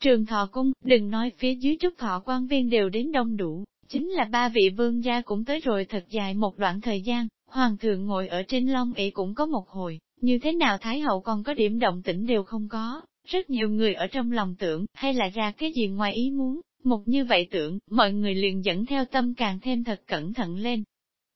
Trường thọ cung, đừng nói phía dưới trúc thọ quan viên đều đến đông đủ, chính là ba vị vương gia cũng tới rồi thật dài một đoạn thời gian, hoàng thượng ngồi ở trên long ỷ cũng có một hồi, như thế nào Thái hậu còn có điểm động tĩnh đều không có, rất nhiều người ở trong lòng tưởng, hay là ra cái gì ngoài ý muốn, một như vậy tưởng, mọi người liền dẫn theo tâm càng thêm thật cẩn thận lên.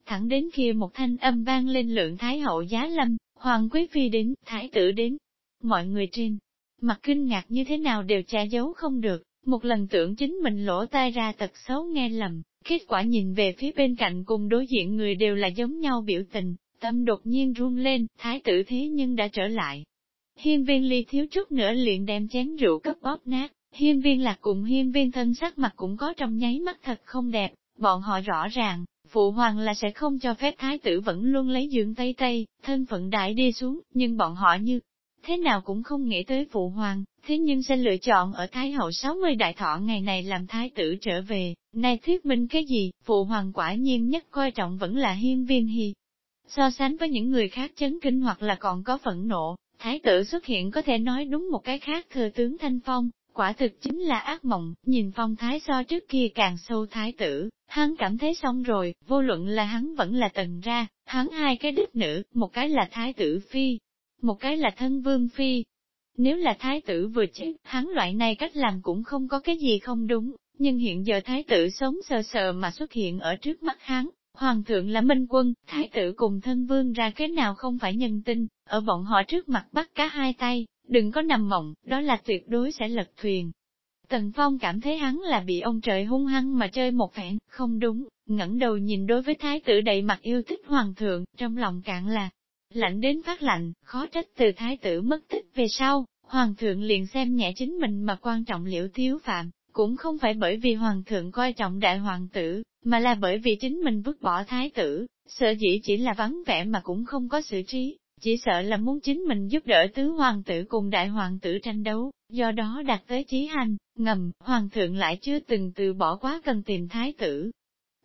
Thẳng đến kia một thanh âm vang lên lượng Thái hậu giá lâm, Hoàng Quý Phi đến, Thái tử đến. Mọi người trên, mặt kinh ngạc như thế nào đều che giấu không được, một lần tưởng chính mình lỗ tai ra tật xấu nghe lầm, kết quả nhìn về phía bên cạnh cùng đối diện người đều là giống nhau biểu tình, tâm đột nhiên run lên, thái tử thế nhưng đã trở lại. Hiên viên ly thiếu chút nữa liền đem chén rượu cấp bóp nát, hiên viên lạc cùng hiên viên thân sắc mặt cũng có trong nháy mắt thật không đẹp, bọn họ rõ ràng, phụ hoàng là sẽ không cho phép thái tử vẫn luôn lấy dưỡng tây tây, thân phận đại đi xuống, nhưng bọn họ như thế nào cũng không nghĩ tới phụ hoàng, thế nhưng sẽ lựa chọn ở Thái hậu 60 đại thọ ngày này làm thái tử trở về, này thuyết minh cái gì, phụ hoàng quả nhiên nhất coi trọng vẫn là hiên viên hy. So sánh với những người khác chấn kinh hoặc là còn có phẫn nộ, thái tử xuất hiện có thể nói đúng một cái khác thừa tướng Thanh Phong, quả thực chính là ác mộng, nhìn phong thái so trước kia càng sâu thái tử, hắn cảm thấy xong rồi, vô luận là hắn vẫn là tần ra, hắn hai cái đích nữ, một cái là thái tử phi, một cái là thân vương phi. Nếu là thái tử vừa chết, hắn loại này cách làm cũng không có cái gì không đúng, nhưng hiện giờ thái tử sống sờ sờ mà xuất hiện ở trước mắt hắn, hoàng thượng là minh quân, thái tử cùng thân vương ra cái nào không phải nhân tinh, ở bọn họ trước mặt bắt cá hai tay, đừng có nằm mộng, đó là tuyệt đối sẽ lật thuyền. Tần Phong cảm thấy hắn là bị ông trời hung hăng mà chơi một phản, không đúng, ngẩng đầu nhìn đối với thái tử đầy mặt yêu thích hoàng thượng, trong lòng cạn là, lạnh đến phát lạnh, khó trách từ thái tử mất tích về sau, hoàng thượng liền xem nhẹ chính mình mà quan trọng liễu thiếu phạm, cũng không phải bởi vì hoàng thượng coi trọng đại hoàng tử, mà là bởi vì chính mình vứt bỏ thái tử, sợ dĩ chỉ là vắng vẻ mà cũng không có sự trí, chỉ sợ là muốn chính mình giúp đỡ tứ hoàng tử cùng đại hoàng tử tranh đấu, do đó đạt tới chí hành, ngầm, hoàng thượng lại chưa từng từ bỏ quá cần tìm thái tử.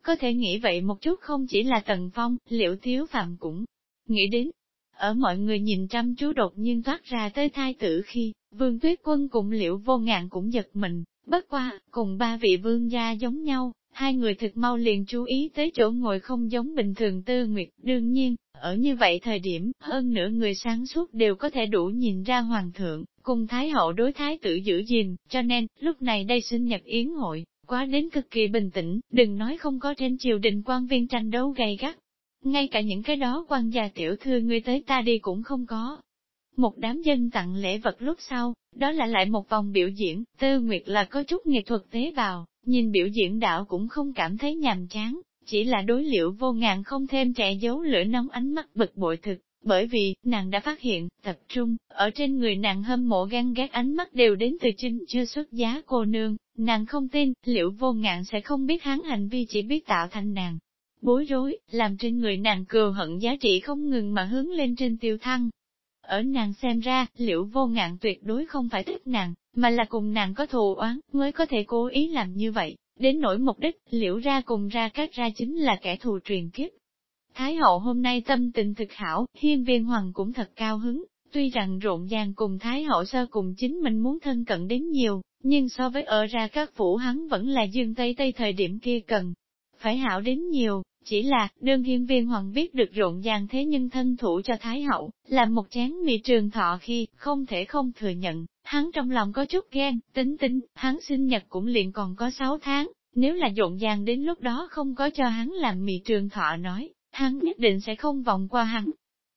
Có thể nghĩ vậy một chút không chỉ là tần phong, liệu thiếu phạm cũng nghĩ đến, ở mọi người nhìn chăm chú đột nhiên thoát ra tới thai tử khi, vương tuyết quân cùng liễu vô ngạn cũng giật mình, bất qua, cùng ba vị vương gia giống nhau, hai người thực mau liền chú ý tới chỗ ngồi không giống bình thường tư nguyệt. Đương nhiên, ở như vậy thời điểm, hơn nửa người sáng suốt đều có thể đủ nhìn ra hoàng thượng, cùng thái hậu đối thái tử giữ gìn, cho nên, lúc này đây sinh nhật yến hội, quá đến cực kỳ bình tĩnh, đừng nói không có trên triều đình quan viên tranh đấu gay gắt, ngay cả những cái đó quan gia tiểu thư ngươi tới ta đi cũng không có. Một đám dân tặng lễ vật lúc sau, đó là lại một vòng biểu diễn, tư nguyệt là có chút nghệ thuật tế bào, nhìn biểu diễn đạo cũng không cảm thấy nhàm chán, chỉ là đối liệu vô ngàn không thêm trẻ giấu lửa nóng ánh mắt bực bội thực, bởi vì, nàng đã phát hiện, tập trung, ở trên người nàng hâm mộ gan ghét ánh mắt đều đến từ chinh chưa xuất giá cô nương, nàng không tin, liệu vô ngạn sẽ không biết hắn hành vi chỉ biết tạo thành nàng, bối rối, làm trên người nàng cừu hận giá trị không ngừng mà hướng lên trên tiêu thăng. Ở nàng xem ra, liễu vô ngạn tuyệt đối không phải thích nàng, mà là cùng nàng có thù oán, mới có thể cố ý làm như vậy, đến nỗi mục đích, liễu ra cùng ra các ra chính là kẻ thù truyền kiếp. Thái hậu hôm nay tâm tình thực hảo, hiên viên hoàng cũng thật cao hứng, tuy rằng rộn ràng cùng Thái hậu sơ cùng chính mình muốn thân cận đến nhiều, nhưng so với ở ra các phủ hắn vẫn là dương tây tây thời điểm kia cần, phải hảo đến nhiều, chỉ là, đương hiên viên hoàng biết được rộn ràng thế nhưng thân thủ cho Thái Hậu, làm một chén mì trường thọ khi, không thể không thừa nhận, hắn trong lòng có chút ghen, tính tính, hắn sinh nhật cũng liền còn có 6 tháng, nếu là rộn ràng đến lúc đó không có cho hắn làm mì trường thọ nói, hắn nhất định sẽ không vòng qua hắn.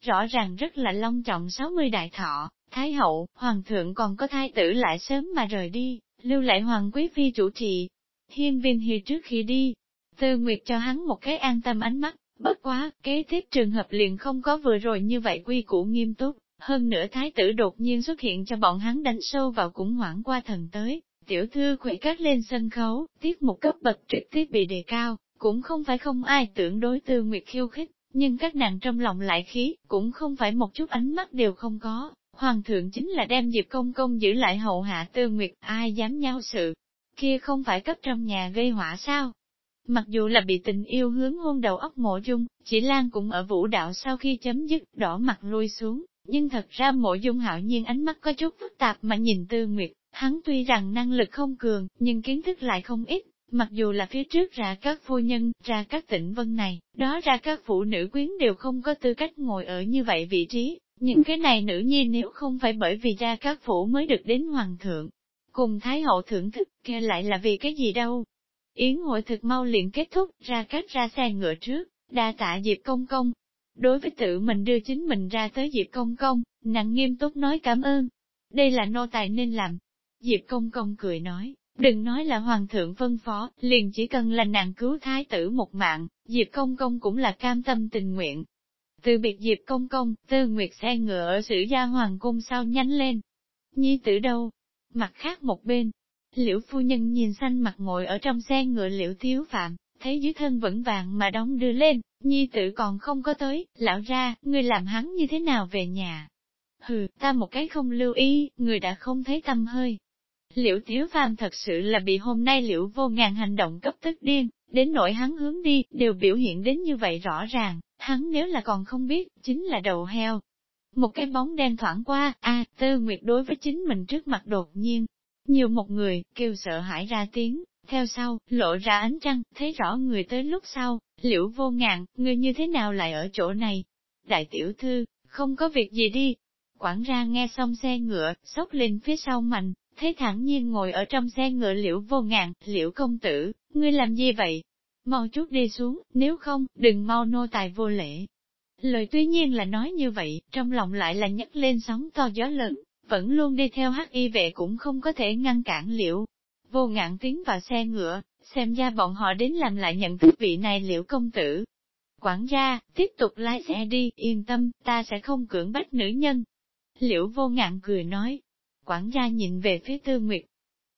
Rõ ràng rất là long trọng 60 đại thọ, Thái Hậu, Hoàng thượng còn có thai tử lại sớm mà rời đi, lưu lại Hoàng Quý Phi chủ trì. Hiên viên hi trước khi đi, Tư Nguyệt cho hắn một cái an tâm ánh mắt, bất quá, kế tiếp trường hợp liền không có vừa rồi như vậy quy củ nghiêm túc, hơn nữa thái tử đột nhiên xuất hiện cho bọn hắn đánh sâu vào cũng hoảng qua thần tới. Tiểu thư khỏe cát lên sân khấu, tiết một cấp bậc trực tiếp bị đề cao, cũng không phải không ai tưởng đối tư nguyệt khiêu khích, nhưng các nàng trong lòng lại khí, cũng không phải một chút ánh mắt đều không có. Hoàng thượng chính là đem Diệp Công Công giữ lại hậu hạ tư nguyệt, ai dám nhau sự. Kia không phải cấp trong nhà gây họa sao? Mặc dù là bị tình yêu hướng hôn đầu óc mộ dung, chỉ Lan cũng ở vũ đạo sau khi chấm dứt, đỏ mặt lui xuống, nhưng thật ra mộ dung hạo nhiên ánh mắt có chút phức tạp mà nhìn tư nguyệt, Hắn tuy rằng năng lực không cường, nhưng kiến thức lại không ít, mặc dù là phía trước ra các phu nhân, ra các tỉnh vân này, đó ra các phụ nữ quyến đều không có tư cách ngồi ở như vậy vị trí, những cái này nữ nhi nếu không phải bởi vì ra các phủ mới được đến hoàng thượng, cùng thái hậu thưởng thức, kia lại là vì cái gì đâu. Yến hội thực mau liền kết thúc, ra cách ra xe ngựa trước, đa tạ Diệp Công Công. Đối với tự mình đưa chính mình ra tới Diệp Công Công, nặng nghiêm túc nói cảm ơn. Đây là nô tài nên làm. Diệp Công Công cười nói, đừng nói là hoàng thượng phân phó, liền chỉ cần là nàng cứu thái tử một mạng, Diệp Công Công cũng là cam tâm tình nguyện. Từ biệt Diệp Công Công, Tư Nguyệt xe ngựa ở sử gia hoàng cung sao nhánh lên. Nhi tử đâu? Mặt khác một bên, liễu phu nhân nhìn xanh mặt ngồi ở trong xe ngựa liễu thiếu phạm, thấy dưới thân vẫn vàng mà đóng đưa lên, nhi tử còn không có tới, lão ra, ngươi làm hắn như thế nào về nhà. Hừ, ta một cái không lưu ý, người đã không thấy tâm hơi. Liễu Tiếu Phàm thật sự là bị hôm nay liễu vô ngàn hành động cấp tức điên, đến nỗi hắn hướng đi, đều biểu hiện đến như vậy rõ ràng, hắn nếu là còn không biết, chính là đầu heo. Một cái bóng đen thoảng qua, a tư nguyệt đối với chính mình trước mặt đột nhiên. Nhiều một người, kêu sợ hãi ra tiếng, theo sau, lộ ra ánh trăng, thấy rõ người tới lúc sau, liễu vô ngạn, người như thế nào lại ở chỗ này? Đại tiểu thư, không có việc gì đi. Quản ra nghe xong xe ngựa, sốc lên phía sau mạnh, thấy thẳng nhiên ngồi ở trong xe ngựa liễu vô ngạn, liễu công tử, ngươi làm gì vậy? Mau chút đi xuống, nếu không, đừng mau nô tài vô lễ. Lời tuy nhiên là nói như vậy, trong lòng lại là nhấc lên sóng to gió lớn, vẫn luôn đi theo hắc y vệ cũng không có thể ngăn cản liễu. Vô ngạn tiến vào xe ngựa, xem ra bọn họ đến làm lại nhận thức vị này liễu công tử. Quản gia, tiếp tục lái xe đi, yên tâm, ta sẽ không cưỡng bách nữ nhân. Liễu vô ngạn cười nói. Quản gia nhìn về phía Tư Nguyệt.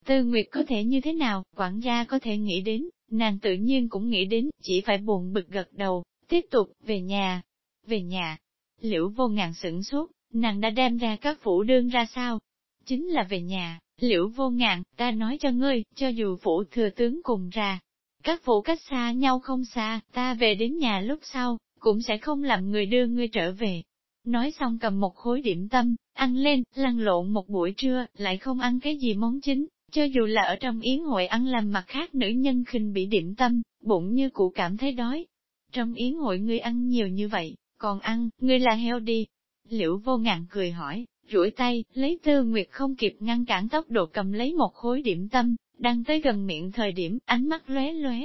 Tư Nguyệt có thể như thế nào, quản gia có thể nghĩ đến, nàng tự nhiên cũng nghĩ đến, chỉ phải buồn bực gật đầu, tiếp tục, về nhà. Về nhà, liễu vô ngạn sửng sốt, nàng đã đem ra các phủ đương ra sao? Chính là về nhà, Liễu vô ngạn, ta nói cho ngươi, cho dù phủ thừa tướng cùng ra, các phủ cách xa nhau không xa, ta về đến nhà lúc sau, cũng sẽ không làm người đưa ngươi trở về. Nói xong cầm một khối điểm tâm, ăn lên, lăn lộn một buổi trưa, lại không ăn cái gì món chính, cho dù là ở trong yến hội ăn làm mặt khác nữ nhân khinh bị điểm tâm, bụng như cụ cảm thấy đói. Trong yến hội ngươi ăn nhiều như vậy, còn ăn, ngươi là heo đi. Liễu vô ngạn cười hỏi, duỗi tay, lấy tư nguyệt không kịp ngăn cản tốc độ cầm lấy một khối điểm tâm, đang tới gần miệng thời điểm, ánh mắt lóe lóe.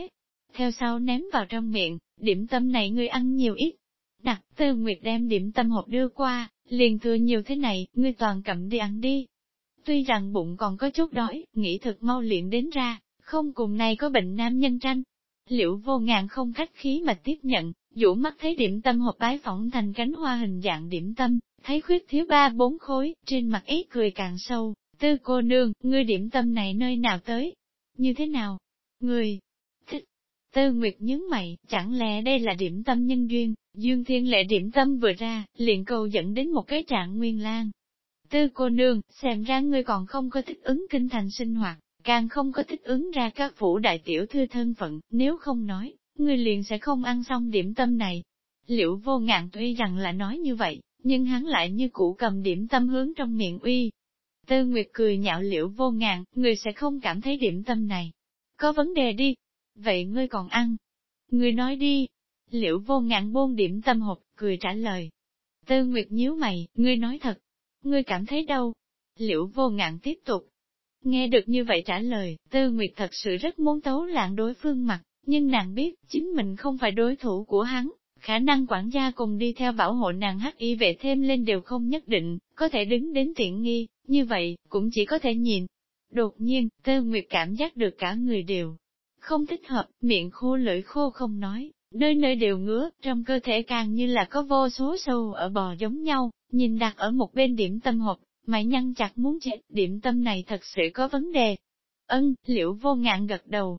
Theo sau ném vào trong miệng, điểm tâm này ngươi ăn nhiều ít. Đặt tư nguyệt đem điểm tâm hộp đưa qua, liền thừa nhiều thế này, ngươi toàn cầm đi ăn đi. Tuy rằng bụng còn có chút đói, nghĩ thật mau liền đến ra, không cùng này có bệnh nam nhân tranh. Liễu vô ngạn không khách khí mà tiếp nhận, dũ mắt thấy điểm tâm hộp bái phỏng thành cánh hoa hình dạng điểm tâm, thấy khuyết thiếu ba bốn khối, trên mặt ý cười càng sâu, tư cô nương, ngươi điểm tâm này nơi nào tới? Như thế nào? Người thích. Tư Nguyệt nhướng mày, chẳng lẽ đây là điểm tâm nhân duyên, Dương Thiên Lệ điểm tâm vừa ra, liền cầu dẫn đến một cái trạng nguyên lan. Tư cô nương, xem ra ngươi còn không có thích ứng kinh thành sinh hoạt, càng không có thích ứng ra các phủ đại tiểu thư thân phận, nếu không nói, ngươi liền sẽ không ăn xong điểm tâm này. Liễu vô ngạn tuy rằng là nói như vậy, nhưng hắn lại như cũ cầm điểm tâm hướng trong miệng uy. Tư Nguyệt cười nhạo liễu vô ngạn, người sẽ không cảm thấy điểm tâm này. Có vấn đề đi. Vậy ngươi còn ăn? Ngươi nói đi. Liễu vô ngạn buông điểm tâm hộp, cười trả lời. Tư Nguyệt nhíu mày, ngươi nói thật. Ngươi cảm thấy đâu? Liễu vô ngạn tiếp tục. Nghe được như vậy trả lời, Tư Nguyệt thật sự rất muốn tấu lạng đối phương mặt, nhưng nàng biết, chính mình không phải đối thủ của hắn, khả năng quản gia cùng đi theo bảo hộ nàng hắc y vệ thêm lên đều không nhất định, có thể đứng đến tiện nghi, như vậy, cũng chỉ có thể nhìn. Đột nhiên, Tơ Nguyệt cảm giác được cả người đều không thích hợp, miệng khô lưỡi khô không nói, nơi nơi đều ngứa, trong cơ thể càng như là có vô số sâu ở bò giống nhau, nhìn đặt ở một bên điểm tâm hộp, mày nhăn chặt muốn chết, điểm tâm này thật sự có vấn đề. Ân, liệu vô ngạn gật đầu.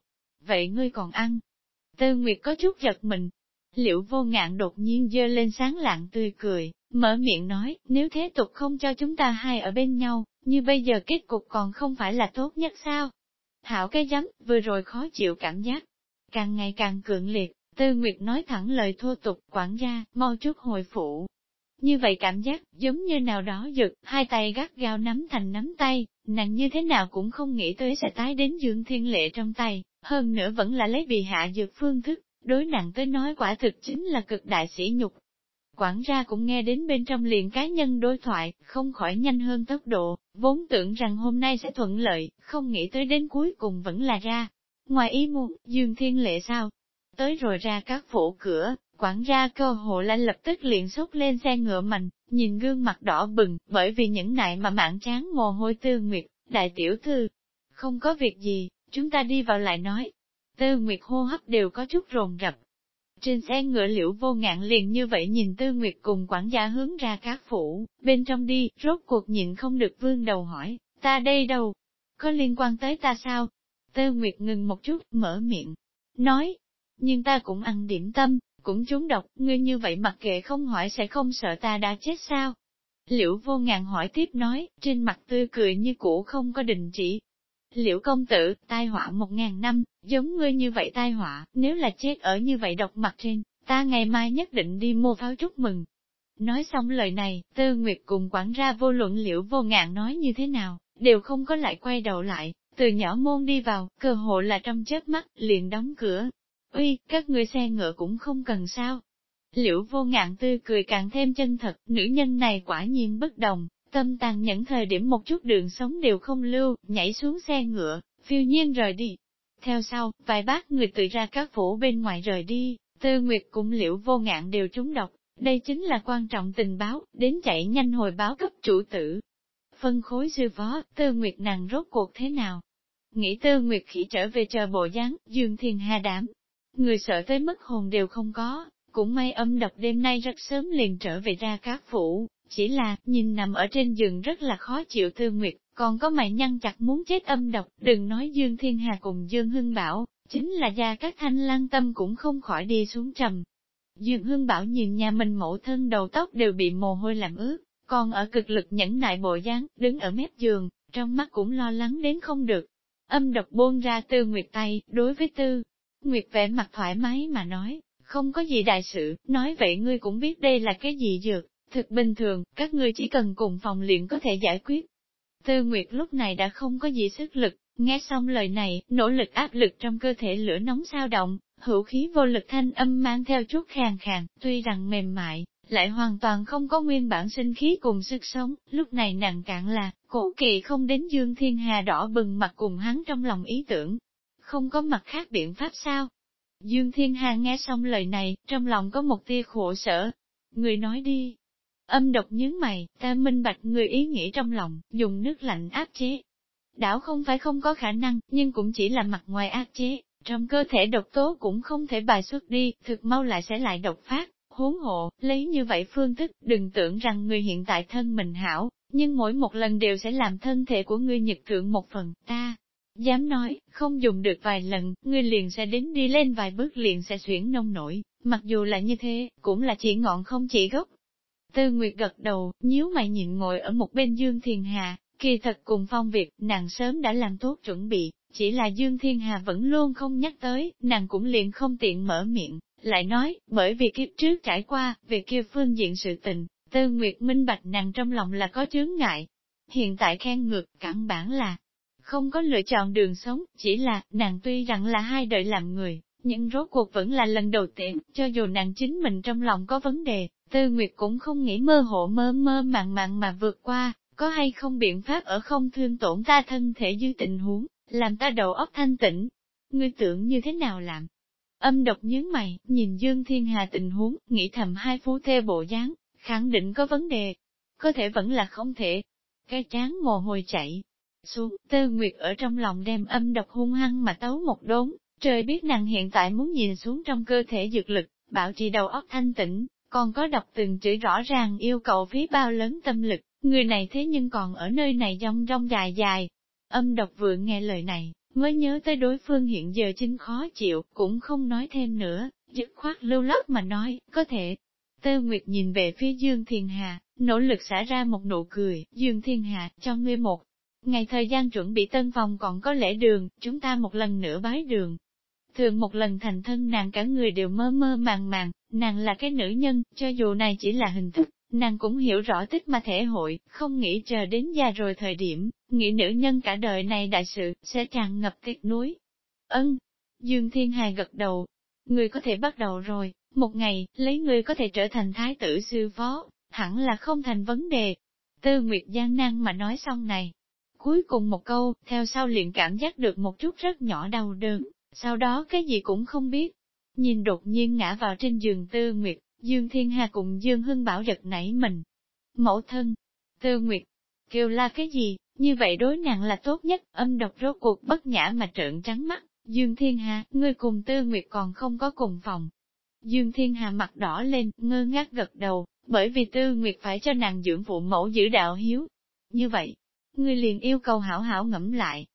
Vậy ngươi còn ăn? Tư Nguyệt có chút giật mình, Liệu vô ngạn đột nhiên dơ lên sáng lạng tươi cười, mở miệng nói, nếu thế tục không cho chúng ta hai ở bên nhau, như bây giờ kết cục còn không phải là tốt nhất sao? Hảo cái giấm, vừa rồi khó chịu cảm giác, càng ngày càng cường liệt, Tư Nguyệt nói thẳng lời thô tục, quản gia, mau chút hồi phụ. Như vậy cảm giác, giống như nào đó giật, hai tay gắt gao nắm thành nắm tay, nàng như thế nào cũng không nghĩ tới sẽ tái đến Dương Thiên Lệ trong tay, hơn nữa vẫn là lấy bị hạ dược phương thức, đối nặng tới nói quả thực chính là cực đại sĩ nhục. Quản gia cũng nghe đến bên trong liền cá nhân đối thoại, không khỏi nhanh hơn tốc độ, vốn tưởng rằng hôm nay sẽ thuận lợi, không nghĩ tới đến cuối cùng vẫn là ra. Ngoài ý muốn, Dương Thiên Lệ sao? Tới rồi ra các phủ cửa, quản gia cơ hộ là lập tức liền sốt lên xe ngựa mạnh, nhìn gương mặt đỏ bừng, bởi vì những nại mà mạng tráng mồ hôi tư nguyệt, đại tiểu thư. Không có việc gì, chúng ta đi vào lại nói. Tư nguyệt hô hấp đều có chút rồn rập. Trên xe ngựa liễu vô ngạn liền như vậy nhìn tư nguyệt cùng quản gia hướng ra các phủ, bên trong đi, rốt cuộc nhịn không được vương đầu hỏi, ta đây đâu? Có liên quan tới ta sao? Tư nguyệt ngừng một chút, mở miệng, nói, nhưng ta cũng ăn điểm tâm, cũng trúng độc, ngươi như vậy mặc kệ không hỏi sẽ không sợ ta đã chết sao? Liễu vô ngàn hỏi tiếp nói, trên mặt tươi cười như cũ không có đình chỉ. Liễu công tử, tai họa một ngàn năm, giống ngươi như vậy tai họa, nếu là chết ở như vậy độc mặt trên, ta ngày mai nhất định đi mua pháo chúc mừng. Nói xong lời này, Tư Nguyệt cùng quản ra vô luận liễu vô ngạn nói như thế nào, đều không có lại quay đầu lại, từ nhỏ môn đi vào, cơ hội là trong chớp mắt, liền đóng cửa, Uy, các ngươi xe ngựa cũng không cần sao. Liễu vô ngạn tươi cười càng thêm chân thật, nữ nhân này quả nhiên bất đồng, tâm tàn nhẫn thời điểm một chút đường sống đều không lưu, nhảy xuống xe ngựa, phiêu nhiên rời đi. Theo sau, vài bác người tự ra các phủ bên ngoài rời đi, tư nguyệt cũng liễu vô ngạn đều trúng độc, đây chính là quan trọng tình báo, đến chạy nhanh hồi báo cấp chủ tử. Phân khối sư phó, tư nguyệt nàng rốt cuộc thế nào? Nghĩ tư nguyệt khỉ trở về chờ bộ dáng, dương thiên hà đảm, Người sợ tới mức hồn đều không có, cũng may âm độc đêm nay rất sớm liền trở về ra các phủ, chỉ là, nhìn nằm ở trên giường rất là khó chịu Tư Nguyệt, còn có mày nhăn chặt muốn chết âm độc, đừng nói Dương Thiên Hà cùng Dương Hưng Bảo, chính là gia các thanh lan tâm cũng không khỏi đi xuống trầm. Dương Hưng Bảo nhìn nhà mình mẫu thân đầu tóc đều bị mồ hôi làm ướt, còn ở cực lực nhẫn nại bộ dáng, đứng ở mép giường, trong mắt cũng lo lắng đến không được. Âm độc buông ra Tư Nguyệt tay, đối với Tư Nguyệt vẻ mặt thoải mái mà nói, không có gì đại sự, nói vậy ngươi cũng biết đây là cái gì dược, thực bình thường, các ngươi chỉ cần cùng phòng luyện có thể giải quyết. Tư Nguyệt lúc này đã không có gì sức lực, nghe xong lời này, nỗ lực áp lực trong cơ thể lửa nóng sao động, hữu khí vô lực thanh âm mang theo chút khàn khàn, tuy rằng mềm mại, lại hoàn toàn không có nguyên bản sinh khí cùng sức sống, lúc này nặng cạn là, cổ kỵ không đến dương thiên hà đỏ bừng mặt cùng hắn trong lòng ý tưởng, không có mặt khác biện pháp sao? Dương Thiên Hà nghe xong lời này, trong lòng có một tia khổ sở. Người nói đi. Âm độc nhướng mày, ta minh bạch người ý nghĩ trong lòng, dùng nước lạnh áp chế. Đảo không phải không có khả năng, nhưng cũng chỉ là mặt ngoài áp chế, trong cơ thể độc tố cũng không thể bài xuất đi, thực mau lại sẽ lại độc phát, huống hộ, lấy như vậy phương thức, đừng tưởng rằng người hiện tại thân mình hảo, nhưng mỗi một lần đều sẽ làm thân thể của ngươi nhật thượng một phần, ta, Dám nói, không dùng được vài lần, ngươi liền sẽ đến đi lên vài bước liền sẽ xuyển nông nổi, mặc dù là như thế, cũng là chỉ ngọn không chỉ gốc. Tư Nguyệt gật đầu, nhíu mày nhìn ngồi ở một bên Dương Thiên Hà, kỳ thật cùng phong việc, nàng sớm đã làm tốt chuẩn bị, chỉ là Dương Thiên Hà vẫn luôn không nhắc tới, nàng cũng liền không tiện mở miệng, lại nói, bởi vì kiếp trước trải qua, về kia phương diện sự tình, Tư Nguyệt minh bạch nàng trong lòng là có chướng ngại. Hiện tại khen ngược, căn bản là, không có lựa chọn đường sống, chỉ là, nàng tuy rằng là hai đời làm người, nhưng rốt cuộc vẫn là lần đầu tiên, cho dù nàng chính mình trong lòng có vấn đề, Tư Nguyệt cũng không nghĩ mơ hộ mơ mơ màng màng mà vượt qua, có hay không biện pháp ở không thương tổn ta thân thể dư tình huống, làm ta đầu óc thanh tĩnh. Ngươi tưởng như thế nào làm? Âm độc nhướng mày, nhìn Dương Thiên Hà tình huống, nghĩ thầm hai phú thê bộ dáng, khẳng định có vấn đề. Có thể vẫn là không thể. Cái chán mồ hôi chảy, xuống, tư nguyệt ở trong lòng đem âm độc hung hăng mà tấu một đốn, trời biết nàng hiện tại muốn nhìn xuống trong cơ thể dược lực, bảo trì đầu óc thanh tĩnh, còn có đọc từng chữ rõ ràng yêu cầu phí bao lớn tâm lực, người này thế nhưng còn ở nơi này rong rong dài dài. Âm độc vừa nghe lời này, mới nhớ tới đối phương hiện giờ chính khó chịu, cũng không nói thêm nữa, dứt khoát lưu lót mà nói, có thể. Tơ Nguyệt nhìn về phía Dương Thiên Hà, nỗ lực xả ra một nụ cười, Dương Thiên Hà, cho ngươi một Ngày thời gian chuẩn bị tân phòng còn có lễ đường, chúng ta một lần nữa bái đường. Thường một lần thành thân nàng cả người đều mơ mơ màng màng, nàng là cái nữ nhân, cho dù này chỉ là hình thức, nàng cũng hiểu rõ tích mà thể hội, không nghĩ chờ đến già rồi thời điểm, nghĩ nữ nhân cả đời này đại sự, sẽ tràn ngập tiếc núi. Ân, Dương Thiên Hài gật đầu, người có thể bắt đầu rồi, một ngày, lấy người có thể trở thành thái tử sư phó, hẳn là không thành vấn đề. Tư Nguyệt gian năng mà nói xong này. Cuối cùng một câu, theo sau liền cảm giác được một chút rất nhỏ đau đớn, sau đó cái gì cũng không biết. Nhìn đột nhiên ngã vào trên giường Tư Nguyệt, Dương Thiên Hà cùng Dương Hưng Bảo giật nảy mình. Mẫu thân, Tư Nguyệt, kêu la cái gì, như vậy đối nàng là tốt nhất, âm độc rốt cuộc bất nhã mà trợn trắng mắt. Dương Thiên Hà, ngươi cùng Tư Nguyệt còn không có cùng phòng. Dương Thiên Hà mặt đỏ lên, ngơ ngác gật đầu, bởi vì Tư Nguyệt phải cho nàng dưỡng phụ mẫu giữ đạo hiếu. Như vậy, ngươi liền yêu cầu hảo hảo ngẫm lại.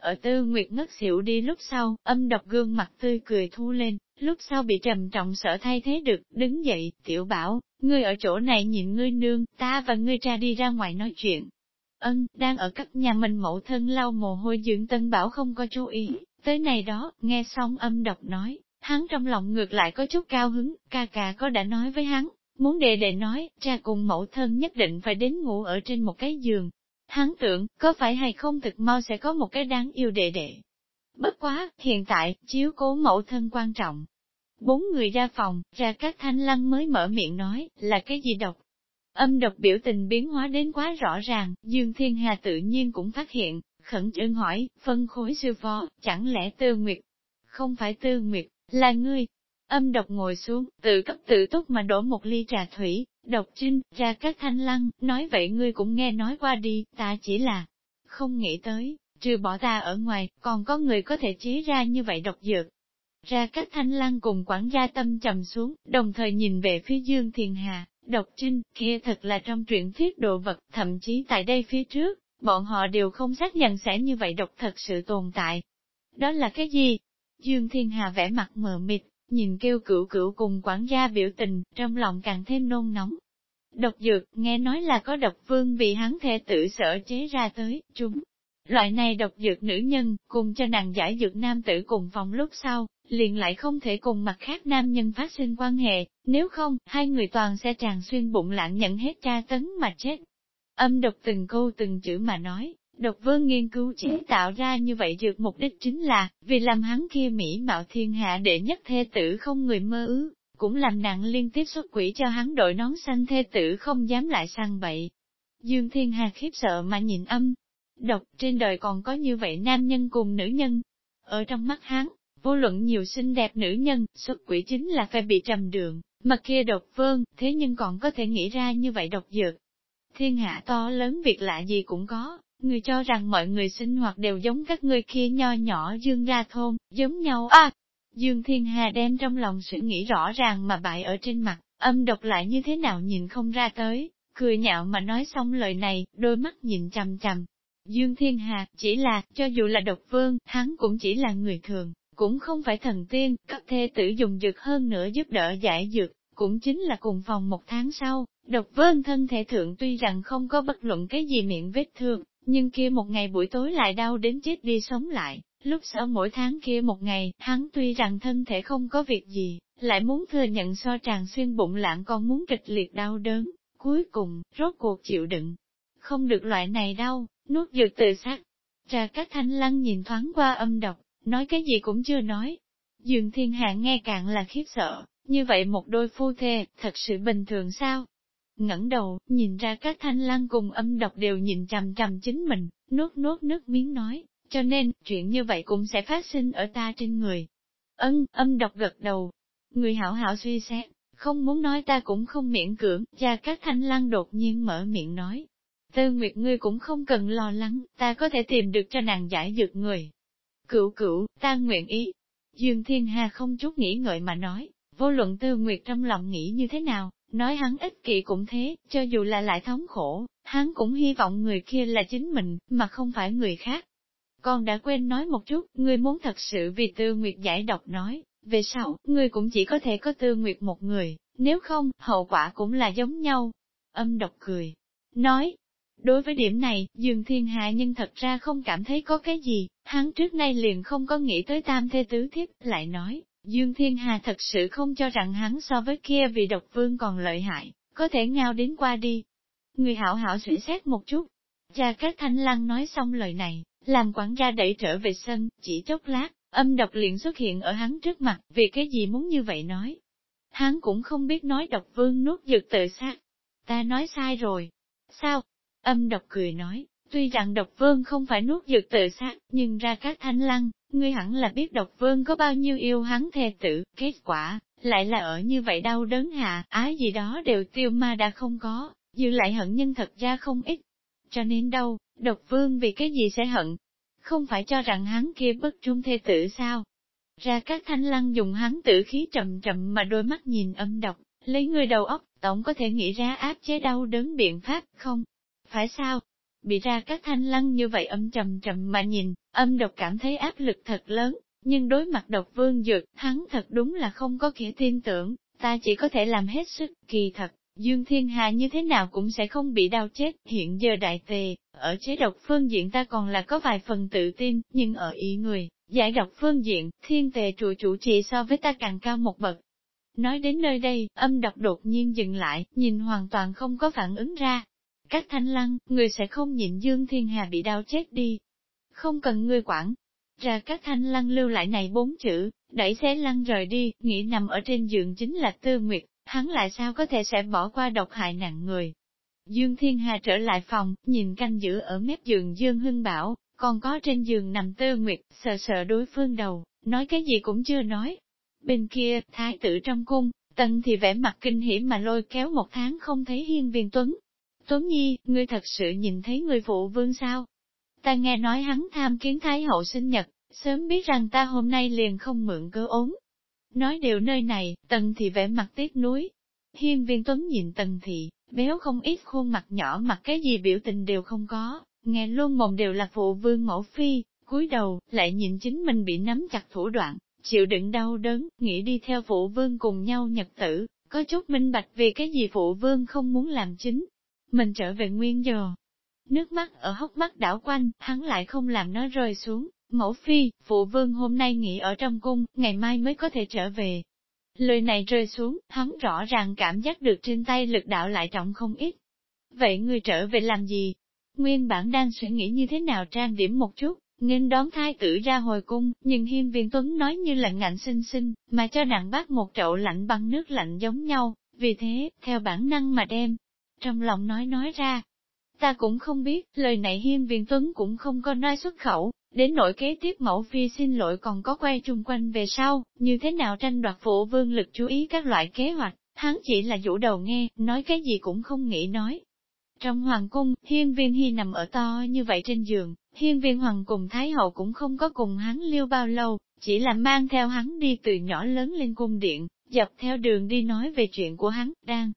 Ở Tư Nguyệt ngất xỉu đi lúc sau, âm độc gương mặt tươi cười thu lên, lúc sau bị trầm trọng sợ thay thế được, đứng dậy, tiểu bảo, ngươi ở chỗ này nhìn ngươi nương, ta và ngươi ra đi ra ngoài nói chuyện. Ân, đang ở cấp nhà mình mẫu thân lau mồ hôi dưỡng tân bảo không có chú ý, tới này đó, nghe xong âm độc nói, hắn trong lòng ngược lại có chút cao hứng, ca ca có đã nói với hắn, muốn đề đề nói, cha cùng mẫu thân nhất định phải đến ngủ ở trên một cái giường. Hắn tưởng, có phải hay không thực mau sẽ có một cái đáng yêu đệ đệ, Bất quá, hiện tại, chiếu cố mẫu thân quan trọng. Bốn người ra phòng, ra các thanh lăng mới mở miệng nói, là cái gì độc? Âm độc biểu tình biến hóa đến quá rõ ràng, Dương Thiên Hà tự nhiên cũng phát hiện, khẩn trương hỏi, phân khối sư phó, chẳng lẽ tư nguyệt? Không phải tư nguyệt, là ngươi. Âm độc ngồi xuống, tự cấp tự túc mà đổ một ly trà thủy, độc trinh, ra các thanh lăng, nói vậy ngươi cũng nghe nói qua đi, ta chỉ là không nghĩ tới, Trừ bỏ ta ở ngoài, còn có người có thể chế ra như vậy độc dược. Ra các thanh lăng cùng quản gia tâm trầm xuống, đồng thời nhìn về phía Dương Thiền Hà, độc trinh, kia thật là trong truyện thuyết đồ vật, thậm chí tại đây phía trước, bọn họ đều không xác nhận sẽ như vậy độc thật sự tồn tại. Đó là cái gì? Dương Thiên Hà vẽ mặt mờ mịt, nhìn kêu cửu cửu cùng quản gia biểu tình, trong lòng càng thêm nôn nóng. Độc dược, nghe nói là có độc vương bị hắn thể tự sở chế ra tới, chúng, Loại này độc dược nữ nhân, cùng cho nàng giải dược nam tử cùng phòng lúc sau, liền lại không thể cùng mặt khác nam nhân phát sinh quan hệ, nếu không, hai người toàn sẽ tràn xuyên bụng lạng nhận hết tra tấn mà chết. Âm độc từng câu từng chữ mà nói, độc vương nghiên cứu chế tạo ra như vậy dược mục đích chính là, vì làm hắn kia mỹ mạo thiên hạ đệ nhất thê tử không người mơ ước, cũng làm nặng liên tiếp xuất quỷ cho hắn đội nón xanh thê tử không dám lại sang bậy. Dương Thiên Hà khiếp sợ mà nhìn âm, Độc, trên đời còn có như vậy nam nhân cùng nữ nhân. Ở trong mắt hắn, vô luận nhiều xinh đẹp nữ nhân, xuất quỷ chính là phải bị trầm đường, mà kia độc vương, thế nhưng còn có thể nghĩ ra như vậy độc dược. Thiên hạ to lớn việc lạ gì cũng có, người cho rằng mọi người sinh hoạt đều giống các người kia nho nhỏ dương ra thôn, giống nhau à. Dương Thiên Hà đem trong lòng suy nghĩ rõ ràng mà bại ở trên mặt, âm độc lại như thế nào nhìn không ra tới, cười nhạo mà nói xong lời này, đôi mắt nhìn chằm chằm, Dương Thiên Hà, chỉ là, cho dù là độc vương, hắn cũng chỉ là người thường, cũng không phải thần tiên, các thê tử dùng dược hơn nữa giúp đỡ giải dược, cũng chính là cùng phòng một tháng sau, độc vương thân thể thượng tuy rằng không có bất luận cái gì miệng vết thương, nhưng kia một ngày buổi tối lại đau đến chết đi sống lại, lúc sau mỗi tháng kia một ngày, hắn tuy rằng thân thể không có việc gì, lại muốn thừa nhận so tràn xuyên bụng lạng còn muốn kịch liệt đau đớn, cuối cùng, rốt cuộc chịu đựng. Không được loại này đau, nuốt dược tự sát. Trà các thanh lăng nhìn thoáng qua âm độc, nói cái gì cũng chưa nói. Dường thiên hạ nghe cạn là khiếp sợ, như vậy một đôi phu thê, thật sự bình thường sao? Ngẩng đầu, nhìn ra các thanh lang cùng âm độc đều nhìn chằm chằm chính mình, nuốt nuốt nước miếng nói, cho nên, chuyện như vậy cũng sẽ phát sinh ở ta trên người. Ân, âm độc gật đầu. Người hảo hảo suy xét, không muốn nói ta cũng không miễn cưỡng, cha các thanh lang đột nhiên mở miệng nói, Tư Nguyệt ngươi cũng không cần lo lắng, ta có thể tìm được cho nàng giải dược người. Cửu cửu, ta nguyện ý. Dương Thiên Hà không chút nghĩ ngợi mà nói, vô luận Tư Nguyệt trong lòng nghĩ như thế nào, nói hắn ích kỷ cũng thế, cho dù là lại thống khổ, hắn cũng hy vọng người kia là chính mình, mà không phải người khác. Con đã quên nói một chút, ngươi muốn thật sự vì Tư Nguyệt giải độc nói, về sau, ngươi cũng chỉ có thể có Tư Nguyệt một người, nếu không, hậu quả cũng là giống nhau. Âm độc cười, nói, Đối với điểm này, Dương Thiên Hạ nhưng thật ra không cảm thấy có cái gì, hắn trước nay liền không có nghĩ tới tam thê tứ thiếp, lại nói, Dương Thiên Hà thật sự không cho rằng hắn so với kia vì độc vương còn lợi hại, có thể ngao đến qua đi. Người hảo hảo suy xét một chút. Cha các thanh lăng nói xong lời này, làm quản gia đẩy trở về sân, chỉ chốc lát, âm độc liền xuất hiện ở hắn trước mặt, vì cái gì muốn như vậy nói. Hắn cũng không biết nói độc vương nuốt dược tự sát. Ta nói sai rồi. Sao? Âm độc cười nói, tuy rằng độc vương không phải nuốt dược tự sát, nhưng ra các thanh lăng, ngươi hẳn là biết độc vương có bao nhiêu yêu hắn thề tử, kết quả, lại là ở như vậy đau đớn hạ, ái gì đó đều tiêu ma đã không có, dư lại hận nhân thật ra không ít. Cho nên đâu, độc vương vì cái gì sẽ hận? Không phải cho rằng hắn kia bất trung thê tử sao? Ra các thanh lăng dùng hắn tử khí trầm trầm mà đôi mắt nhìn âm độc, lấy người đầu óc, tổng có thể nghĩ ra áp chế đau đớn biện pháp, không? Phải sao? Bị ra các thanh lăng như vậy âm trầm trầm mà nhìn, âm độc cảm thấy áp lực thật lớn, nhưng đối mặt độc vương dược, hắn thật đúng là không có nghĩa tin tưởng, ta chỉ có thể làm hết sức, kỳ thật, Dương Thiên Hà như thế nào cũng sẽ không bị đau chết, hiện giờ đại tề, ở chế độc phương diện ta còn là có vài phần tự tin, nhưng ở ý người, giải độc phương diện, thiên tề trụ chủ trì so với ta càng cao một bậc. Nói đến nơi đây, âm độc đột nhiên dừng lại, nhìn hoàn toàn không có phản ứng ra. Các thanh lăng, người sẽ không nhịn Dương Thiên Hà bị đau chết đi. Không cần ngươi quản, ra các thanh lăng lưu lại này bốn chữ, đẩy xé lăng rời đi, nghĩ nằm ở trên giường chính là tư nguyệt, hắn lại sao có thể sẽ bỏ qua độc hại nặng người. Dương Thiên Hà trở lại phòng, nhìn canh giữ ở mép giường Dương Hưng Bảo, còn có trên giường nằm tư nguyệt, sợ sợ đối phương đầu, nói cái gì cũng chưa nói. Bên kia, thái tử trong cung, tần thì vẻ mặt kinh hiểm mà lôi kéo một tháng không thấy hiên viên tuấn. Tuấn Nhi, ngươi thật sự nhìn thấy người phụ vương sao? Ta nghe nói hắn tham kiến Thái hậu sinh nhật, sớm biết rằng ta hôm nay liền không mượn cơ ốm. Nói đều nơi này, tần thị vẻ mặt tiếc núi. Hiên viên tuấn nhìn tần thị, béo không ít khuôn mặt nhỏ mặt cái gì biểu tình đều không có, nghe luôn mồm đều là phụ vương mẫu phi, cúi đầu, lại nhìn chính mình bị nắm chặt thủ đoạn, chịu đựng đau đớn, nghĩ đi theo phụ vương cùng nhau nhật tử, có chút minh bạch vì cái gì phụ vương không muốn làm chính. Mình trở về nguyên giờ, Nước mắt ở hốc mắt đảo quanh, hắn lại không làm nó rơi xuống. Mẫu phi, phụ vương hôm nay nghỉ ở trong cung, ngày mai mới có thể trở về. Lời này rơi xuống, hắn rõ ràng cảm giác được trên tay lực đạo lại trọng không ít. Vậy người trở về làm gì? Nguyên bản đang suy nghĩ như thế nào trang điểm một chút, nên đón thái tử ra hồi cung, nhưng hiên viên tuấn nói như là ngạnh xinh xinh, mà cho nặng bát một chậu lạnh băng nước lạnh giống nhau, vì thế, theo bản năng mà đem. Trong lòng nói nói ra, Ta cũng không biết, lời này hiên viên tuấn cũng không có nói xuất khẩu, đến nội kế tiếp mẫu phi xin lỗi còn có quay chung quanh về sau, như thế nào tranh đoạt phụ vương lực chú ý các loại kế hoạch, hắn chỉ là vũ đầu nghe, nói cái gì cũng không nghĩ nói. Trong hoàng cung, hiên viên hy nằm ở to như vậy trên giường, hiên viên hoàng cùng thái hậu cũng không có cùng hắn liêu bao lâu, chỉ là mang theo hắn đi từ nhỏ lớn lên cung điện, dọc theo đường đi nói về chuyện của hắn, đang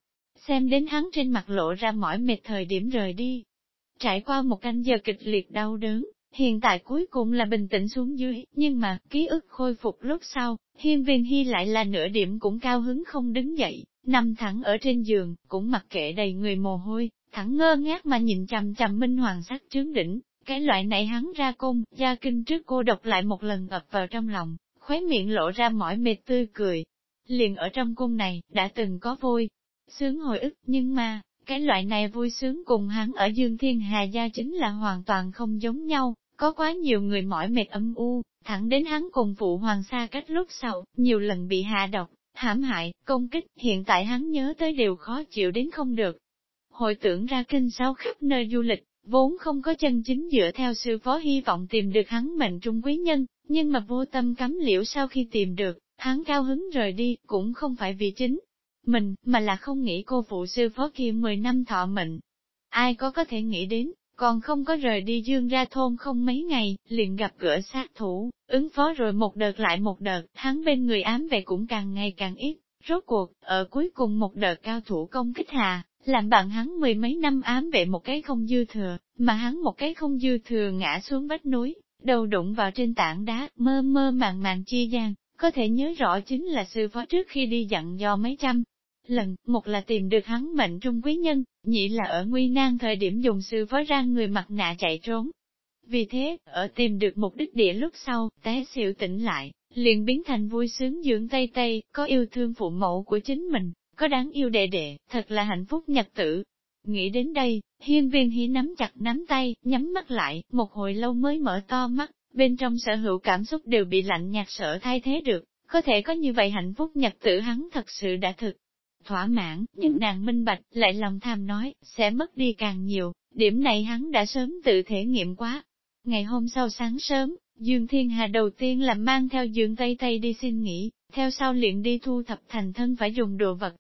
xem đến hắn trên mặt lộ ra mỏi mệt thời điểm rời đi. Trải qua một canh giờ kịch liệt đau đớn, hiện tại cuối cùng là bình tĩnh xuống dưới, nhưng mà, ký ức khôi phục lúc sau, hiên viên hy lại là nửa điểm cũng cao hứng không đứng dậy, nằm thẳng ở trên giường, cũng mặc kệ đầy người mồ hôi, thẳng ngơ ngác mà nhìn chằm chằm minh hoàng sắc trướng đỉnh, cái loại này hắn ra cung, gia kinh trước cô độc lại một lần ập vào trong lòng, khóe miệng lộ ra mỏi mệt tươi cười. Liền ở trong cung này, đã từng có vui, sướng hồi ức, nhưng mà, cái loại này vui sướng cùng hắn ở Dương Thiên Hà Gia chính là hoàn toàn không giống nhau, có quá nhiều người mỏi mệt âm u, thẳng đến hắn cùng phụ hoàng sa cách lúc sau, nhiều lần bị hạ độc, hãm hại, công kích, hiện tại hắn nhớ tới đều khó chịu đến không được. Hội tưởng ra kinh sao khắp nơi du lịch, vốn không có chân chính dựa theo sư phó hy vọng tìm được hắn mệnh trung quý nhân, nhưng mà vô tâm cắm liễu sau khi tìm được, hắn cao hứng rời đi, cũng không phải vì chính mình, mà là không nghĩ cô phụ sư phó kia 10 năm thọ mệnh. Ai có có thể nghĩ đến, còn không có rời đi dương ra thôn không mấy ngày, liền gặp cửa sát thủ, ứng phó rồi một đợt lại một đợt, hắn bên người ám vệ cũng càng ngày càng ít. Rốt cuộc, ở cuối cùng một đợt cao thủ công kích hà, làm bạn hắn mười mấy năm ám vệ một cái không dư thừa, mà hắn một cái không dư thừa ngã xuống vách núi, đầu đụng vào trên tảng đá, mơ mơ màng màng chia gian, có thể nhớ rõ chính là sư phó trước khi đi dặn do mấy trăm, lần, một là tìm được hắn mệnh trung quý nhân, nhị là ở nguy nan thời điểm dùng sư phó ra người mặt nạ chạy trốn. Vì thế, ở tìm được mục đích địa lúc sau, té xịu tỉnh lại, liền biến thành vui sướng dưỡng tây tây, có yêu thương phụ mẫu của chính mình, có đáng yêu đệ đệ, thật là hạnh phúc nhật tử. Nghĩ đến đây, hiên viên hí nắm chặt nắm tay, nhắm mắt lại, một hồi lâu mới mở to mắt, bên trong sở hữu cảm xúc đều bị lạnh nhạt sợ thay thế được, có thể có như vậy hạnh phúc nhật tử hắn thật sự đã thực. Thỏa mãn, nhưng nàng minh bạch, lại lòng tham nói, sẽ mất đi càng nhiều, điểm này hắn đã sớm tự thể nghiệm quá. Ngày hôm sau sáng sớm, Dương Thiên Hà đầu tiên là mang theo Dương Tây Tây đi xin nghỉ, theo sau liền đi thu thập thành thân phải dùng đồ vật.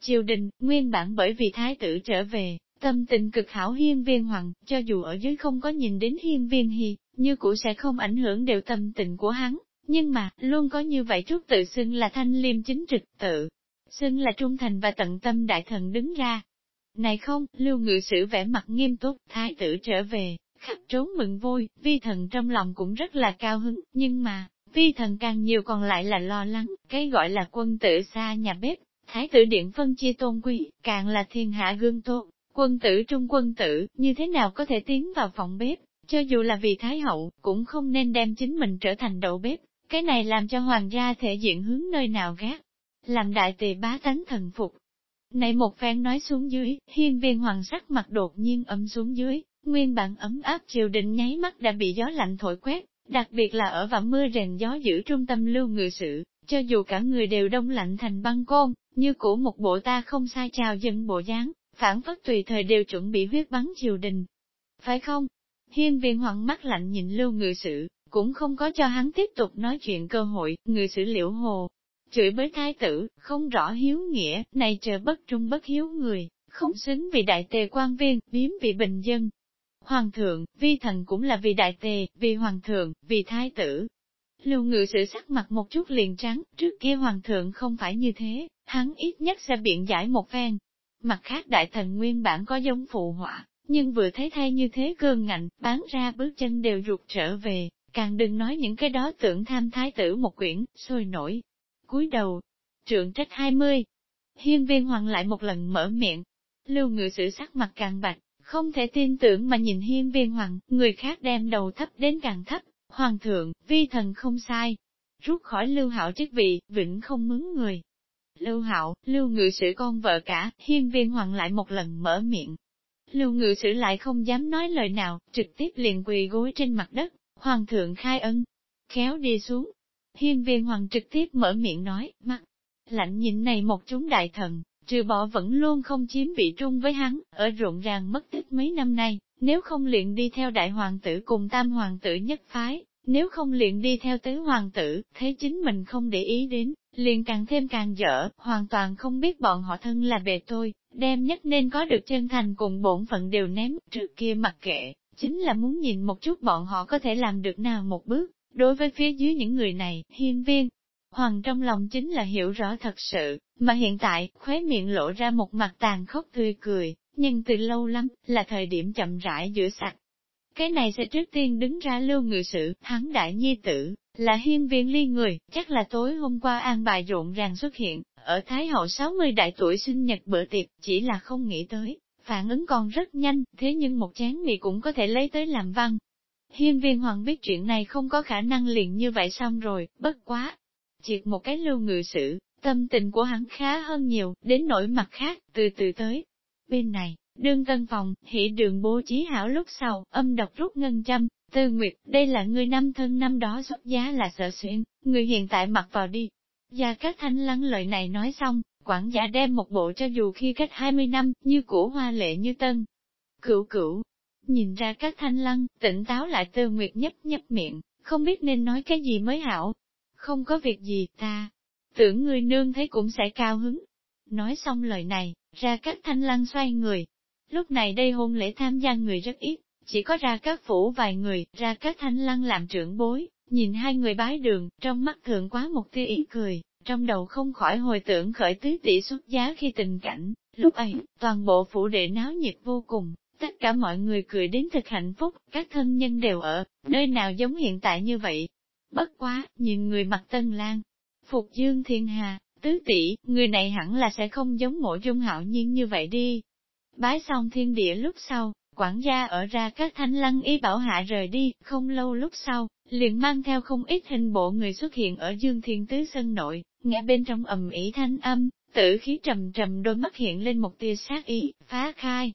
Triều đình, nguyên bản bởi vì thái tử trở về, tâm tình cực hảo hiên viên hoàng, cho dù ở dưới không có nhìn đến hiên viên hi, như cũ sẽ không ảnh hưởng đều tâm tình của hắn. Nhưng mà, luôn có như vậy chút tự xưng là thanh liêm chính trực tự, xưng là trung thành và tận tâm đại thần đứng ra. Này không, lưu ngự sử vẻ mặt nghiêm túc, thái tử trở về, khắp trốn mừng vui, vi thần trong lòng cũng rất là cao hứng, nhưng mà, vi thần càng nhiều còn lại là lo lắng, cái gọi là quân tử xa nhà bếp, thái tử điện phân chia tôn quý, càng là thiên hạ gương tốt, quân tử trung quân tử, như thế nào có thể tiến vào phòng bếp, cho dù là vì thái hậu, cũng không nên đem chính mình trở thành đầu bếp, cái này làm cho hoàng gia thể diện hướng nơi nào gác, làm đại tề bá tánh thần phục. Này một phen nói xuống dưới, hiên viên hoàng sắc mặt đột nhiên ấm xuống dưới, nguyên bản ấm áp triều đình nháy mắt đã bị gió lạnh thổi quét, đặc biệt là ở và mưa rèn gió giữ trung tâm lưu ngự sự, cho dù cả người đều đông lạnh thành băng côn, như của một bộ ta không sai chào dân bộ dáng, phản phất tùy thời đều chuẩn bị huyết bắn triều đình. Phải không? Hiên viên hoàng mắt lạnh nhìn lưu ngự sự, cũng không có cho hắn tiếp tục nói chuyện cơ hội, ngự sử liễu hồ. Chửi với thái tử, không rõ hiếu nghĩa, này chờ bất trung bất hiếu người, không xứng vì đại tề quan viên, biếm vị bình dân, Hoàng thượng, vi thần cũng là vì đại tề, vì hoàng thượng, vì thái tử. Lưu ngự sự sắc mặt một chút liền trắng, trước kia hoàng thượng không phải như thế, hắn ít nhất sẽ biện giải một phen. Mặt khác đại thần nguyên bản có giống phụ họa, nhưng vừa thấy thay như thế cương ngạnh, bán ra bước chân đều ruột trở về, càng đừng nói những cái đó tưởng tham thái tử một quyển, sôi nổi. cúi đầu, trượng trách hai mươi. Hiên viên hoàng lại một lần mở miệng, lưu ngự sự sắc mặt càng bạch, không thể tin tưởng mà nhìn hiên viên hoàng, người khác đem đầu thấp đến càng thấp, hoàng thượng, vi thần không sai. Rút khỏi lưu hạo chức vị, vĩnh không mướn người. Lưu hạo, lưu ngự sử con vợ cả, hiên viên hoàng lại một lần mở miệng. Lưu ngự sử lại không dám nói lời nào, trực tiếp liền quỳ gối trên mặt đất, hoàng thượng khai ân. Khéo đi xuống. Hiên viên hoàng trực tiếp mở miệng nói, mặt, lạnh nhìn này một chúng đại thần, trừ bỏ vẫn luôn không chiếm vị trung với hắn, ở rộn ràng mất tích mấy năm nay, nếu không luyện đi theo đại hoàng tử cùng tam hoàng tử nhất phái, nếu không luyện đi theo tứ hoàng tử, thấy chính mình không để ý đến, liền càng thêm càng dở, hoàn toàn không biết bọn họ thân là bề tôi, đem nhất nên có được chân thành cùng bổn phận đều ném, trước kia mặc kệ, chính là muốn nhìn một chút bọn họ có thể làm được nào một bước, đối với phía dưới những người này, hiên viên, Hoàng trong lòng chính là hiểu rõ thật sự, mà hiện tại, khóe miệng lộ ra một mặt tàn khốc tươi cười, nhưng từ lâu lắm, là thời điểm chậm rãi giữa sạch. Cái này sẽ trước tiên đứng ra lưu ngự sự, hắn đại nhi tử, là hiên viên ly người, chắc là tối hôm qua an bài rộn ràng xuất hiện, ở Thái Hậu 60 đại tuổi sinh nhật bữa tiệc, chỉ là không nghĩ tới, phản ứng còn rất nhanh, thế nhưng một chén mì cũng có thể lấy tới làm văn. Hiên viên hoàng biết chuyện này không có khả năng liền như vậy xong rồi, bất quá, triệt một cái lưu ngự sử, tâm tình của hắn khá hơn nhiều, đến nỗi mặt khác, từ từ tới. Bên này, đương tân phòng, hỷ đường bố trí hảo lúc sau, âm độc rút ngân châm, tư nguyệt, đây là người năm thân năm đó xuất giá là sợ xuyên, người hiện tại mặc vào đi. Gia các thanh lăng lời này nói xong, quản giả đem một bộ cho dù khi cách 20 năm, như cũ hoa lệ như tân. Cửu cửu, nhìn ra các thanh lăng, tỉnh táo lại tư nguyệt nhấp nhấp miệng, không biết nên nói cái gì mới hảo, không có việc gì, ta, tưởng người nương thấy cũng sẽ cao hứng. Nói xong lời này, ra các thanh lăng xoay người. Lúc này đây hôn lễ tham gia người rất ít, chỉ có ra các phủ vài người, ra các thanh lăng làm trưởng bối, nhìn hai người bái đường, trong mắt thượng quá một tia ý cười, trong đầu không khỏi hồi tưởng khởi tứ tỷ xuất giá khi tình cảnh, lúc ấy, toàn bộ phủ đệ náo nhiệt vô cùng, tất cả mọi người cười đến thật hạnh phúc, các thân nhân đều ở, nơi nào giống hiện tại như vậy, Bất quá, nhìn người mặt tân lan, phục dương thiên hà, tứ tỷ, người này hẳn là sẽ không giống mộ dung hạo nhiên như vậy đi. Bái xong thiên địa lúc sau, quản gia ở ra các thanh lăng ý bảo hạ rời đi, không lâu lúc sau, liền mang theo không ít hình bộ người xuất hiện ở dương thiên tứ sân nội, nghe bên trong ầm ĩ thanh âm, Tử khí trầm trầm đôi mắt hiện lên một tia sát ý, phá khai.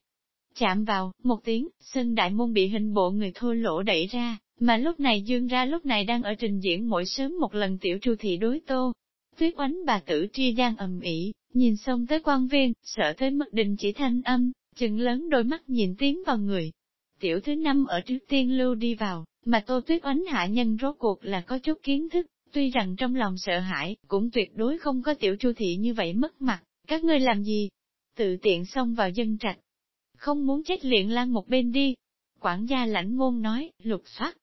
Chạm vào, một tiếng, sân đại môn bị hình bộ người thô lỗ đẩy ra, mà lúc này dương ra lúc này đang ở trình diễn mỗi sớm một lần tiểu tru thị đối tô. Tuyết oánh bà tử tri gian ầm ĩ, nhìn xong tới quan viên, sợ tới mức đình chỉ thanh âm, chừng lớn đôi mắt nhìn tiến vào người. Tiểu thứ năm ở trước tiên lưu đi vào, mà tô tuyết oánh hạ nhân rốt cuộc là có chút kiến thức, tuy rằng trong lòng sợ hãi, cũng tuyệt đối không có tiểu chu thị như vậy mất mặt, các ngươi làm gì? Tự tiện xông vào dân trạch. Không muốn chết liền lan một bên đi. Quản gia lãnh ngôn nói, lục soát.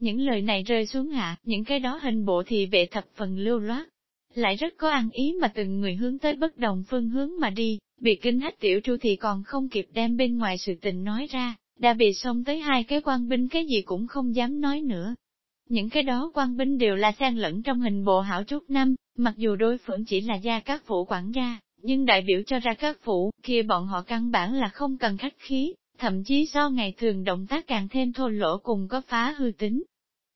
Những lời này rơi xuống hạ, những cái đó hình bộ thì vệ thập phần lưu loát. Lại rất có ăn ý mà từng người hướng tới bất đồng phương hướng mà đi, bị kinh hách tiểu tru thì còn không kịp đem bên ngoài sự tình nói ra, đã bị xông tới hai cái quan binh cái gì cũng không dám nói nữa, những cái đó quan binh đều là xen lẫn trong hình bộ hảo chút năm, mặc dù đối phương chỉ là gia các phủ quản gia, nhưng đại biểu cho ra các phủ, kia bọn họ căn bản là không cần khách khí, thậm chí do ngày thường động tác càng thêm thô lỗ cùng có phá hư tính.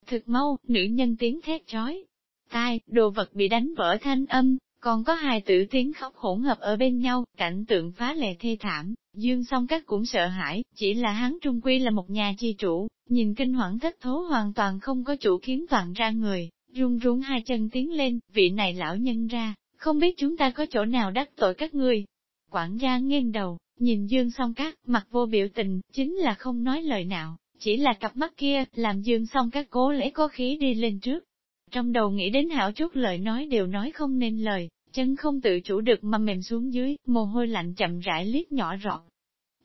Thực mau, nữ nhân tiếng thét trói, tai, đồ vật bị đánh vỡ thanh âm, còn có hai tử tiếng khóc hỗn hợp ở bên nhau, cảnh tượng phá lệ thê thảm, dương song các cũng sợ hãi, chỉ là hắn trung quy là một nhà chi chủ, nhìn kinh hoảng thất thố hoàn toàn không có chủ kiến toàn ra người, run run hai chân tiến lên, vị này lão nhân ra, không biết chúng ta có chỗ nào đắc tội các người. Quản gia nghiêng đầu, nhìn dương song các, mặt vô biểu tình, chính là không nói lời nào, chỉ là cặp mắt kia, làm dương song các cố lễ có khí đi lên trước, trong đầu nghĩ đến hảo chút lời nói đều nói không nên lời, chân không tự chủ được mà mềm xuống dưới, mồ hôi lạnh chậm rãi liếc nhỏ rọt.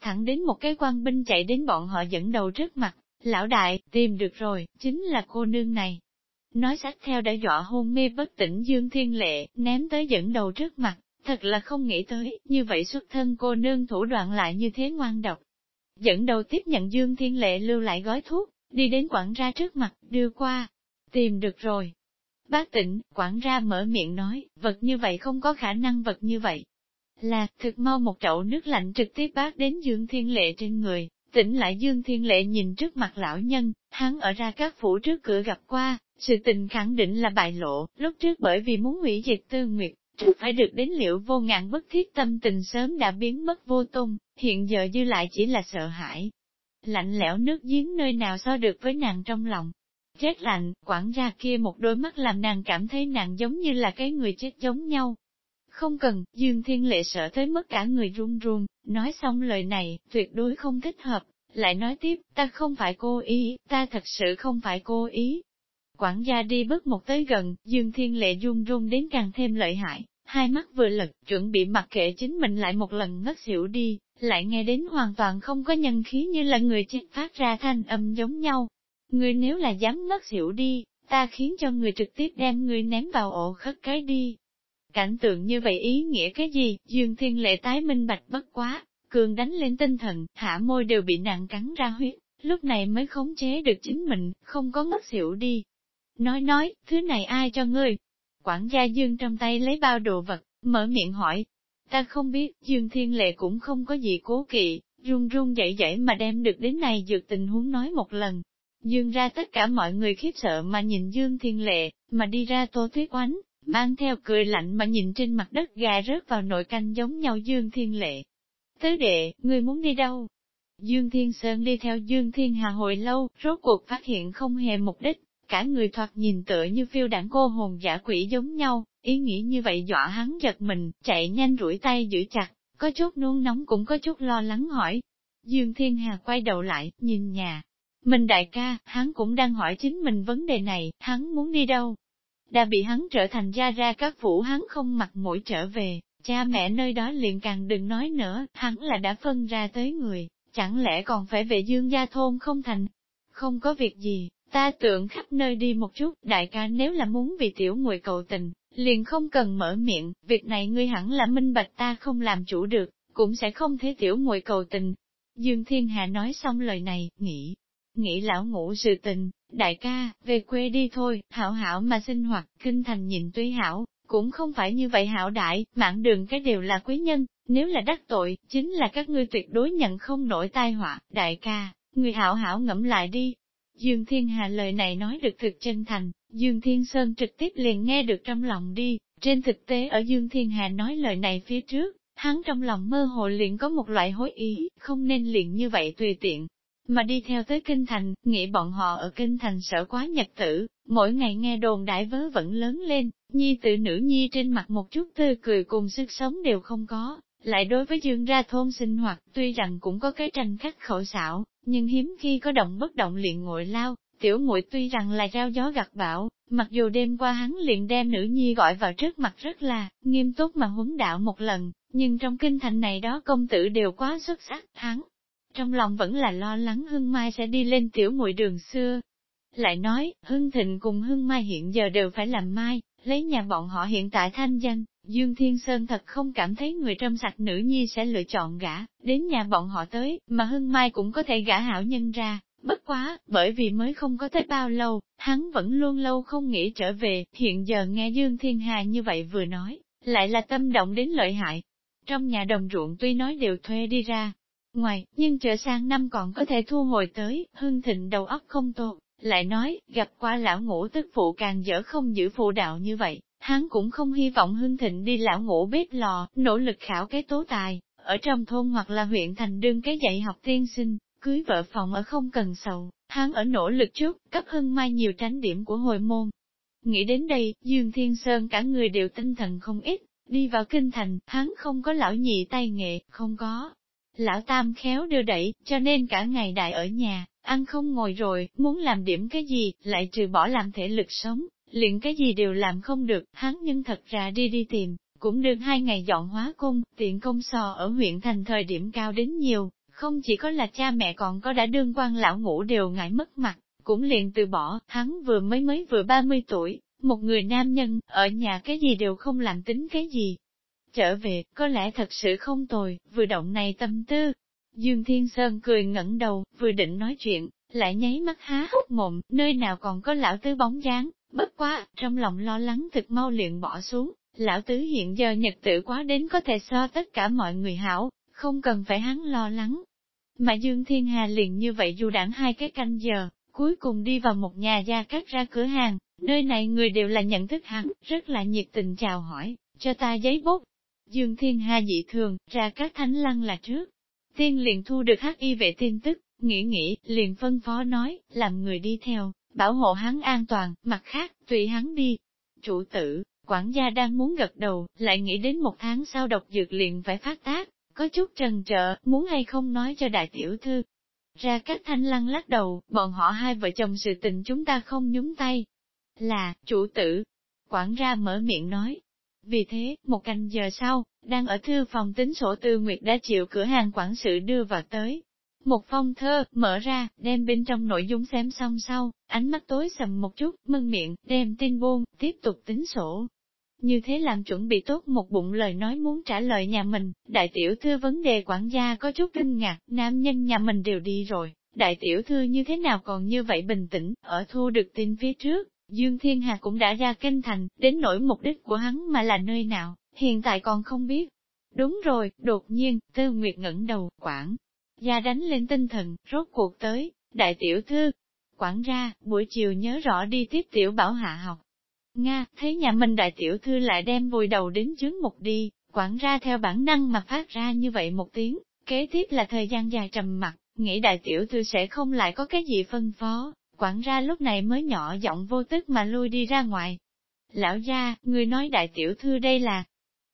Thẳng đến một cái quan binh chạy đến bọn họ dẫn đầu trước mặt, lão đại, tìm được rồi, chính là cô nương này. Nói sách theo đã dọa hôn mê bất tỉnh Dương Thiên Lệ, ném tới dẫn đầu trước mặt, thật là không nghĩ tới, như vậy xuất thân cô nương thủ đoạn lại như thế ngoan độc. Dẫn đầu tiếp nhận Dương Thiên Lệ lưu lại gói thuốc, đi đến quản ra trước mặt, đưa qua. Tìm được rồi, Bác tỉnh, quản ra mở miệng nói, vật như vậy không có khả năng vật như vậy. Là, thực mau một chậu nước lạnh trực tiếp bác đến Dương Thiên Lệ trên người, tỉnh lại Dương Thiên Lệ nhìn trước mặt lão nhân, hắn ở ra các phủ trước cửa gặp qua, sự tình khẳng định là bại lộ, lúc trước bởi vì muốn hủy diệt tư nguyệt, phải được đến liệu vô ngạn bất thiết tâm tình sớm đã biến mất vô tung, hiện giờ dư lại chỉ là sợ hãi. Lạnh lẽo nước giếng nơi nào so được với nàng trong lòng, Chết lạnh, quản gia kia một đôi mắt làm nàng cảm thấy nàng giống như là cái người chết giống nhau. Không cần, Dương Thiên Lệ sợ tới mức cả người run run, nói xong lời này, tuyệt đối không thích hợp, lại nói tiếp, ta không phải cô ý, ta thật sự không phải cô ý. Quản gia đi bước một tới gần, Dương Thiên Lệ run run đến càng thêm lợi hại, hai mắt vừa lật, chuẩn bị mặc kệ chính mình lại một lần ngất xỉu đi, lại nghe đến hoàn toàn không có nhân khí như là người chết phát ra thanh âm giống nhau, Ngươi nếu là dám ngất xỉu đi, ta khiến cho người trực tiếp đem ngươi ném vào ổ khất cái đi. Cảnh tượng như vậy ý nghĩa cái gì, Dương Thiên Lệ tái minh bạch bất quá, cường đánh lên tinh thần, hạ môi đều bị nặng cắn ra huyết, lúc này mới khống chế được chính mình, không có ngất xỉu đi. Nói nói, thứ này ai cho ngươi? Quản gia Dương trong tay lấy bao đồ vật, mở miệng hỏi. Ta không biết, Dương Thiên Lệ cũng không có gì cố kỵ, run run dậy dậy mà đem được đến này dược tình huống nói một lần, Dương ra tất cả mọi người khiếp sợ mà nhìn Dương Thiên Lệ, mà đi ra Tô Tuyết Oánh, mang theo cười lạnh mà nhìn trên mặt đất gà rớt vào nội canh giống nhau Dương Thiên Lệ. Tứ đệ, người muốn đi đâu? Dương Thiên Sơn đi theo Dương Thiên Hà hồi lâu, rốt cuộc phát hiện không hề mục đích, cả người thoạt nhìn tựa như phiêu đảng cô hồn giả quỷ giống nhau, ý nghĩ như vậy dọa hắn giật mình, chạy nhanh rủi tay giữ chặt, có chút nôn nóng cũng có chút lo lắng hỏi. Dương Thiên Hà quay đầu lại, nhìn nhà, mình đại ca, hắn cũng đang hỏi chính mình vấn đề này, hắn muốn đi đâu? Đã bị hắn trở thành gia ra các phủ hắn không mặt mũi trở về, cha mẹ nơi đó liền càng đừng nói nữa, hắn là đã phân ra tới người, chẳng lẽ còn phải về dương gia thôn không thành? Không có việc gì, ta tưởng khắp nơi đi một chút, đại ca nếu là muốn vì tiểu muội cầu tình, liền không cần mở miệng, việc này ngươi hẳn là minh bạch ta không làm chủ được, cũng sẽ không thế tiểu muội cầu tình. Dương Thiên Hà nói xong lời này, nghĩ, nghĩ lão ngủ sự tình, đại ca, về quê đi thôi, hảo hảo mà sinh hoạt, kinh thành nhìn tuy hảo, cũng không phải như vậy hảo đại, mạng đường cái đều là quý nhân, nếu là đắc tội, chính là các ngươi tuyệt đối nhận không nổi tai họa, đại ca, người hảo hảo ngẫm lại đi. Dương Thiên Hà lời này nói được thực chân thành, Dương Thiên Sơn trực tiếp liền nghe được trong lòng đi, trên thực tế ở Dương Thiên Hà nói lời này phía trước, hắn trong lòng mơ hồ liền có một loại hối ý, không nên liền như vậy tùy tiện, mà đi theo tới Kinh Thành, nghĩ bọn họ ở Kinh Thành sợ quá nhật tử, mỗi ngày nghe đồn đại vớ vẫn lớn lên, nhi tự nữ nhi trên mặt một chút tươi cười cùng sức sống đều không có, lại đối với dương ra thôn sinh hoạt, tuy rằng cũng có cái tranh khắc khẩu xảo, nhưng hiếm khi có động bất động liền ngồi lao, tiểu muội tuy rằng là rao gió gặt bão, mặc dù đêm qua hắn liền đem nữ nhi gọi vào trước mặt rất là, nghiêm túc mà huấn đạo một lần, nhưng trong kinh thành này đó công tử đều quá xuất sắc, hắn. Trong lòng vẫn là lo lắng Hưng Mai sẽ đi lên tiểu muội đường xưa. Lại nói, Hưng Thịnh cùng Hưng Mai hiện giờ đều phải làm Mai, lấy nhà bọn họ hiện tại thanh danh, Dương Thiên Sơn thật không cảm thấy người trong sạch nữ nhi sẽ lựa chọn gã, đến nhà bọn họ tới, mà Hưng Mai cũng có thể gả hảo nhân ra. Bất quá, bởi vì mới không có tới bao lâu, hắn vẫn luôn lâu không nghĩ trở về, hiện giờ nghe Dương Thiên Hà như vậy vừa nói, lại là tâm động đến lợi hại. Trong nhà đồng ruộng tuy nói đều thuê đi ra, ngoài, nhưng trở sang năm còn có thể thu hồi tới, hưng thịnh đầu óc không tốt, lại nói, gặp qua lão ngũ tức phụ càng dở không giữ phụ đạo như vậy, hắn cũng không hy vọng hưng thịnh đi lão ngũ bếp lò, nỗ lực khảo cái tố tài, ở trong thôn hoặc là huyện thành đương cái dạy học tiên sinh, cưới vợ phòng ở không cần sầu, hắn ở nỗ lực chút, cấp hưng mai nhiều tránh điểm của hồi môn. Nghĩ đến đây, Dương Thiên Sơn cả người đều tinh thần không ít, đi vào kinh thành, hắn không có lão nhị tay nghệ, không có. Lão Tam khéo đưa đẩy, cho nên cả ngày đại ở nhà, ăn không ngồi rồi, muốn làm điểm cái gì, lại trừ bỏ làm thể lực sống, liền cái gì đều làm không được, hắn nhưng thật ra đi đi tìm, cũng được hai ngày dọn hóa cung, tiện công sò ở huyện thành thời điểm cao đến nhiều, không chỉ có là cha mẹ còn có đã đương quan lão ngũ đều ngại mất mặt, cũng liền từ bỏ, hắn vừa mới mới vừa 30 tuổi, một người nam nhân, ở nhà cái gì đều không làm tính cái gì. Trở về, có lẽ thật sự không tồi, vừa động này tâm tư. Dương Thiên Sơn cười ngẩng đầu, vừa định nói chuyện, lại nháy mắt há hốc mồm, nơi nào còn có lão tứ bóng dáng, bất quá, trong lòng lo lắng thực mau liền bỏ xuống, lão tứ hiện giờ nhật tự quá đến có thể so tất cả mọi người hảo, không cần phải hắn lo lắng. Mà Dương Thiên Hà liền như vậy dù đảng hai cái canh giờ, cuối cùng đi vào một nhà gia cắt ra cửa hàng, nơi này người đều là nhận thức hắn, rất là nhiệt tình chào hỏi, cho ta giấy bút. Dương Thiên Hà dị thường, ra các thánh lăng là trước. Tiên liền thu được hắc y vệ tin tức, nghĩ nghĩ, liền phân phó nói, làm người đi theo, bảo hộ hắn an toàn, mặt khác, tùy hắn đi. Chủ tử, quản gia đang muốn gật đầu, lại nghĩ đến một tháng sau độc dược liền phải phát tác, có chút trần trợ, muốn hay không nói cho đại tiểu thư. Ra các thanh lăng lắc đầu, bọn họ hai vợ chồng sự tình chúng ta không nhúng tay. Là, chủ tử. Quản gia mở miệng nói. Vì thế, một canh giờ sau, đang ở thư phòng tính sổ tư Nguyệt đã chịu cửa hàng quản sự đưa vào tới, một phong thơ, mở ra, đem bên trong nội dung xem xong sau, ánh mắt tối sầm một chút, mân miệng, đem tin buông, tiếp tục tính sổ. Như thế làm chuẩn bị tốt một bụng lời nói muốn trả lời nhà mình, đại tiểu thư vấn đề quản gia có chút kinh ngạc, nam nhân nhà mình đều đi rồi, đại tiểu thư như thế nào còn như vậy bình tĩnh, ở thu được tin phía trước, Dương Thiên Hà cũng đã ra kinh thành, đến nỗi mục đích của hắn mà là nơi nào, hiện tại còn không biết. Đúng rồi, đột nhiên, Tư Nguyệt ngẩng đầu, quảng. Gia đánh lên tinh thần, rốt cuộc tới, đại tiểu thư. Quảng ra, buổi chiều nhớ rõ đi tiếp tiểu bảo hạ học. Nga, thấy nhà mình đại tiểu thư lại đem vùi đầu đến chướng một đi, Quảng ra theo bản năng mà phát ra như vậy một tiếng, kế tiếp là thời gian dài trầm mặt, nghĩ đại tiểu thư sẽ không lại có cái gì phân phó, quản ra lúc này mới nhỏ giọng vô tức mà lui đi ra ngoài. Lão gia, người nói đại tiểu thư đây là,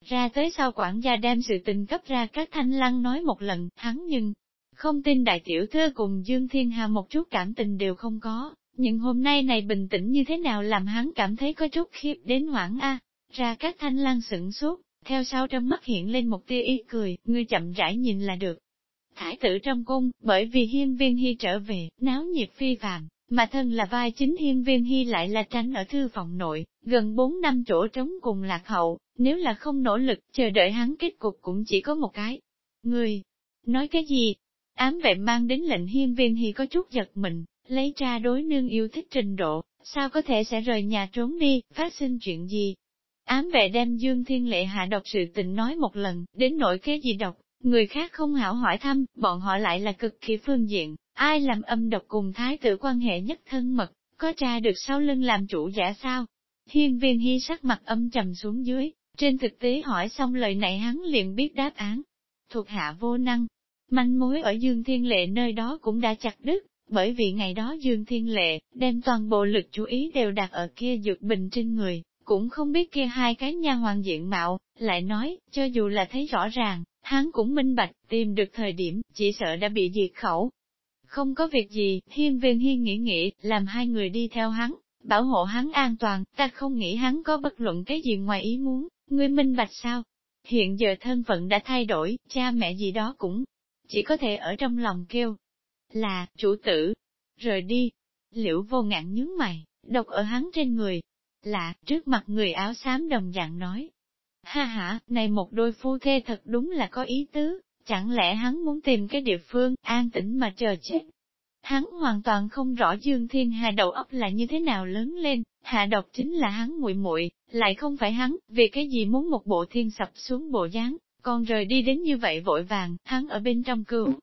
ra tới sau quản gia đem sự tình cấp ra các thanh lăng nói một lần, hắn nhưng, không tin đại tiểu thư cùng Dương Thiên Hà một chút cảm tình đều không có, nhưng hôm nay này bình tĩnh như thế nào làm hắn cảm thấy có chút khiếp đến hoảng a. Ra các thanh lăng sửng sốt, theo sau trong mắt hiện lên một tia y cười, ngươi chậm rãi nhìn là được. Thái tử trong cung, bởi vì hiên viên hy trở về, náo nhiệt phi phạm, mà thân là vai chính hiên viên hy lại là tránh ở thư phòng nội, gần 4 năm chỗ trống cùng lạc hậu, nếu là không nỗ lực, chờ đợi hắn kết cục cũng chỉ có một cái. Người, nói cái gì, Ám vệ mang đến lệnh hiên viên hy có chút giật mình, lấy ra đối nương yêu thích trình độ, sao có thể sẽ rời nhà trốn đi, phát sinh chuyện gì. Ám vệ đem Dương Thiên Lệ hạ độc sự tình nói một lần, đến nỗi cái gì độc, người khác không hảo hỏi thăm, bọn họ lại là cực kỳ phương diện, ai làm âm độc cùng thái tử quan hệ nhất thân mật, Có tra được sau lưng làm chủ giả sao? Hiên viên hy sắc mặt âm trầm xuống dưới, trên thực tế hỏi xong lời này hắn liền biết đáp án. Thuộc hạ vô năng, manh mối ở Dương Thiên Lệ nơi đó cũng đã chặt đứt, bởi vì ngày đó Dương Thiên Lệ đem toàn bộ lực chú ý đều đặt ở kia dược bình trên người, cũng không biết kia hai cái nha hoàng diện mạo, lại nói, cho dù là thấy rõ ràng, hắn cũng minh bạch, tìm được thời điểm, chỉ sợ đã bị diệt khẩu. Không có việc gì, hiên viên hiên nghĩ nghĩ, làm hai người đi theo hắn, bảo hộ hắn an toàn, ta không nghĩ hắn có bất luận cái gì ngoài ý muốn, ngươi minh bạch sao? Hiện giờ thân phận đã thay đổi, cha mẹ gì đó cũng chỉ có thể ở trong lòng kêu là, chủ tử, rời đi. Liễu vô ngạn nhướng mày, độc ở hắn trên người, lạ, trước mặt người áo xám đồng dạng nói. Ha ha, này một đôi phu thê thật đúng là có ý tứ, chẳng lẽ hắn muốn tìm cái địa phương an tĩnh mà chờ chết. Hắn hoàn toàn không rõ Dương Thiên Hà đầu óc là như thế nào lớn lên, hạ độc chính là hắn muội muội, lại không phải hắn, vì cái gì muốn một bộ thiên sập xuống bộ dáng, còn rời đi đến như vậy vội vàng, hắn ở bên trong cừu.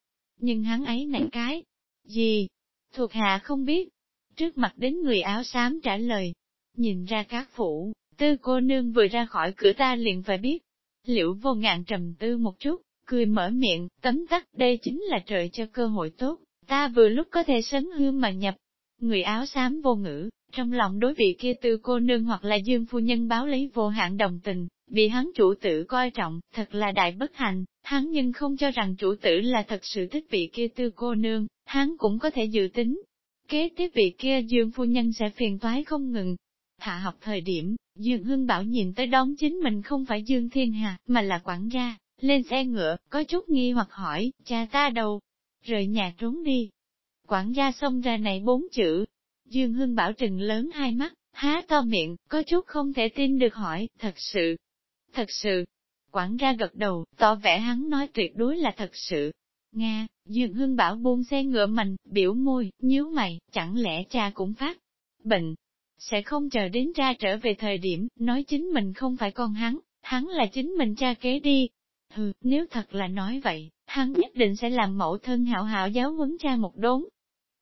Nhưng hắn ấy nảy cái, gì? Thuộc hạ không biết. Trước mặt đến người áo xám trả lời, nhìn ra các phủ, tư cô nương vừa ra khỏi cửa ta liền phải biết. Liễu vô ngạn trầm tư một chút, cười mở miệng, tấm tắc đây chính là trời cho cơ hội tốt, ta vừa lúc có thể sấn hương mà nhập. Người áo xám vô ngữ, trong lòng đối vị kia tư cô nương hoặc là dương phu nhân báo lấy vô hạn đồng tình, bị hắn chủ tử coi trọng, thật là đại bất hạnh, hắn nhưng không cho rằng chủ tử là thật sự thích vị kia tư cô nương, hắn cũng có thể dự tính. Kế tiếp vị kia dương phu nhân sẽ phiền toái không ngừng, Hạ học thời điểm, Dương Hưng Bảo nhìn tới đón chính mình không phải Dương Thiên Hà, mà là quản gia, lên xe ngựa, có chút nghi hoặc hỏi, cha ta đâu? Rời nhà trốn đi. Quản gia xông ra này bốn chữ. Dương Hưng Bảo trừng lớn hai mắt, há to miệng, có chút không thể tin được hỏi, thật sự, thật sự. Quản gia gật đầu, tỏ vẻ hắn nói tuyệt đối là thật sự. Nga, Dương Hưng Bảo buông xe ngựa mình, biểu môi, nhíu mày, chẳng lẽ cha cũng phát bệnh, sẽ không chờ đến ra trở về thời điểm, nói chính mình không phải con hắn, hắn là chính mình cha kế đi. Hừ, nếu thật là nói vậy, hắn nhất định sẽ làm mẫu thân hảo hảo giáo huấn cha một đốn.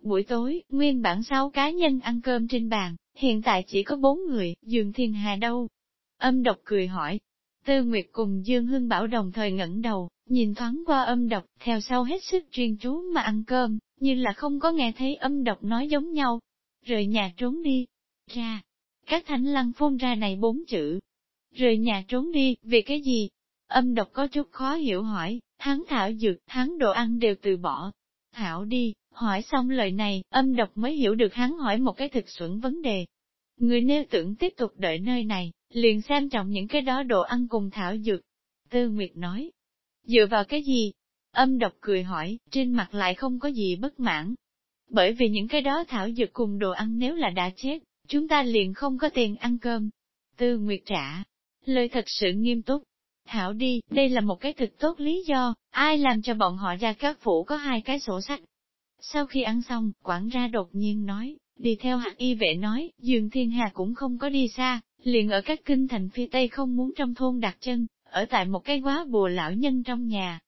Buổi tối, nguyên bản sáu cá nhân ăn cơm trên bàn, hiện tại chỉ có bốn người, Dương Thiên Hà đâu? Âm độc cười hỏi. Tư Nguyệt cùng Dương Hưng Bảo đồng thời ngẩng đầu, nhìn thoáng qua âm độc, theo sau hết sức chuyên chú mà ăn cơm, như là không có nghe thấy âm độc nói giống nhau. Rời nhà trốn đi, ra. Các thánh lăng phun ra này bốn chữ. Rời nhà trốn đi, vì cái gì? Âm độc có chút khó hiểu hỏi, hắn thảo dược, hắn đồ ăn đều từ bỏ. Thảo đi, hỏi xong lời này, âm độc mới hiểu được hắn hỏi một cái thực xuẩn vấn đề. Người nêu tưởng tiếp tục đợi nơi này, liền xem trọng những cái đó đồ ăn cùng thảo dược. Tư Nguyệt nói, dựa vào cái gì? Âm độc cười hỏi, trên mặt lại không có gì bất mãn. Bởi vì những cái đó thảo dược cùng đồ ăn nếu là đã chết, chúng ta liền không có tiền ăn cơm. Tư Nguyệt trả, lời thật sự nghiêm túc. Thảo đi, đây là một cái thực tốt lý do, ai làm cho bọn họ ra các phủ có hai cái sổ sách. Sau khi ăn xong, quản ra đột nhiên nói, đi theo hạt y vệ nói, Dương Thiên Hà cũng không có đi xa, liền ở các kinh thành phía Tây không muốn trong thôn đặt chân, ở tại một cái quá bùa lão nhân trong nhà.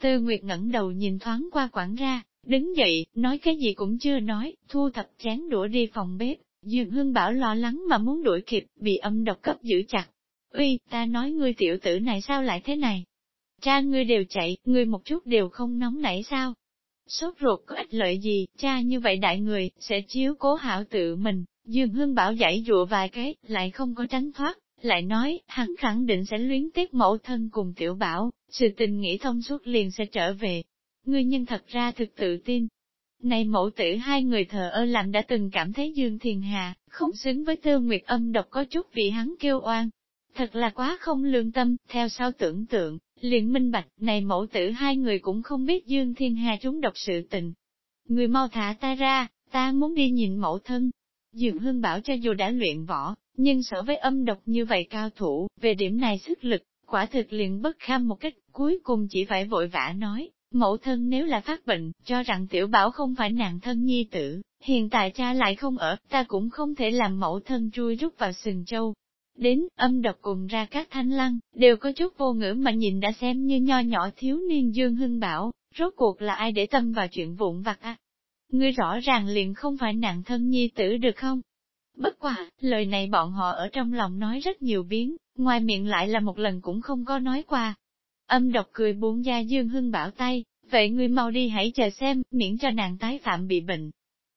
Tư Nguyệt ngẩng đầu nhìn thoáng qua quản ra, đứng dậy, nói cái gì cũng chưa nói, thu thập chén đũa đi phòng bếp, Dương Hưng Bảo lo lắng mà muốn đuổi kịp, bị âm độc cấp giữ chặt. Uy, ta nói ngươi tiểu tử này sao lại thế này? Cha ngươi đều chạy, ngươi một chút đều không nóng nảy sao? Sốt ruột có ích lợi gì, cha như vậy đại người, sẽ chiếu cố hảo tự mình. Dương Hưng Bảo giải dụa vài cái, lại không có tránh thoát, lại nói, hắn khẳng định sẽ luyến tiếc mẫu thân cùng tiểu bảo, sự tình nghĩ thông suốt liền sẽ trở về. Ngươi nhân thật ra thực tự tin, này mẫu tử hai người thờ ơ làm đã từng cảm thấy Dương Thiền Hà, không xứng với Tư Nguyệt âm độc có chút vì hắn kêu oan. Thật là quá không lương tâm, theo sau tưởng tượng, liền minh bạch, này mẫu tử hai người cũng không biết Dương Thiên Hà trúng độc sự tình. Người mau thả ta ra, ta muốn đi nhìn mẫu thân. Dương hương bảo cho dù đã luyện võ, nhưng sở với âm độc như vậy cao thủ, về điểm này sức lực, quả thực liền bất kham một cách, cuối cùng chỉ phải vội vã nói, Mẫu thân nếu là phát bệnh, cho rằng tiểu bảo không phải nạn thân nhi tử, hiện tại cha lại không ở, ta cũng không thể làm mẫu thân chui rút vào sừng châu. Đến, âm độc cùng ra các thanh lăng, đều có chút vô ngữ mà nhìn đã xem như nho nhỏ thiếu niên Dương Hưng Bảo, rốt cuộc là ai để tâm vào chuyện vụn vặt à? ngươi rõ ràng liền không phải nạn thân nhi tử được không? Bất quả, lời này bọn họ ở trong lòng nói rất nhiều biến, ngoài miệng lại là một lần cũng không có nói qua. Âm độc cười buông ra Dương Hưng bảo tay, vậy ngươi mau đi hãy chờ xem, miễn cho nàng tái phạm bị bệnh.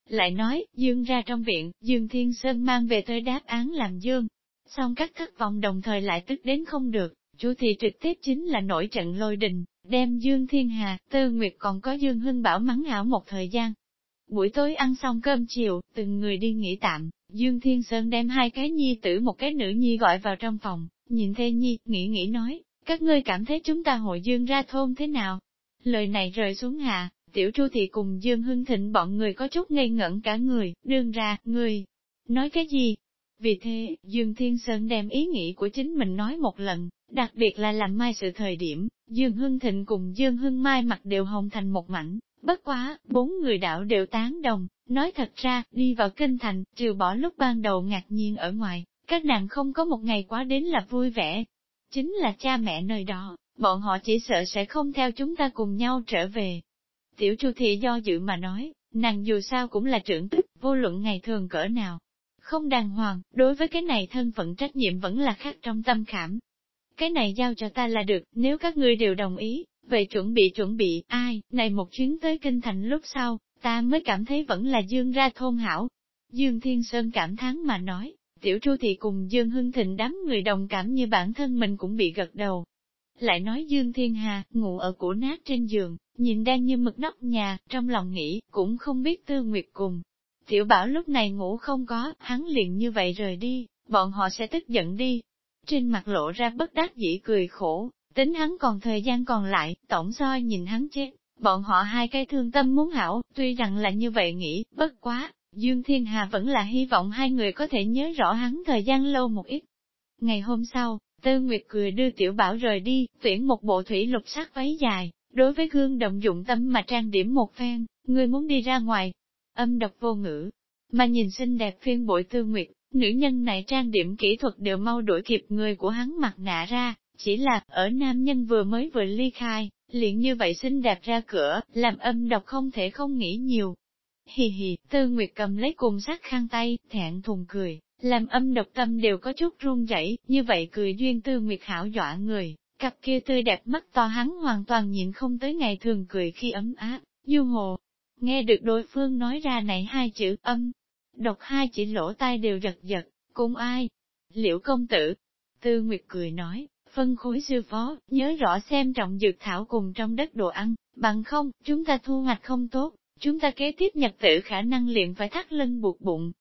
Lại nói, Dương ra trong viện, Dương Thiên Sơn mang về tới đáp án làm Dương. Xong các thất vọng đồng thời lại tức đến không được, chú thị trực tiếp chính là nổi trận lôi đình, đem Dương Thiên Hà, Tư Nguyệt còn có Dương Hưng Bảo mắng ảo một thời gian. Buổi tối ăn xong cơm chiều, từng người đi nghỉ tạm, Dương Thiên Sơn đem hai cái nhi tử một cái nữ nhi gọi vào trong phòng, nhìn Thê Nhi, nghĩ nghĩ nói, các ngươi cảm thấy chúng ta hội Dương ra thôn thế nào? Lời này rơi xuống hạ, tiểu tru thị cùng Dương Hưng Thịnh bọn người có chút ngây ngẩn cả người, đương ra, người, nói cái gì? Vì thế, Dương Thiên Sơn đem ý nghĩ của chính mình nói một lần, đặc biệt là làm mai sự thời điểm, Dương Hưng Thịnh cùng Dương Hưng Mai mặt đều hồng thành một mảnh, bất quá, bốn người đạo đều tán đồng, nói thật ra, đi vào kinh thành, trừ bỏ lúc ban đầu ngạc nhiên ở ngoài, các nàng không có một ngày quá đến là vui vẻ. Chính là cha mẹ nơi đó, bọn họ chỉ sợ sẽ không theo chúng ta cùng nhau trở về. Tiểu Chu Thị do dự mà nói, nàng dù sao cũng là trưởng tức, vô luận ngày thường cỡ nào. Không đàng hoàng, đối với cái này thân phận trách nhiệm vẫn là khác trong tâm khảm. Cái này giao cho ta là được, nếu các ngươi đều đồng ý, vậy chuẩn bị chuẩn bị, ai, này một chuyến tới kinh thành lúc sau, ta mới cảm thấy vẫn là Dương ra thôn hảo. Dương Thiên Sơn cảm thán mà nói, tiểu Chu thị cùng Dương Hưng Thịnh đám người đồng cảm như bản thân mình cũng bị gật đầu. Lại nói Dương Thiên Hà, ngủ ở cổ nát trên giường, nhìn đang như mực nóc nhà, trong lòng nghĩ, cũng không biết tư nguyệt cùng. Tiểu bảo lúc này ngủ không có, hắn liền như vậy rời đi, bọn họ sẽ tức giận đi. Trên mặt lộ ra bất đắc dĩ cười khổ, tính hắn còn thời gian còn lại, tổng soi nhìn hắn chết, bọn họ hai cái thương tâm muốn hảo, tuy rằng là như vậy nghĩ, bất quá, Dương Thiên Hà vẫn là hy vọng hai người có thể nhớ rõ hắn thời gian lâu một ít. Ngày hôm sau, Tư Nguyệt cười đưa Tiểu Bảo rời đi, tuyển một bộ thủy lục sắc váy dài, đối với gương động dụng tâm mà trang điểm một phen, người muốn đi ra ngoài. Âm độc vô ngữ, mà nhìn xinh đẹp phiên bội Tư Nguyệt, nữ nhân này trang điểm kỹ thuật đều mau đuổi kịp người của hắn mặt nạ ra, chỉ là, ở nam nhân vừa mới vừa ly khai, liền như vậy xinh đẹp ra cửa, làm âm độc không thể không nghĩ nhiều. Hì hì, tư nguyệt cầm lấy cùng sát khăn tay, thẹn thùng cười, làm âm độc tâm đều có chút run rẩy, như vậy cười duyên tư nguyệt hảo dọa người, cặp kia tươi đẹp mắt to hắn hoàn toàn nhìn không tới ngày thường cười khi ấm áp, du hồ. Nghe được đối phương nói ra này hai chữ âm, độc hai chỉ lỗ tai đều giật giật, cùng ai? Liễu công tử. Tư Nguyệt cười nói, phân khối sư phó, nhớ rõ xem trọng dược thảo cùng trong đất đồ ăn, bằng không, chúng ta thu hoạch không tốt, chúng ta kế tiếp nhật tử khả năng liền phải thắt lưng buộc bụng.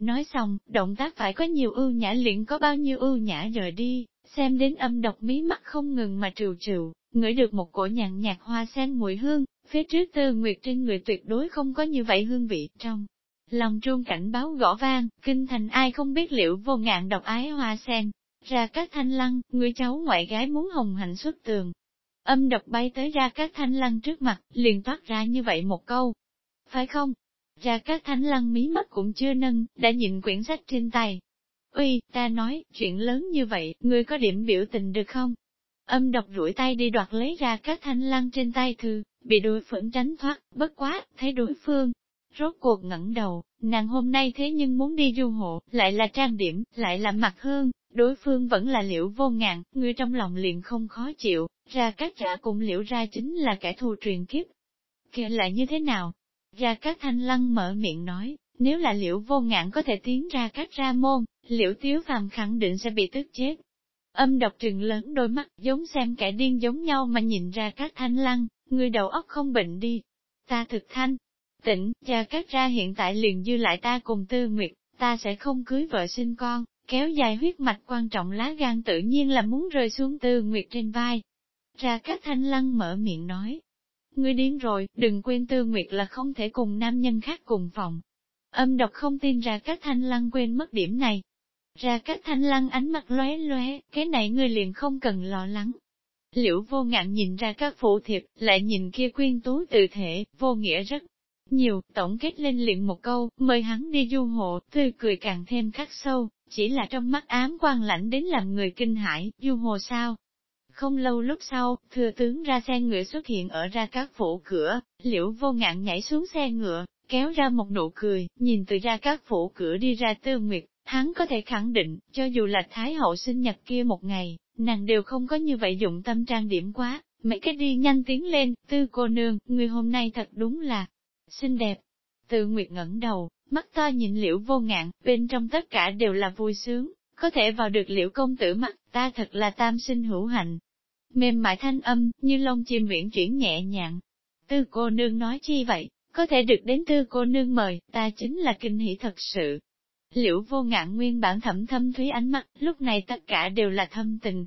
Nói xong, động tác phải có nhiều ưu nhã liền có bao nhiêu ưu nhã rời đi, xem đến âm độc mí mắt không ngừng mà trừ trừ, ngửi được một cổ nhàn nhạt hoa sen mùi hương, phía trước tư nguyệt trên người tuyệt đối không có như vậy hương vị trong. Lòng trung cảnh báo gõ vang, kinh thành ai không biết liệu vô ngạn độc ái hoa sen, ra các thanh lăng, người cháu ngoại gái muốn hồng hạnh xuất tường. Âm độc bay tới ra các thanh lăng trước mặt, liền toát ra như vậy một câu. Phải không? Ra các thanh lăng mí mắt cũng chưa nâng, đã nhìn quyển sách trên tay. Uy, ta nói, chuyện lớn như vậy, ngươi có điểm biểu tình được không? Âm độc rủi tay đi đoạt lấy ra các thanh lăng trên tay thư, bị đối phương tránh thoát, bất quá, thấy đối phương. Rốt cuộc ngẩng đầu, nàng hôm nay thế nhưng muốn đi du hộ, lại là trang điểm, lại là mặt hương, đối phương vẫn là liễu vô ngạn, người trong lòng liền không khó chịu, ra các trả cùng liễu ra chính là kẻ thù truyền kiếp. kia lại như thế nào? Ra các thanh lăng mở miệng nói, nếu là liễu vô ngạn có thể tiến ra các ra môn, liễu tiếu phàm khẳng định sẽ bị tức chết. Âm độc trừng lớn đôi mắt giống xem kẻ điên giống nhau mà nhìn ra các thanh lăng, người đầu óc không bệnh đi. Ta thực thanh, tỉnh, ra các ra hiện tại liền dư lại ta cùng tư nguyệt, ta sẽ không cưới vợ sinh con, kéo dài huyết mạch quan trọng lá gan tự nhiên là muốn rơi xuống tư nguyệt trên vai. Ra các thanh lăng mở miệng nói. Ngươi điên rồi, đừng quên tư nguyệt là không thể cùng nam nhân khác cùng phòng. Âm độc không tin ra các thanh lăng quên mất điểm này. Ra các thanh lăng ánh mắt lóe lóe, cái này ngươi liền không cần lo lắng. Liễu vô ngạn nhìn ra các phụ thiệp, lại nhìn kia quyên tú tự thể, vô nghĩa rất nhiều, tổng kết lên liền một câu, mời hắn đi du hộ, tươi cười càng thêm khắc sâu, chỉ là trong mắt ám quan lãnh đến làm người kinh hãi, du hồ sao. Không lâu lúc sau, thừa tướng ra xe ngựa xuất hiện ở ra các phủ cửa, liễu vô ngạn nhảy xuống xe ngựa, kéo ra một nụ cười, nhìn từ ra các phủ cửa đi ra tư nguyệt, hắn có thể khẳng định, cho dù là Thái hậu sinh nhật kia một ngày, nàng đều không có như vậy dụng tâm trang điểm quá, mấy cái đi nhanh tiến lên, tư cô nương, người hôm nay thật đúng là xinh đẹp. Tư Nguyệt ngẩng đầu, mắt to nhìn liễu vô ngạn, bên trong tất cả đều là vui sướng, có thể vào được liễu công tử mắt, ta thật là tam sinh hữu hạnh. Mềm mại thanh âm, như lông chim viễn chuyển nhẹ nhàng. Tư cô nương nói chi vậy, có thể được đến tư cô nương mời, ta chính là kinh hỷ thật sự. Liễu vô ngạn nguyên bản thẩm thâm thúy ánh mắt, lúc này tất cả đều là thâm tình.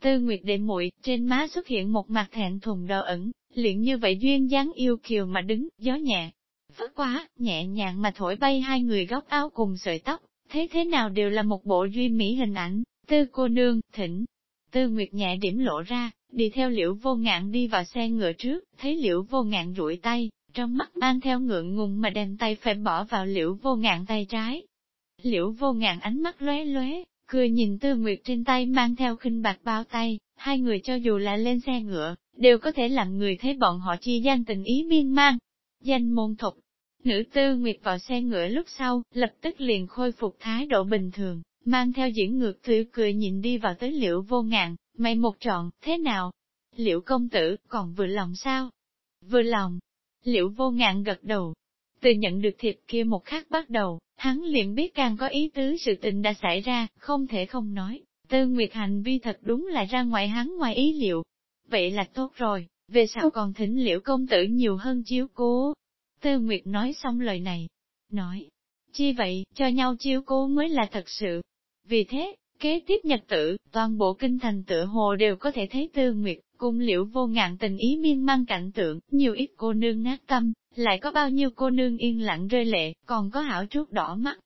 Tư Nguyệt đệ muội trên má xuất hiện một mặt thẹn thùng đỏ ẩn, liền như vậy duyên dáng yêu kiều mà đứng, gió nhẹ. Phất quá, nhẹ nhàng mà thổi bay hai người góc áo cùng sợi tóc, thế thế nào đều là một bộ duy mỹ hình ảnh, tư cô nương, thỉnh. Tư Nguyệt nhẹ điểm lộ ra, đi theo liễu vô ngạn đi vào xe ngựa trước, thấy liễu vô ngạn rụi tay, trong mắt mang theo ngượng ngùng mà đem tay phải bỏ vào liễu vô ngạn tay trái. Liễu vô ngạn ánh mắt lóe lóe, cười nhìn Tư Nguyệt trên tay mang theo khinh bạc bao tay, hai người cho dù là lên xe ngựa, đều có thể làm người thấy bọn họ chi gian tình ý miên man. Danh môn thục, nữ Tư Nguyệt vào xe ngựa lúc sau, lập tức liền khôi phục thái độ bình thường, mang theo diễn ngược tươi cười nhìn đi vào tới liễu vô ngạn, mày một trọn, thế nào? Liễu công tử, còn vừa lòng sao? Vừa lòng, Liễu vô ngạn gật đầu. Từ nhận được thiệp kia một khắc bắt đầu, hắn liền biết càng có ý tứ sự tình đã xảy ra, không thể không nói. Tư Nguyệt hành vi thật đúng là ra ngoài hắn ngoài ý liệu. Vậy là tốt rồi, về sau còn thỉnh liễu công tử nhiều hơn chiếu cố. Tư Nguyệt nói xong lời này, nói, chi vậy, cho nhau chiếu cố mới là thật sự. Vì thế, kế tiếp nhật tử, toàn bộ kinh thành tựa hồ đều có thể thấy Tư Nguyệt, Cung liễu vô ngạn tình ý miên mang cảnh tượng, nhiều ít cô nương nát tâm, lại có bao nhiêu cô nương yên lặng rơi lệ, còn có hảo chút đỏ mắt.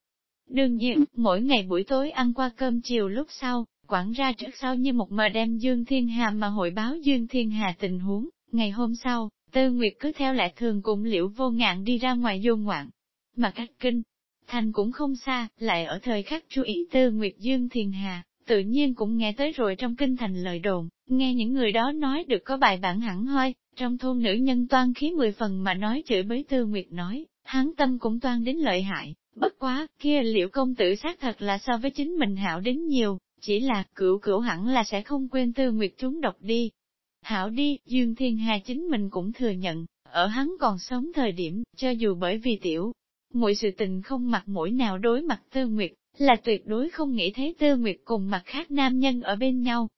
Đương nhiên, mỗi ngày buổi tối ăn qua cơm chiều lúc sau, quản ra trước sau như một mờ đem Dương Thiên Hà mà hội báo Dương Thiên Hà tình huống, ngày hôm sau, Tư Nguyệt cứ theo lẽ thường cùng liễu vô ngạn đi ra ngoài vô ngoạn. Mà cách kinh, thành cũng không xa, lại ở thời khắc chú ý Tư Nguyệt Dương Thiên Hà, tự nhiên cũng nghe tới rồi trong kinh thành lời đồn, nghe những người đó nói được có bài bản hẳn hoi, trong thôn nữ nhân toan khí mười phần mà nói chửi bới Tư Nguyệt nói, hắn tâm cũng toan đến lợi hại, bất quá, kia liệu công tử xác thật là so với chính mình hảo đến nhiều, chỉ là cửu cửu hẳn là sẽ không quên Tư Nguyệt trúng độc đi. Hảo đi, Dương Thiên Hà chính mình cũng thừa nhận, ở hắn còn sống thời điểm, cho dù bởi vì tiểu, mỗi sự tình không mặt mũi nào đối mặt Tư Nguyệt, là tuyệt đối không nghĩ thấy Tư Nguyệt cùng mặt khác nam nhân ở bên nhau.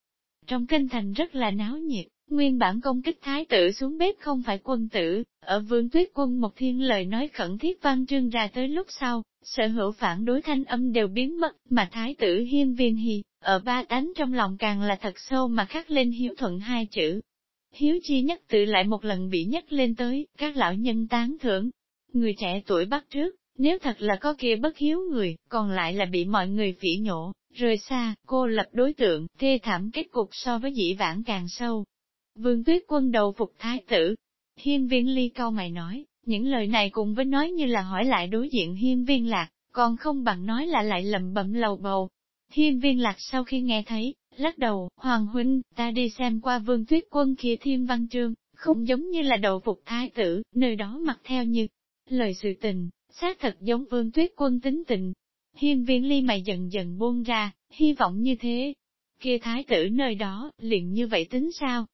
Trong kinh thành rất là náo nhiệt, nguyên bản công kích thái tử xuống bếp không phải quân tử, ở vương tuyết quân một thiên lời nói khẩn thiết văn trương ra tới lúc sau, sở hữu phản đối thanh âm đều biến mất, mà thái tử hiên viên hì, ở ba đánh trong lòng càng là thật sâu mà khắc lên hiếu thuận hai chữ. Hiếu chi nhất tự lại một lần bị nhắc lên tới, các lão nhân tán thưởng. Người trẻ tuổi bắt trước, nếu thật là có kia bất hiếu người, còn lại là bị mọi người phỉ nhổ, rời xa, cô lập đối tượng, thê thảm kết cục so với dĩ vãng càng sâu. Vương tuyết quân đầu phục thái tử. Hiên viên ly câu mày nói, những lời này cùng với nói như là hỏi lại đối diện hiên viên lạc, còn không bằng nói là lại lầm bẩm lầu bầu. Hiên viên lạc sau khi nghe thấy, lắc đầu, Hoàng huynh, ta đi xem qua vương tuyết quân kia thiên văn trương, không giống như là đầu phục thái tử, nơi đó mặc theo như lời sự tình, xác thật giống vương tuyết quân tính tình. Hiên viên ly mày dần dần buông ra, hy vọng như thế. Kia thái tử nơi đó, liền như vậy tính sao?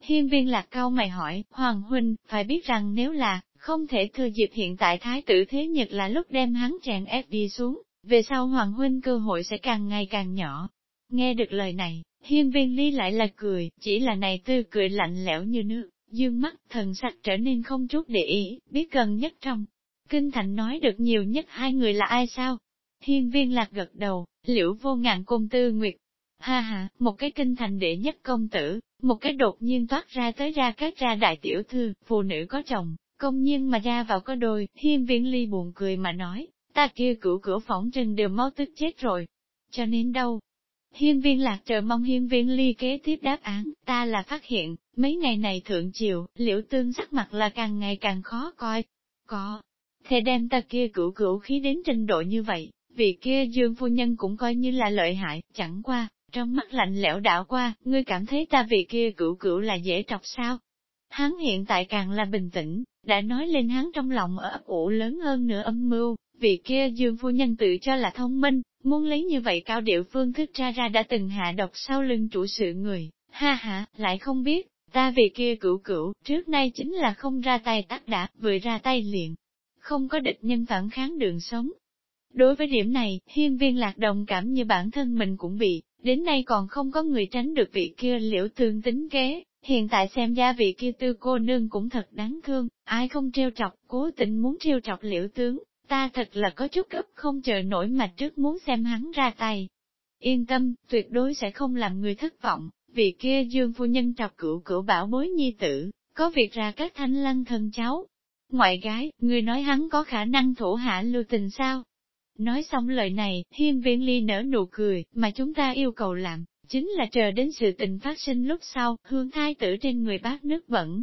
Hiên viên lạc cao mày hỏi, Hoàng Huynh, phải biết rằng nếu là, không thể thừa dịp hiện tại thái tử thế nhật là lúc đem hắn chèn ép đi xuống, về sau Hoàng Huynh cơ hội sẽ càng ngày càng nhỏ. Nghe được lời này, hiên viên ly lại là cười, chỉ là này tư cười lạnh lẽo như nước, dương mắt thần sạch trở nên không chút để ý, biết gần nhất trong Kinh Thành nói được nhiều nhất hai người là ai sao? Hiên viên lạc gật đầu, liễu vô ngạn cung tư nguyệt. Ha ha, một cái kinh thành đệ nhất công tử, một cái đột nhiên toát ra tới ra các ra đại tiểu thư, phụ nữ có chồng, công nhiên mà ra vào có đôi, hiên viên ly buồn cười mà nói, ta kia cửu cửa phỏng trừng đều máu tức chết rồi. Cho nên đâu? Hiên viên lạc chờ mong hiên viên ly kế tiếp đáp án, ta là phát hiện, mấy ngày này thượng triều, liễu tương sắc mặt là càng ngày càng khó coi. Có, Thế đem ta kia cửu cửu khí đến trình độ như vậy, vì kia dương phu nhân cũng coi như là lợi hại, chẳng qua, trong mắt lạnh lẽo đảo qua, ngươi cảm thấy ta vị kia cửu cửu là dễ trọc sao? hắn hiện tại càng là bình tĩnh, đã nói lên hắn trong lòng ở ấp ủ lớn hơn nửa âm mưu, vị kia dương phu nhân tự cho là thông minh, muốn lấy như vậy cao điệu phương thức ra ra đã từng hạ độc sau lưng chủ sự người, ha ha, lại không biết, ta vì kia cửu cửu, trước nay chính là không ra tay tắt đã, vừa ra tay liền, không có địch nhân phản kháng đường sống. Đối với điểm này, hiên viên lạc đồng cảm như bản thân mình cũng bị, đến nay còn không có người tránh được vị kia liễu tương tính kế, hiện tại xem ra vị kia tư cô nương cũng thật đáng thương, ai không treo chọc, cố tình muốn treo chọc liễu tướng, ta thật là có chút gấp không chờ nổi mà trước muốn xem hắn ra tay. Yên tâm, tuyệt đối sẽ không làm người thất vọng, vị kia dương phu nhân trọc cửu cửu bảo bối nhi tử, có việc ra các thanh lăng thân cháu. Ngoại gái, người nói hắn có khả năng thủ hạ lưu tình sao? Nói xong lời này, hiên viên ly nở nụ cười, mà chúng ta yêu cầu làm, chính là chờ đến sự tình phát sinh lúc sau, hương thai tử trên người bát nước vẫn.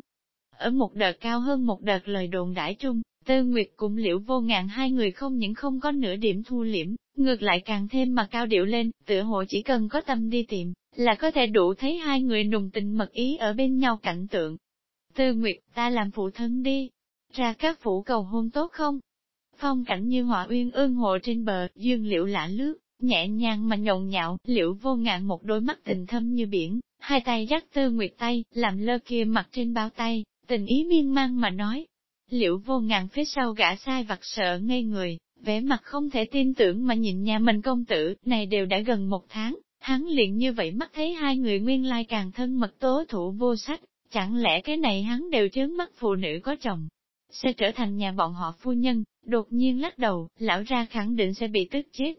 Ở một đợt cao hơn một đợt lời đồn đãi trung, Tư Nguyệt cùng liễu vô ngạn hai người không những không có nửa điểm thu liễm, ngược lại càng thêm mà cao điệu lên, tựa hồ chỉ cần có tâm đi tìm, là có thể đủ thấy hai người nùng tình mật ý ở bên nhau cảnh tượng. Tư Nguyệt, ta làm phụ thân đi, ra các phủ cầu hôn tốt không? Phong cảnh như họa uyên ương hồ trên bờ, dương liễu lạ lướt, nhẹ nhàng mà nhộn nhạo, liễu vô ngạn một đôi mắt tình thâm như biển, hai tay dắt Tư Nguyệt tay, làm lơ kia mặt trên bao tay, tình ý miên man mà nói, Liễu vô ngạn phía sau gã sai vặt sợ ngây người, vẻ mặt không thể tin tưởng mà nhìn nhà mình công tử, này đều đã gần một tháng, hắn liền như vậy mắt thấy hai người nguyên lai càng thân mật tố thủ vô sách, chẳng lẽ cái này hắn đều chớn mắt phụ nữ có chồng, sẽ trở thành nhà bọn họ phu nhân, đột nhiên lắc đầu, lão ra khẳng định sẽ bị tức chết.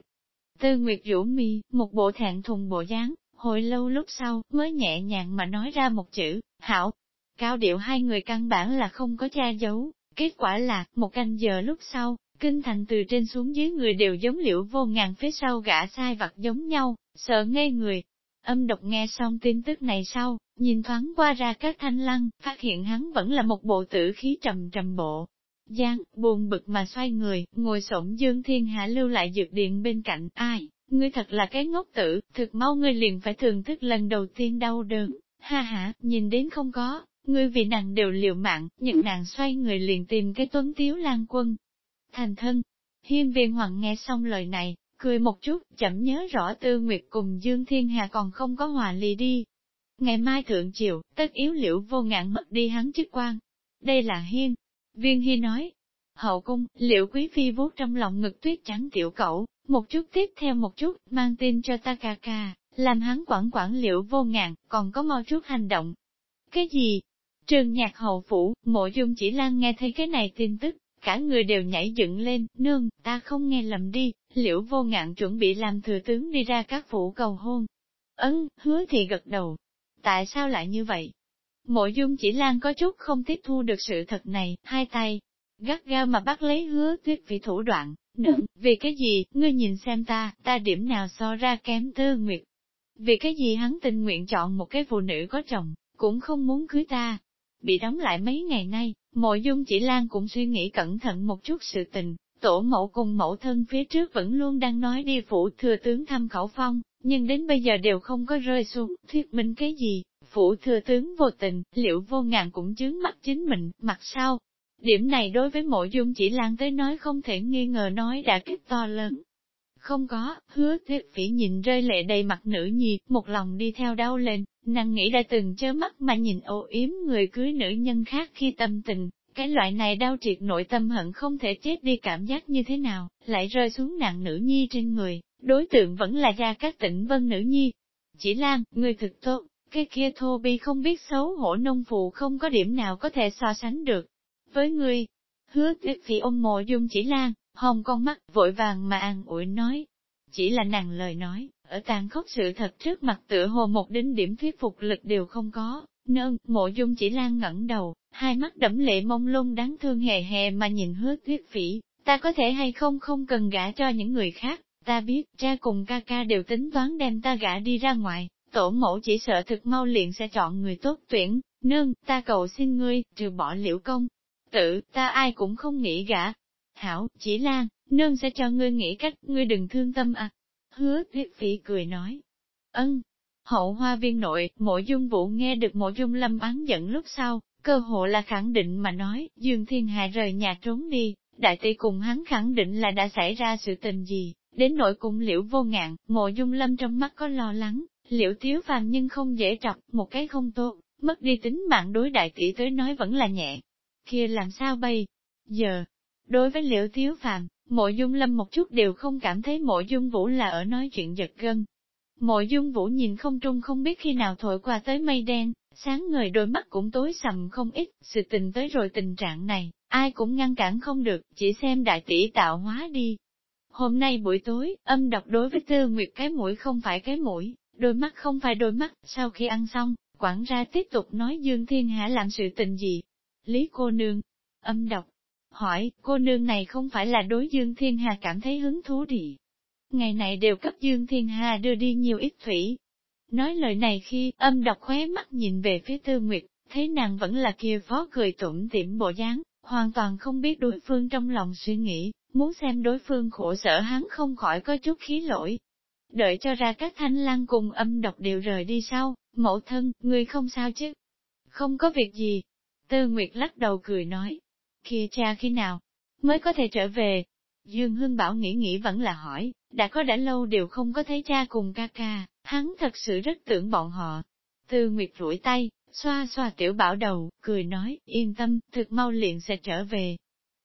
Tư Nguyệt rũ mi, một bộ thẹn thùng bộ dáng, hồi lâu lúc sau, mới nhẹ nhàng mà nói ra một chữ, hảo. Cao điệu hai người căn bản là không có cha giấu, Kết quả là, một canh giờ lúc sau, kinh thành từ trên xuống dưới người đều giống liễu vô ngàn phía sau gã sai vặt giống nhau, sợ ngây người. Âm độc nghe xong tin tức này sau, nhìn thoáng qua ra các thanh lăng, phát hiện hắn vẫn là một bộ tử khí trầm trầm bộ. Giang, buồn bực mà xoay người, ngồi xổm dương thiên hạ lưu lại dược điện bên cạnh, ai, ngươi thật là cái ngốc tử, thực mau ngươi liền phải thường thức lần đầu tiên đau đớn, ha ha, nhìn đến không có, Ngươi vì nàng đều liều mạng, nhưng nàng xoay người liền tìm cái tuấn tiếu lan quân. Thành thân, hiên viên hoàng nghe xong lời này, cười một chút, chậm nhớ rõ tư nguyệt cùng Dương Thiên Hà còn không có hòa ly đi. Ngày mai thượng chiều tất yếu liễu vô ngạn mất đi hắn chức quan. Đây là hiên. Viên hi nói, hậu cung, liệu quý phi vuốt trong lòng ngực tuyết trắng tiểu cẩu, một chút tiếp theo một chút, mang tin cho ta ca ca, làm hắn quản quản liệu vô ngạn, còn có mau chút hành động. Cái gì? Trường nhạc hậu phủ, mộ dung chỉ lan nghe thấy cái này tin tức, cả người đều nhảy dựng lên, nương, ta không nghe lầm đi, liễu vô ngạn chuẩn bị làm thừa tướng đi ra các phủ cầu hôn. Ấn, hứa thì gật đầu. Tại sao lại như vậy? Mộ dung chỉ lan có chút không tiếp thu được sự thật này, hai tay, gắt gao mà bắt lấy hứa tuyết vì thủ đoạn, nương, vì cái gì, ngươi nhìn xem ta, ta điểm nào so ra kém tư nguyệt. Vì cái gì hắn tình nguyện chọn một cái phụ nữ có chồng, cũng không muốn cưới ta, bị đóng lại mấy ngày nay, mộ dung chỉ lan cũng suy nghĩ cẩn thận một chút sự tình, tổ mẫu cùng mẫu thân phía trước vẫn luôn đang nói đi phủ thừa tướng thăm khẩu phong, nhưng đến bây giờ đều không có rơi xuống, thuyết minh cái gì, phủ thừa tướng vô tình, liệu vô ngàn cũng chướng mắt chính mình, mặt sau. Điểm này đối với mộ dung chỉ lan tới nói không thể nghi ngờ nói đã kích to lớn. Không có, hứa tuyết phỉ nhìn rơi lệ đầy mặt nữ nhi, một lòng đi theo đau lên, Nàng nghĩ đã từng chớ mắt mà nhìn ô yếm người cưới nữ nhân khác khi tâm tình, cái loại này đau triệt nội tâm hận không thể chết đi cảm giác như thế nào, lại rơi xuống nặng nữ nhi trên người, đối tượng vẫn là gia các tỉnh vân nữ nhi. Chỉ lan, người thực tốt, cái kia thô bi không biết xấu hổ nông phụ không có điểm nào có thể so sánh được. Với người, hứa tuyết phi ôm mộ dung chỉ lan, hồng con mắt vội vàng mà an ủi nói. Chỉ là nàng lời nói, ở tàn khốc sự thật trước mặt tựa hồ một đính điểm thuyết phục lực đều không có, nương, mộ dung chỉ lan ngẩng đầu, hai mắt đẫm lệ mông lung đáng thương hề hề mà nhìn hứa tuyết phỉ, ta có thể hay không không cần gả cho những người khác, ta biết, cha cùng ca ca đều tính toán đem ta gả đi ra ngoài, tổ mẫu chỉ sợ thực mau liền sẽ chọn người tốt tuyển, nương, ta cầu xin ngươi, trừ bỏ liễu công, tự, ta ai cũng không nghĩ gả. Hảo, chỉ lan, nương sẽ cho ngươi nghĩ cách, ngươi đừng thương tâm à, Hứa tuyết phỉ cười nói. Ân. Hậu hoa viên nội, mộ dung vũ nghe được mộ dung lâm bán giận lúc sau, cơ hộ là khẳng định mà nói, Dương Thiên Hạ rời nhà trốn đi, đại tỷ cùng hắn khẳng định là đã xảy ra sự tình gì, đến nỗi cùng liễu vô ngạn, mộ dung lâm trong mắt có lo lắng, liễu tiếu phàm nhưng không dễ trọc, một cái không tốt, mất đi tính mạng đối đại tỷ tới nói vẫn là nhẹ. Kia làm sao bây? Giờ, đối với liễu tiếu phàm, mộ dung lâm một chút đều không cảm thấy mộ dung vũ là ở nói chuyện giật gân. Mộ dung vũ nhìn không trung không biết khi nào thổi qua tới mây đen, sáng ngời đôi mắt cũng tối sầm không ít, sự tình tới rồi tình trạng này, ai cũng ngăn cản không được, chỉ xem đại tỷ tạo hóa đi. Hôm nay buổi tối, âm độc đối với tư nguyệt cái mũi không phải cái mũi, đôi mắt không phải đôi mắt, sau khi ăn xong, quản ra tiếp tục nói Dương Thiên Hạ làm sự tình gì. Lý cô nương, âm độc, hỏi, cô nương này không phải là đối Dương Thiên Hà cảm thấy hứng thú đi. Ngày này đều cấp Dương Thiên Hà đưa đi nhiều ít thủy. Nói lời này khi âm độc khóe mắt nhìn về phía Tư Nguyệt, thấy nàng vẫn là kia phó cười tủm tỉm bộ dáng, hoàn toàn không biết đối phương trong lòng suy nghĩ, muốn xem đối phương khổ sở hắn không khỏi có chút khí lỗi. Đợi cho ra các thanh lang cùng âm độc đều rời đi sau, mẫu thân, người không sao chứ? Không có việc gì. Tư Nguyệt lắc đầu cười nói, kia cha khi nào mới có thể trở về? Dương Hương Bảo nghĩ nghĩ vẫn là hỏi, đã có đã lâu đều không có thấy cha cùng ca ca, hắn thật sự rất tưởng bọn họ. Tư Nguyệt rủi tay, xoa xoa tiểu bảo đầu, cười nói, yên tâm, thực mau liền sẽ trở về.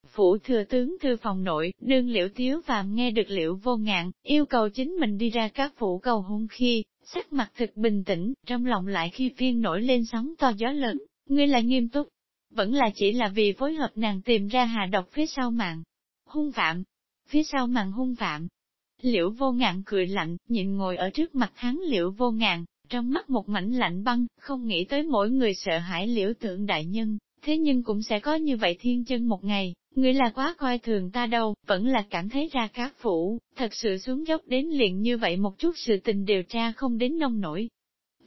Phủ thừa tướng thư phòng nội, đương liễu thiếu phàm nghe được liễu vô ngạn, yêu cầu chính mình đi ra các phủ cầu hôn khi, sắc mặt thực bình tĩnh, trong lòng lại khi phiên nổi lên sóng to gió lớn, ngươi là nghiêm túc, vẫn là chỉ là vì phối hợp nàng tìm ra hà độc phía sau mạng. Hung phạm, phía sau màn hung phạm. Liễu vô ngạn cười lạnh, nhìn ngồi ở trước mặt hắn liễu vô ngạn, trong mắt một mảnh lạnh băng, không nghĩ tới mỗi người sợ hãi liễu tượng đại nhân, thế nhưng cũng sẽ có như vậy thiên chân một ngày, người là quá coi thường ta đâu, vẫn là cảm thấy ra các phủ, thật sự xuống dốc đến liền như vậy một chút sự tình điều tra không đến nông nổi.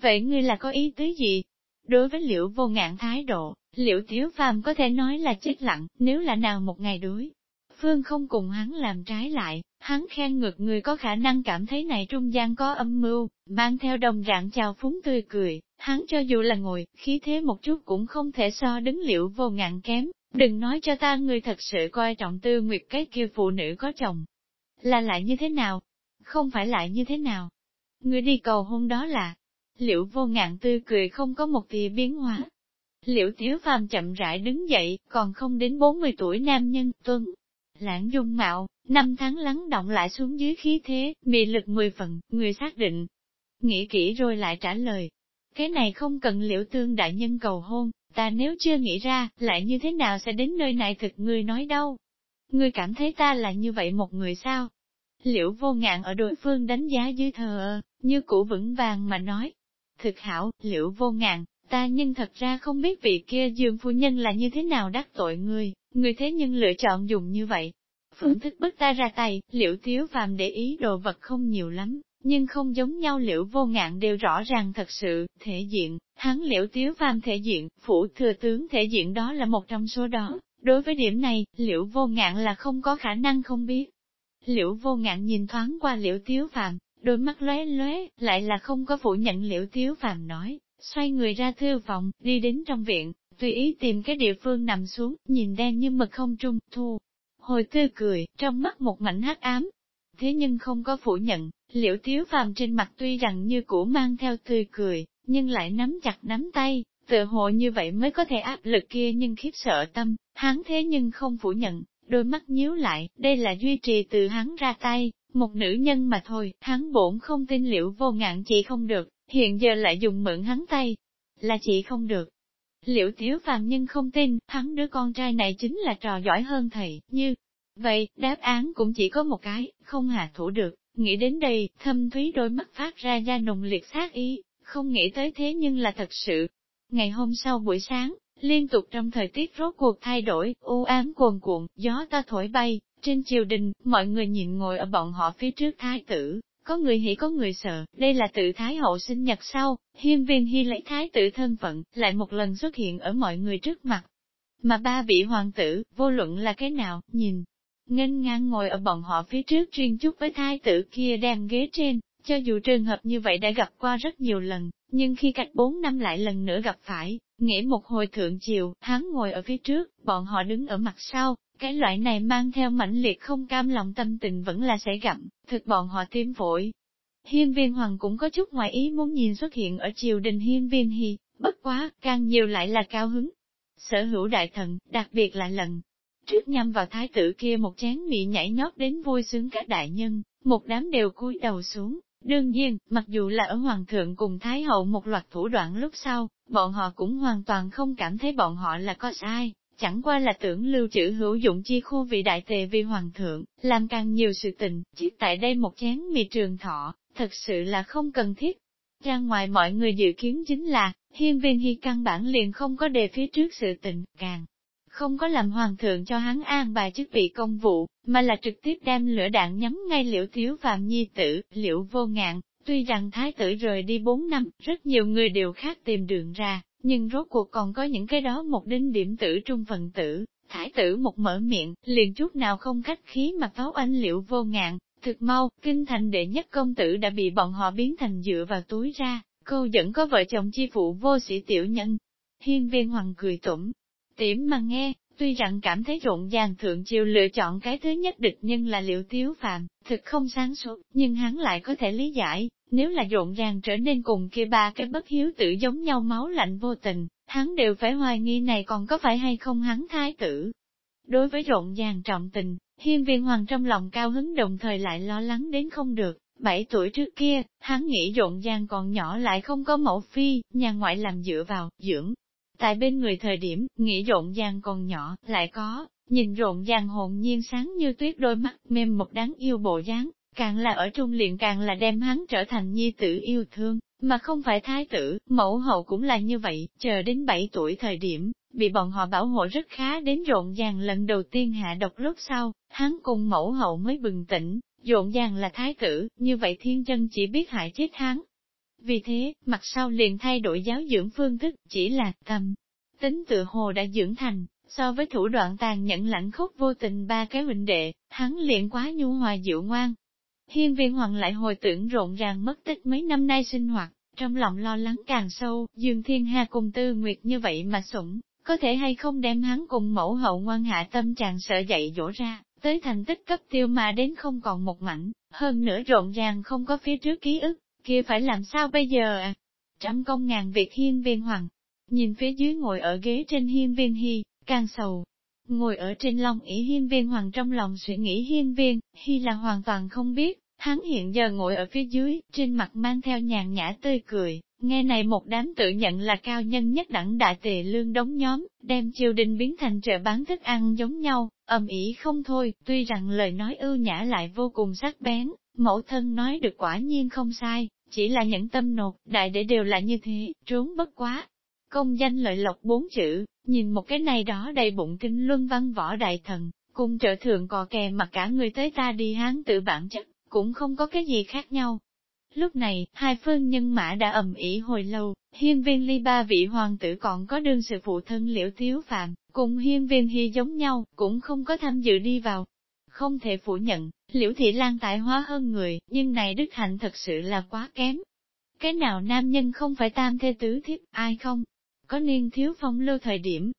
Vậy ngươi là có ý tứ gì? Đối với liễu vô ngạn thái độ, liễu tiếu phàm có thể nói là chết lặng, nếu là nào một ngày đối. Phương không cùng hắn làm trái lại, hắn khen ngược người có khả năng cảm thấy này trung gian có âm mưu, mang theo đồng rạng chào phúng tươi cười, hắn cho dù là ngồi, khí thế một chút cũng không thể so đứng liệu vô ngạn kém, đừng nói cho ta người thật sự coi trọng tư nguyệt cái kia phụ nữ có chồng. Là lại như thế nào? Không phải lại như thế nào? Người đi cầu hôn đó là, liệu vô ngạn tươi cười không có một tia biến hóa. Liễu Tiếu Phàm chậm rãi đứng dậy, còn không đến 40 tuổi nam nhân, tuân. Lãng dung mạo, năm tháng lắng động lại xuống dưới khí thế, mị lực 10 phần, người xác định. Nghĩ kỹ rồi lại trả lời. Cái này không cần liệu tương đại nhân cầu hôn, ta nếu chưa nghĩ ra, lại như thế nào sẽ đến nơi này thực người nói đâu. Ngươi cảm thấy ta là như vậy một người sao? liệu vô ngạn ở đối phương đánh giá dưới thờ như cũ vững vàng mà nói. Thực hảo, liệu vô ngạn, ta nhưng thật ra không biết vị kia dương phu nhân là như thế nào đắc tội người, người thế nhưng lựa chọn dùng như vậy. Phương thức bức ta ra tay, liễu thiếu phàm để ý đồ vật không nhiều lắm, nhưng không giống nhau liễu vô ngạn đều rõ ràng thật sự, thể diện, hắn liễu tiếu phàm thể diện, phủ thừa tướng thể diện đó là một trong số đó. Đối với điểm này, liễu vô ngạn là không có khả năng không biết. Liễu vô ngạn nhìn thoáng qua liễu tiếu phàm, đôi mắt lóe lóe, lại là không có phủ nhận liễu tiếu phàm nói, xoay người ra thư phòng, đi đến trong viện, tùy ý tìm cái địa phương nằm xuống, nhìn đen như mực không trung, thu. Hồi tươi cười, trong mắt một mảnh hắc ám. Thế nhưng không có phủ nhận, liễu tiếu phàm trên mặt tuy rằng như cũ mang theo tươi cười, nhưng lại nắm chặt nắm tay, tự hộ như vậy mới có thể áp lực kia nhưng khiếp sợ tâm, hắn thế nhưng không phủ nhận, đôi mắt nhíu lại, đây là duy trì từ hắn ra tay, một nữ nhân mà thôi, hắn bổn không tin liễu vô ngạn chị không được, hiện giờ lại dùng mượn hắn tay, là chị không được. Liễu Tiếu Phàm nhưng không tin, hắn đứa con trai này chính là trò giỏi hơn thầy, như vậy, đáp án cũng chỉ có một cái, không hạ thủ được. Nghĩ đến đây, thâm thúy đôi mắt phát ra ra nồng liệt sát ý, không nghĩ tới thế nhưng là thật sự. Ngày hôm sau buổi sáng, liên tục trong thời tiết rốt cuộc thay đổi, u ám cuồn cuộn, gió ta thổi bay, trên triều đình, mọi người nhìn ngồi ở bọn họ phía trước thái tử, có người hỉ có người sợ, đây là tự Thái hậu sinh nhật sau, hiên viên hy lấy Thái tử thân phận, lại một lần xuất hiện ở mọi người trước mặt. Mà ba vị hoàng tử, vô luận là cái nào, nhìn, nghênh ngang ngồi ở bọn họ phía trước chuyên chúc với Thái tử kia đang ghế trên, cho dù trường hợp như vậy đã gặp qua rất nhiều lần, Nhưng khi cách bốn năm lại lần nữa gặp phải, nghĩ một hồi thượng chiều, hắn ngồi ở phía trước, bọn họ đứng ở mặt sau, cái loại này mang theo mãnh liệt không cam lòng tâm tình vẫn là sẽ gặm, thực bọn họ tim phổi. Hiên viên hoàng cũng có chút ngoài ý muốn nhìn xuất hiện ở triều đình hiên viên hy, bất quá, càng nhiều lại là cao hứng. Sở hữu đại thần, đặc biệt là lần trước nhằm vào thái tử kia một chén mị nhảy nhót đến vui sướng các đại nhân, một đám đều cúi đầu xuống. Đương nhiên, mặc dù là ở Hoàng thượng cùng Thái hậu một loạt thủ đoạn lúc sau, bọn họ cũng hoàn toàn không cảm thấy bọn họ là có sai, chẳng qua là tưởng lưu trữ hữu dụng chi khu vị đại tề vì Hoàng thượng, làm càng nhiều sự tình, chỉ tại đây một chén mì trường thọ, thật sự là không cần thiết. Ra ngoài mọi người dự kiến chính là, hiên viên hy căn bản liền không có đề phía trước sự tình, càng không có làm hoàng thượng cho hắn an bài chức vị công vụ, mà là trực tiếp đem lửa đạn nhắm ngay liễu thiếu phạm nhi tử, liễu vô ngạn. Tuy rằng thái tử rời đi 4 năm, rất nhiều người đều khác tìm đường ra, nhưng rốt cuộc còn có những cái đó một đinh điểm tử trung phần tử. Thái tử một mở miệng, liền chút nào không khách khí mà pháo anh liễu vô ngạn, thực mau, kinh thành đệ nhất công tử đã bị bọn họ biến thành dựa vào túi ra, câu vẫn có vợ chồng chi phụ vô sĩ tiểu nhân. Hiên viên hoàng cười tủm, Tiểm mà nghe, tuy rằng cảm thấy rộn ràng thượng triều lựa chọn cái thứ nhất địch nhân là liệu tiếu phạm, thực không sáng suốt, nhưng hắn lại có thể lý giải, nếu là rộn ràng trở nên cùng kia ba cái bất hiếu tử giống nhau máu lạnh vô tình, hắn đều phải hoài nghi này còn có phải hay không hắn thái tử. Đối với rộn ràng trọng tình, hiên viên hoàng trong lòng cao hứng đồng thời lại lo lắng đến không được. Bảy tuổi trước kia, hắn nghĩ rộn ràng còn nhỏ lại không có mẫu phi, nhà ngoại làm dựa vào, dưỡng, Tại bên người thời điểm, nghĩ rộn ràng còn nhỏ, lại có, nhìn rộn ràng hồn nhiên sáng như tuyết đôi mắt mềm một đáng yêu bộ dáng, càng là ở trung liền càng là đem hắn trở thành nhi tử yêu thương, mà không phải thái tử, mẫu hậu cũng là như vậy, chờ đến 7 tuổi thời điểm, bị bọn họ bảo hộ rất khá đến rộn ràng lần đầu tiên hạ độc lúc sau, hắn cùng mẫu hậu mới bừng tỉnh, rộn ràng là thái tử, như vậy thiên chân chỉ biết hại chết hắn, vì thế, mặt sau liền thay đổi giáo dưỡng phương thức, chỉ là tâm. Tính tự hồ đã dưỡng thành, so với thủ đoạn tàn nhẫn lãnh khốc vô tình ba cái huynh đệ, hắn liền quá nhu hòa dịu ngoan. Hiên viên hoàng lại hồi tưởng rộn ràng mất tích mấy năm nay sinh hoạt, trong lòng lo lắng càng sâu, Dương Thiên Hà cùng Tư Nguyệt như vậy mà sủng, có thể hay không đem hắn cùng mẫu hậu ngoan hạ tâm trạng sợ dậy dỗ ra, tới thành tích cấp tiêu mà đến không còn một mảnh, hơn nữa rộn ràng không có phía trước ký ức, kia phải làm sao bây giờ à? Trăm công ngàn việc hiên viên hoàng, nhìn phía dưới ngồi ở ghế trên hiên viên hy, càng sầu. Ngồi ở trên long ỷ hiên viên hoàng trong lòng suy nghĩ hiên viên, hy là hoàn toàn không biết, hắn hiện giờ ngồi ở phía dưới, trên mặt mang theo nhàn nhã tươi cười, nghe này một đám tự nhận là cao nhân nhất đẳng đại tề lương đóng nhóm, đem triều đình biến thành chợ bán thức ăn giống nhau, ầm ĩ không thôi, tuy rằng lời nói ưu nhã lại vô cùng sắc bén, Mẫu thân nói được quả nhiên không sai, chỉ là những tâm nột, đại để đều là như thế, trốn bất quá. Công danh lợi lộc bốn chữ, nhìn một cái này đó đầy bụng kinh luân văn võ đại thần, cùng trợ thượng cò kè mà cả người tới ta đi hán tự bản chất, cũng không có cái gì khác nhau. Lúc này, hai phương nhân mã đã ầm ĩ hồi lâu, hiên viên ly ba vị hoàng tử còn có đương sự phụ thân liễu thiếu phạm, cùng hiên viên hy giống nhau, cũng không có tham dự đi vào. Không thể phủ nhận, Liễu Thị Lan tài hóa hơn người, nhưng này đức hạnh thật sự là quá kém. Cái nào nam nhân không phải tam thê tứ thiếp, ai không? Có niên thiếu phong lưu thời điểm.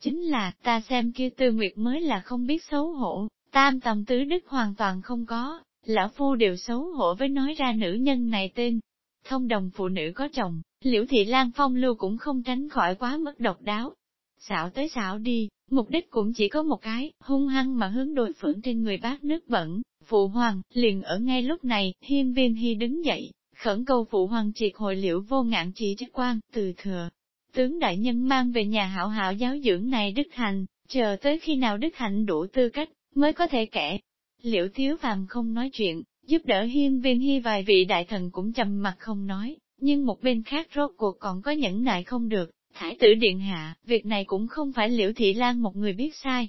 Chính là, ta xem kia tư nguyệt mới là không biết xấu hổ, tam tầm tứ đức hoàn toàn không có, lão phu đều xấu hổ với nói ra nữ nhân này tên. Thông đồng phụ nữ có chồng, liễu thị lan phong lưu cũng không tránh khỏi quá mức độc đáo. Xạo tới xạo đi, mục đích cũng chỉ có một cái, hung hăng mà hướng đối phượng trên người bác nước bẩn, Phụ hoàng, liền ở ngay lúc này, hiên viên hy đứng dậy, khẩn cầu phụ hoàng triệt hội liễu vô ngạn chỉ chức quan, từ thừa. Tướng đại nhân mang về nhà hảo hảo giáo dưỡng này đức hành, chờ tới khi nào đức hạnh đủ tư cách, mới có thể kể. Liễu thiếu phàm không nói chuyện, giúp đỡ hiên viên hy vài vị đại thần cũng trầm mặt không nói, nhưng một bên khác rốt cuộc còn có nhẫn nại không được, thải tử điện hạ, việc này cũng không phải liễu thị lan một người biết sai,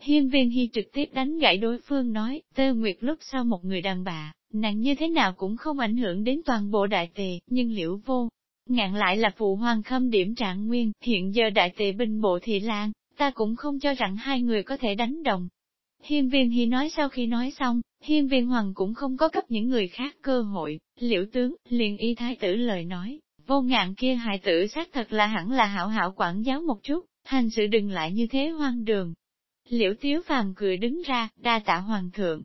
Hiên viên hy trực tiếp đánh gãy đối phương nói, tơ nguyệt lúc sau một người đàn bà, nàng như thế nào cũng không ảnh hưởng đến toàn bộ đại tề, nhưng liễu vô. Ngạn lại là phụ hoàng khâm điểm trạng nguyên, hiện giờ đại tề binh bộ thị lan, ta cũng không cho rằng hai người có thể đánh đồng. Hiên viên hy nói sau khi nói xong, hiên viên hoàng cũng không có cấp những người khác cơ hội, liễu tướng, liền y thái tử lời nói, vô ngạn kia hài tử xác thật là hẳn là hảo hảo quản giáo một chút, hành sự đừng lại như thế hoang đường. Liễu tiếu phàm cười đứng ra, đa tạ hoàng thượng.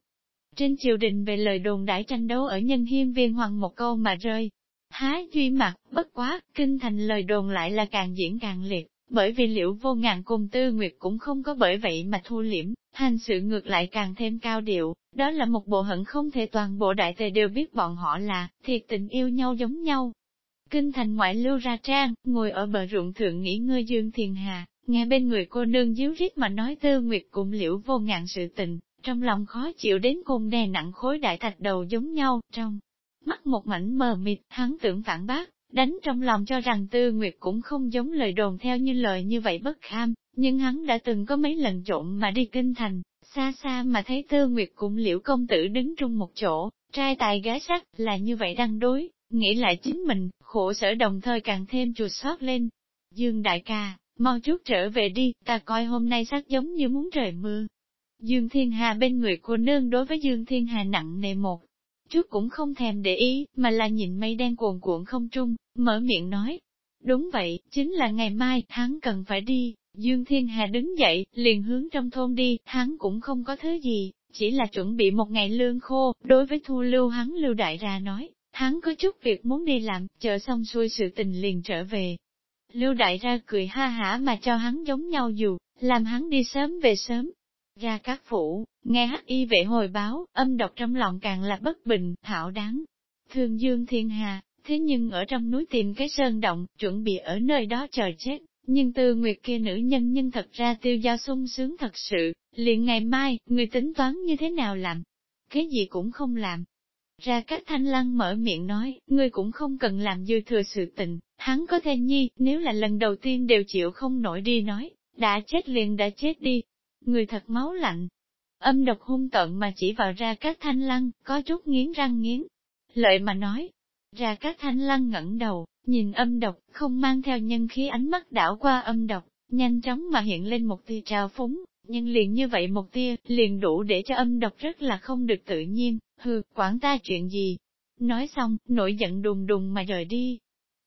Trên triều đình về lời đồn đãi tranh đấu ở nhân hiên viên hoàng một câu mà rơi. Há duy mặt, bất quá, kinh thành lời đồn lại là càng diễn càng liệt, bởi vì liễu vô ngạn cùng tư nguyệt cũng không có bởi vậy mà thu liễm, hành sự ngược lại càng thêm cao điệu, đó là một bộ hận không thể toàn bộ đại tề đều biết bọn họ là, thiệt tình yêu nhau giống nhau. Kinh thành ngoại lưu ra trang, ngồi ở bờ ruộng thượng nghỉ ngơi dương thiền hà, nghe bên người cô nương díu rít mà nói tư nguyệt cùng liễu vô ngạn sự tình, trong lòng khó chịu đến cùng đè nặng khối đại thạch đầu giống nhau, trong mắt một mảnh mờ mịt, hắn tưởng phản bác, đánh trong lòng cho rằng Tư Nguyệt cũng không giống lời đồn theo như lời như vậy bất kham, nhưng hắn đã từng có mấy lần trộm mà đi kinh thành, xa xa mà thấy Tư Nguyệt cùng liễu công tử đứng chung một chỗ, trai tài gái sắc là như vậy đăng đối, nghĩ lại chính mình, khổ sở đồng thời càng thêm chùa xót lên. Dương đại ca, mau chút trở về đi, ta coi hôm nay sắc giống như muốn trời mưa. Dương Thiên Hà bên người cô nương đối với Dương Thiên Hà nặng nề một chút cũng không thèm để ý, mà là nhìn mây đen cuồn cuộn không trung, mở miệng nói. Đúng vậy, chính là ngày mai, hắn cần phải đi. Dương Thiên Hà đứng dậy, liền hướng trong thôn đi, hắn cũng không có thứ gì, chỉ là chuẩn bị một ngày lương khô, đối với thu lưu hắn lưu đại ra nói, hắn có chút việc muốn đi làm, chờ xong xuôi sự tình liền trở về. Lưu đại ra cười ha hả mà cho hắn giống nhau dù, làm hắn đi sớm về sớm, ra các phủ, nghe hắc y vệ hồi báo, âm độc trong lòng càng là bất bình, thảo đáng. Thương Dương Thiên Hà, thế nhưng ở trong núi tìm cái sơn động, chuẩn bị ở nơi đó chờ chết. Nhưng tư nguyệt kia nữ nhân nhưng thật ra tiêu giao sung sướng thật sự, liền ngày mai, người tính toán như thế nào làm? Cái gì cũng không làm. Ra các thanh lăng mở miệng nói, ngươi cũng không cần làm dư thừa sự tình, hắn có thể nhi, nếu là lần đầu tiên đều chịu không nổi đi nói, đã chết liền đã chết đi, người thật máu lạnh. Âm độc hung tận mà chỉ vào ra các thanh lăng, có chút nghiến răng nghiến. Lợi mà nói, ra các thanh lăng ngẩng đầu, nhìn âm độc, không mang theo nhân khí ánh mắt đảo qua âm độc, nhanh chóng mà hiện lên một tia trào phúng, nhưng liền như vậy một tia, liền đủ để cho âm độc rất là không được tự nhiên, hừ, quản ta chuyện gì. Nói xong, nổi giận đùng đùng mà rời đi.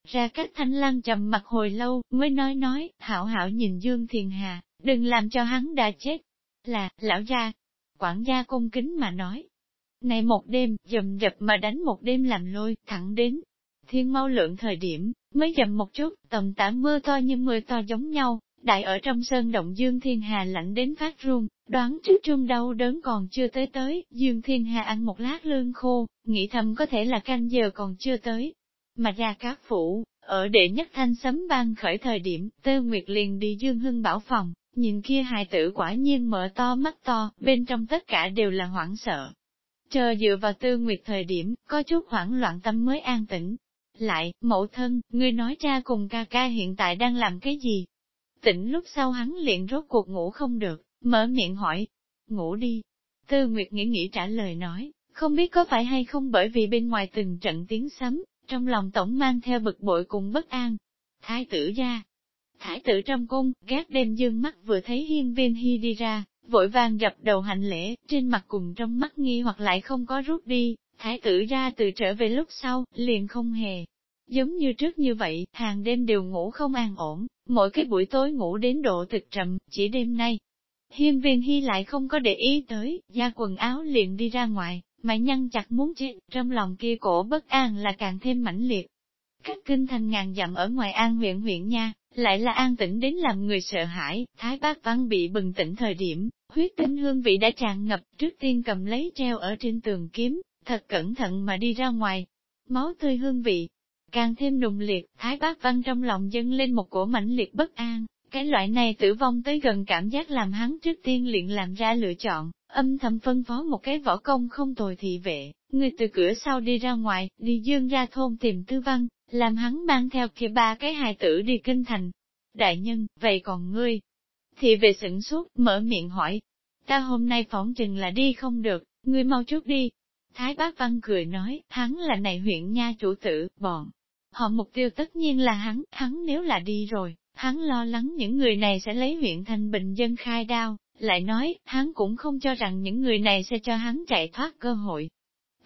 Ra các thanh lăng trầm mặt hồi lâu, mới nói nói, hảo hảo nhìn Dương Thiền Hà, đừng làm cho hắn đã chết. Là, lão gia, quản gia cung kính mà nói. Này một đêm, dầm dập mà đánh một đêm làm lôi, thẳng đến. Thiên mau lượng thời điểm, mới dầm một chút, tầm tả mưa to như mưa to giống nhau, đại ở trong sơn động Dương Thiên Hà lạnh đến phát run, đoán trước trung đau đớn còn chưa tới tới, Dương Thiên Hà ăn một lát lương khô, nghĩ thầm có thể là canh giờ còn chưa tới. Mà ra các phủ, ở đệ nhất thanh sấm ban khởi thời điểm, Tơ Nguyệt liền đi Dương Hưng bảo phòng, Nhìn kia hài tử quả nhiên mở to mắt to, bên trong tất cả đều là hoảng sợ. Chờ dựa vào tư nguyệt thời điểm, có chút hoảng loạn tâm mới an tĩnh. Lại, mẫu thân, ngươi nói cha cùng ca ca hiện tại đang làm cái gì? Tỉnh lúc sau hắn liền rốt cuộc ngủ không được, mở miệng hỏi. Ngủ đi. Tư Nguyệt nghĩ nghĩ trả lời nói, không biết có phải hay không bởi vì bên ngoài từng trận tiếng sấm, trong lòng tổng mang theo bực bội cùng bất an. Thái tử gia, Thái tử trong cung, gác đêm dương mắt vừa thấy hiên viên hy đi ra, vội vàng dập đầu hành lễ, trên mặt cùng trong mắt nghi hoặc lại không có rút đi, thái tử ra từ trở về lúc sau, liền không hề. Giống như trước như vậy, hàng đêm đều ngủ không an ổn, mỗi cái buổi tối ngủ đến độ thực trầm, chỉ đêm nay. Hiên viên hy lại không có để ý tới, da quần áo liền đi ra ngoài, mà nhăn chặt muốn chết, trong lòng kia cổ bất an là càng thêm mãnh liệt. Các kinh thành ngàn dặm ở ngoài an huyện huyện nha, lại là an tĩnh đến làm người sợ hãi, thái bác văn bị bừng tỉnh thời điểm, huyết tinh hương vị đã tràn ngập, trước tiên cầm lấy treo ở trên tường kiếm, thật cẩn thận mà đi ra ngoài. Máu tươi hương vị, càng thêm nùng liệt, thái bác văn trong lòng dâng lên một cổ mãnh liệt bất an, cái loại này tử vong tới gần cảm giác làm hắn trước tiên luyện làm ra lựa chọn, âm thầm phân phó một cái võ công không tồi thị vệ, người từ cửa sau đi ra ngoài, đi dương ra thôn tìm tư văn, làm hắn mang theo kia ba cái hài tử đi kinh thành. Đại nhân, vậy còn ngươi? Thì về sửng suốt, mở miệng hỏi. Ta hôm nay phỏng chừng là đi không được, ngươi mau chút đi. Thái bác văn cười nói, hắn là này huyện nha chủ tử, bọn. Họ mục tiêu tất nhiên là hắn, hắn nếu là đi rồi, hắn lo lắng những người này sẽ lấy huyện thành bình dân khai đao, lại nói, hắn cũng không cho rằng những người này sẽ cho hắn chạy thoát cơ hội.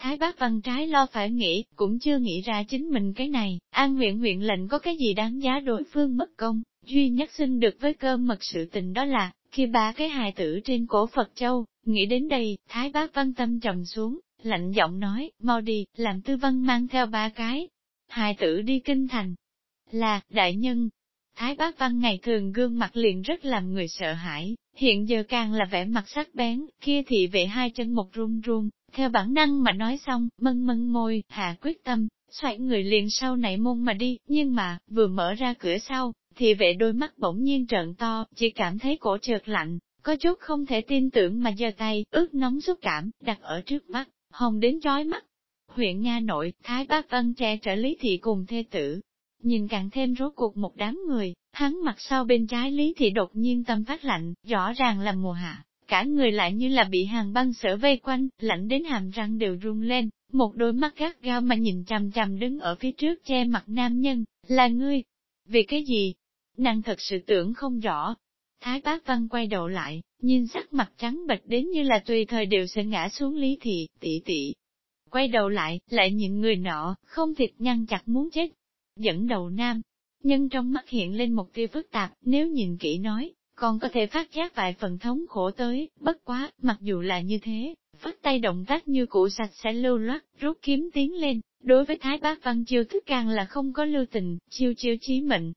Thái bác văn trái lo phải nghĩ, cũng chưa nghĩ ra chính mình cái này, an huyện huyện lệnh có cái gì đáng giá đối phương mất công, duy nhất xin được với cơm mật sự tình đó là, khi ba cái hài tử trên cổ Phật Châu, nghĩ đến đây, Thái bác văn tâm trầm xuống, lạnh giọng nói, mau đi, làm tư văn mang theo ba cái, hài tử đi kinh thành. Là, đại nhân, Thái bác văn ngày thường gương mặt liền rất làm người sợ hãi, hiện giờ càng là vẻ mặt sắc bén, kia thị vệ hai chân một run run, theo bản năng mà nói xong, mân mân môi, hạ quyết tâm, xoay người liền sau nảy môn mà đi, nhưng mà, vừa mở ra cửa sau, thì vệ đôi mắt bỗng nhiên trợn to, chỉ cảm thấy cổ trượt lạnh, có chút không thể tin tưởng mà giơ tay, ướt nóng xúc cảm, đặt ở trước mắt, hồng đến chói mắt. Huyện Nha Nội, Thái Bác Văn che trở Lý Thị cùng thê tử, nhìn càng thêm rốt cuộc một đám người, hắn mặt sau bên trái Lý Thị đột nhiên tâm phát lạnh, rõ ràng là mùa hạ, cả người lại như là bị hàng băng sở vây quanh, lạnh đến hàm răng đều run lên, một đôi mắt gắt gao mà nhìn chằm chằm đứng ở phía trước che mặt nam nhân, là ngươi. Vì cái gì? Nàng thật sự tưởng không rõ. Thái bác văn quay đầu lại, nhìn sắc mặt trắng bệch đến như là tùy thời đều sẽ ngã xuống lý thị, tỷ tỷ. Quay đầu lại, lại nhìn người nọ, không thịt nhăn chặt muốn chết. Dẫn đầu nam, nhân trong mắt hiện lên một tia phức tạp, nếu nhìn kỹ nói, còn có thể phát giác vài phần thống khổ tới, bất quá, mặc dù là như thế, phát tay động tác như cũ sạch sẽ lưu loát, rút kiếm tiến lên, đối với Thái Bác Văn chiêu thức càng là không có lưu tình, chiêu chiêu chí mệnh.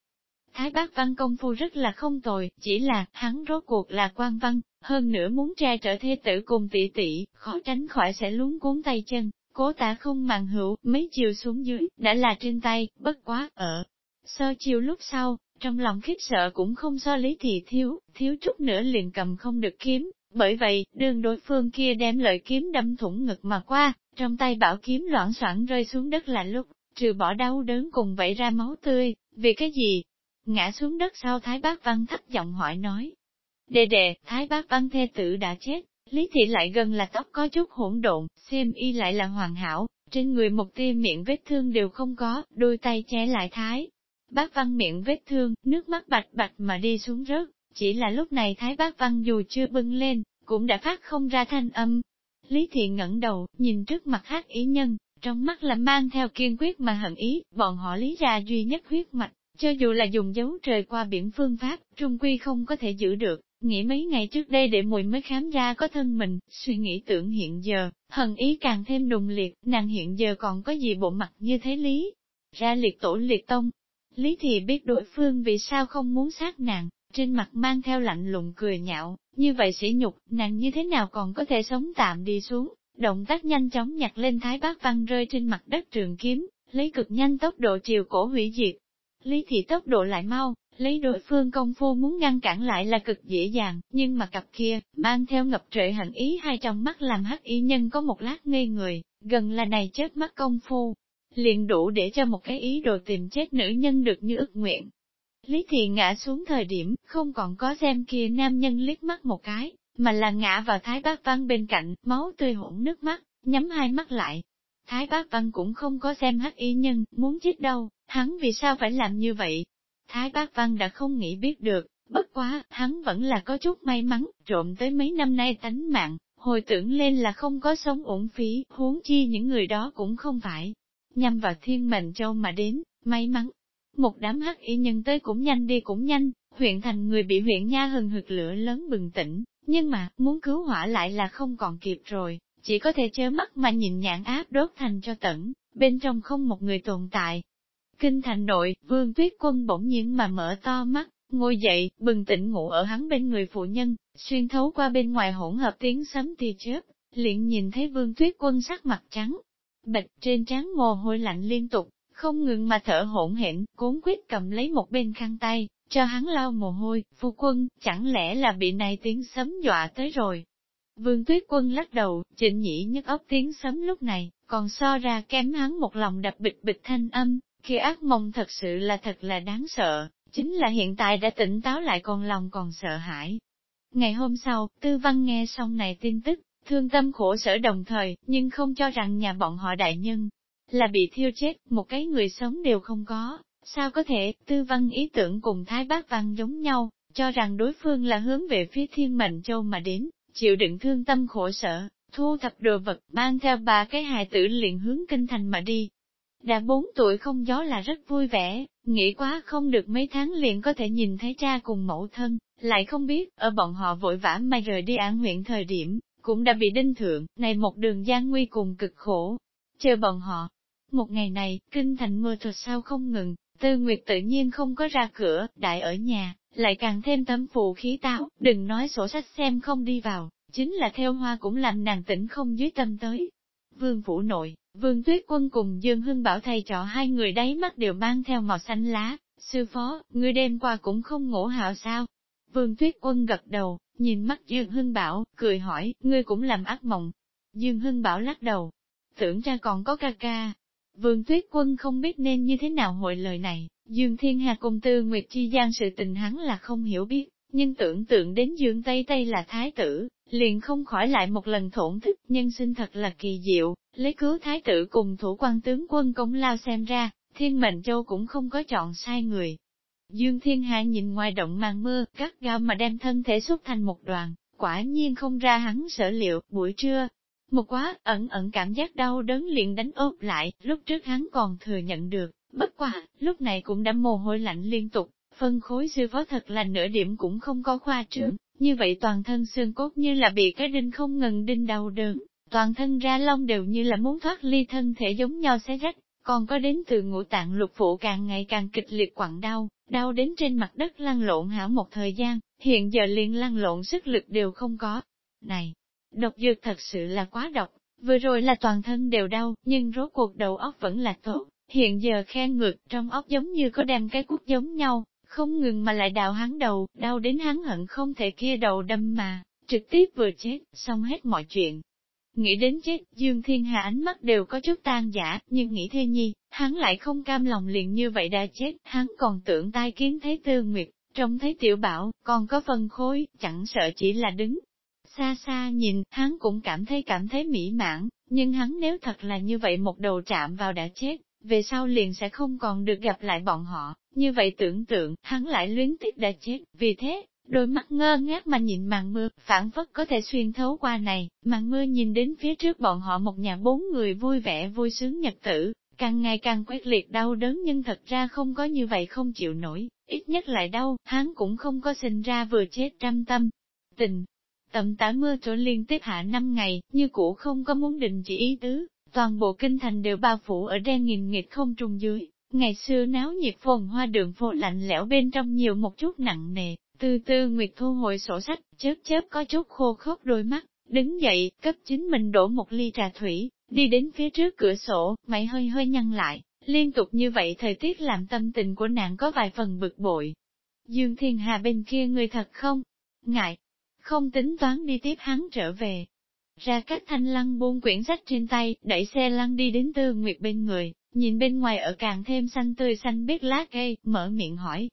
Thái Bác Văn công phu rất là không tồi, chỉ là, hắn rốt cuộc là quan văn, hơn nữa muốn tra trở thê tử cùng tỷ tỷ, khó tránh khỏi sẽ luống cuốn tay chân, cố tả không màng hữu, mấy chiều xuống dưới, đã là trên tay, bất quá, ở. Sơ chiều lúc sau, trong lòng khiếp sợ cũng không so lý thị thiếu, thiếu chút nữa liền cầm không được kiếm, bởi vậy, đường đối phương kia đem lợi kiếm đâm thủng ngực mà qua, trong tay bảo kiếm loạn soạn rơi xuống đất là lúc, trừ bỏ đau đớn cùng vẫy ra máu tươi, vì cái gì? Ngã xuống đất sau Thái Bác Văn thấp giọng hỏi nói. đề đề Thái Bác Văn thê tử đã chết, Lý Thị lại gần là tóc có chút hỗn độn, xem y lại là hoàn hảo, trên người một tia miệng vết thương đều không có, đôi tay che lại Thái. Bác Văn miệng vết thương, nước mắt bạch bạch mà đi xuống rớt, chỉ là lúc này Thái Bác Văn dù chưa bưng lên, cũng đã phát không ra thanh âm. Lý Thiện ngẩng đầu, nhìn trước mặt hát ý nhân, trong mắt là mang theo kiên quyết mà hận ý, bọn họ lý ra duy nhất huyết mạch, cho dù là dùng dấu trời qua biển phương pháp, trung quy không có thể giữ được, nghĩ mấy ngày trước đây để mùi mới khám ra có thân mình, suy nghĩ tưởng hiện giờ, hận ý càng thêm đùng liệt, nàng hiện giờ còn có gì bộ mặt như thế lý. Ra liệt tổ liệt tông, Lý thì biết đối phương vì sao không muốn sát nàng, trên mặt mang theo lạnh lùng cười nhạo, như vậy sỉ nhục, nàng như thế nào còn có thể sống tạm đi xuống, động tác nhanh chóng nhặt lên thái bác văn rơi trên mặt đất trường kiếm, lấy cực nhanh tốc độ chiều cổ hủy diệt. Lý thị tốc độ lại mau, lấy đối phương công phu muốn ngăn cản lại là cực dễ dàng, nhưng mà cặp kia, mang theo ngập trệ hận ý hai trong mắt làm hắc y nhân có một lát ngây người, gần là này chết mắt công phu, liền đủ để cho một cái ý đồ tìm chết nữ nhân được như ước nguyện. Lý Thị ngã xuống thời điểm, không còn có xem kia nam nhân liếc mắt một cái, mà là ngã vào Thái Bác Văn bên cạnh, máu tươi hỗn nước mắt, nhắm hai mắt lại. Thái Bác Văn cũng không có xem hắc y nhân, muốn chết đâu, hắn vì sao phải làm như vậy? Thái Bác Văn đã không nghĩ biết được, bất quá, hắn vẫn là có chút may mắn, trộm tới mấy năm nay tánh mạng, hồi tưởng lên là không có sống uổng phí, huống chi những người đó cũng không phải, nhằm vào thiên mệnh châu mà đến, may mắn. Một đám hắc y nhân tới cũng nhanh đi cũng nhanh, huyện thành người bị huyện nha hừng hực lửa lớn bừng tỉnh, nhưng mà, muốn cứu hỏa lại là không còn kịp rồi, chỉ có thể chớ mắt mà nhìn nhãn áp đốt thành cho tận, bên trong không một người tồn tại. Kinh thành nội, vương tuyết quân bỗng nhiên mà mở to mắt, ngồi dậy, bừng tỉnh ngủ ở hắn bên người phụ nhân, xuyên thấu qua bên ngoài hỗn hợp tiếng sấm tia chớp, liền nhìn thấy vương tuyết quân sắc mặt trắng, bạch trên trán mồ hôi lạnh liên tục, không ngừng mà thở hỗn hển, cuốn quyết cầm lấy một bên khăn tay, cho hắn lau mồ hôi, phu quân, chẳng lẽ là bị này tiếng sấm dọa tới rồi. Vương tuyết quân lắc đầu, trịnh nhĩ nhức ốc tiếng sấm lúc này, còn so ra kém hắn một lòng đập bịch bịch thanh âm, khi ác mộng thật sự là thật là đáng sợ, chính là hiện tại đã tỉnh táo lại còn lòng còn sợ hãi. Ngày hôm sau, Tư Văn nghe xong này tin tức, thương tâm khổ sở đồng thời, nhưng không cho rằng nhà bọn họ đại nhân là bị thiêu chết, một cái người sống đều không có, sao có thể, tư văn ý tưởng cùng thái bác văn giống nhau, cho rằng đối phương là hướng về phía thiên mệnh châu mà đến, chịu đựng thương tâm khổ sở, thu thập đồ vật, mang theo ba cái hài tử liền hướng kinh thành mà đi. Đã bốn tuổi không gió là rất vui vẻ, nghĩ quá không được mấy tháng liền có thể nhìn thấy cha cùng mẫu thân, lại không biết, ở bọn họ vội vã mà rời đi án huyện thời điểm, cũng đã bị đinh thượng, này một đường gian nguy cùng cực khổ. Chờ bọn họ. Một ngày này, kinh thành mưa thuật sao không ngừng, tư nguyệt tự nhiên không có ra cửa, đại ở nhà, lại càng thêm tấm phù khí táo, đừng nói sổ sách xem không đi vào, chính là theo hoa cũng làm nàng tỉnh không dưới tâm tới. Vương phủ nội, vương tuyết quân cùng Dương Hưng bảo thầy trọ hai người đáy mắt đều mang theo màu xanh lá, sư phó, ngươi đêm qua cũng không ngủ hạo sao? Vương tuyết quân gật đầu, nhìn mắt Dương Hưng bảo, cười hỏi, ngươi cũng làm ác mộng. Dương Hưng bảo lắc đầu, tưởng ra còn có ca ca. Vương tuyết quân không biết nên như thế nào hội lời này, Dương Thiên Hà cùng Tư Nguyệt Chi gian sự tình hắn là không hiểu biết, nhưng tưởng tượng đến Dương Tây Tây là thái tử, liền không khỏi lại một lần thổn thức, nhân sinh thật là kỳ diệu, lấy cứu thái tử cùng thủ quan tướng quân công lao xem ra, thiên mệnh châu cũng không có chọn sai người. Dương Thiên Hạ nhìn ngoài động màn mưa, cắt gao mà đem thân thể xúc thành một đoàn, quả nhiên không ra hắn sở liệu, buổi trưa. Một quá, ẩn ẩn cảm giác đau đớn liền đánh ốp lại, lúc trước hắn còn thừa nhận được, bất quá, lúc này cũng đã mồ hôi lạnh liên tục, phân khối sư phó thật là nửa điểm cũng không có khoa trưởng, như vậy toàn thân xương cốt như là bị cái đinh không ngừng đinh đau đớn, toàn thân ra lông đều như là muốn thoát ly thân thể giống nhau xé rách, còn có đến từ ngũ tạng lục phủ càng ngày càng kịch liệt quặn đau, đau đến trên mặt đất lăn lộn hảo một thời gian, hiện giờ liền lăn lộn sức lực đều không có. Này, độc dược thật sự là quá độc, vừa rồi là toàn thân đều đau, nhưng rốt cuộc đầu óc vẫn là tốt, hiện giờ khen ngược trong óc giống như có đem cái cút giống nhau, không ngừng mà lại đào hắn đầu, đau đến hắn hận không thể kia đầu đâm mà, trực tiếp vừa chết, xong hết mọi chuyện. Nghĩ đến chết, Dương Thiên Hà ánh mắt đều có chút tan giả, nhưng nghĩ thê nhi, hắn lại không cam lòng liền như vậy đã chết, hắn còn tưởng tai kiến thấy tư nguyệt, trông thấy tiểu bảo, còn có phân khối, chẳng sợ chỉ là đứng. Xa xa nhìn, hắn cũng cảm thấy cảm thấy mỹ mãn, nhưng hắn nếu thật là như vậy một đầu chạm vào đã chết, về sau liền sẽ không còn được gặp lại bọn họ, như vậy tưởng tượng, hắn lại luyến tiếc đã chết, vì thế, đôi mắt ngơ ngác mà nhìn màn mưa, phản phất có thể xuyên thấu qua này, màn mưa nhìn đến phía trước bọn họ một nhà bốn người vui vẻ vui sướng nhật tử, càng ngày càng quyết liệt đau đớn nhưng thật ra không có như vậy không chịu nổi, ít nhất lại đau, hắn cũng không có sinh ra vừa chết trăm tâm. Tình, tầm tã mưa trở liên tiếp hạ năm ngày, như cũ không có muốn định chỉ ý tứ, toàn bộ kinh thành đều bao phủ ở đen nghìn nghịch không trùng dưới. Ngày xưa náo nhiệt phồn hoa đường phố lạnh lẽo bên trong nhiều một chút nặng nề, từ từ Nguyệt thu hồi sổ sách, chớp chớp có chút khô khốc đôi mắt, đứng dậy, cấp chính mình đổ một ly trà thủy, đi đến phía trước cửa sổ, mày hơi hơi nhăn lại, liên tục như vậy thời tiết làm tâm tình của nàng có vài phần bực bội. Dương Thiên Hà bên kia người thật không? Ngại, không tính toán đi tiếp hắn trở về, ra các thanh lăng buông quyển sách trên tay, đẩy xe lăng đi đến tư nguyệt bên người, nhìn bên ngoài ở càng thêm xanh tươi xanh biết lá cây, mở miệng hỏi.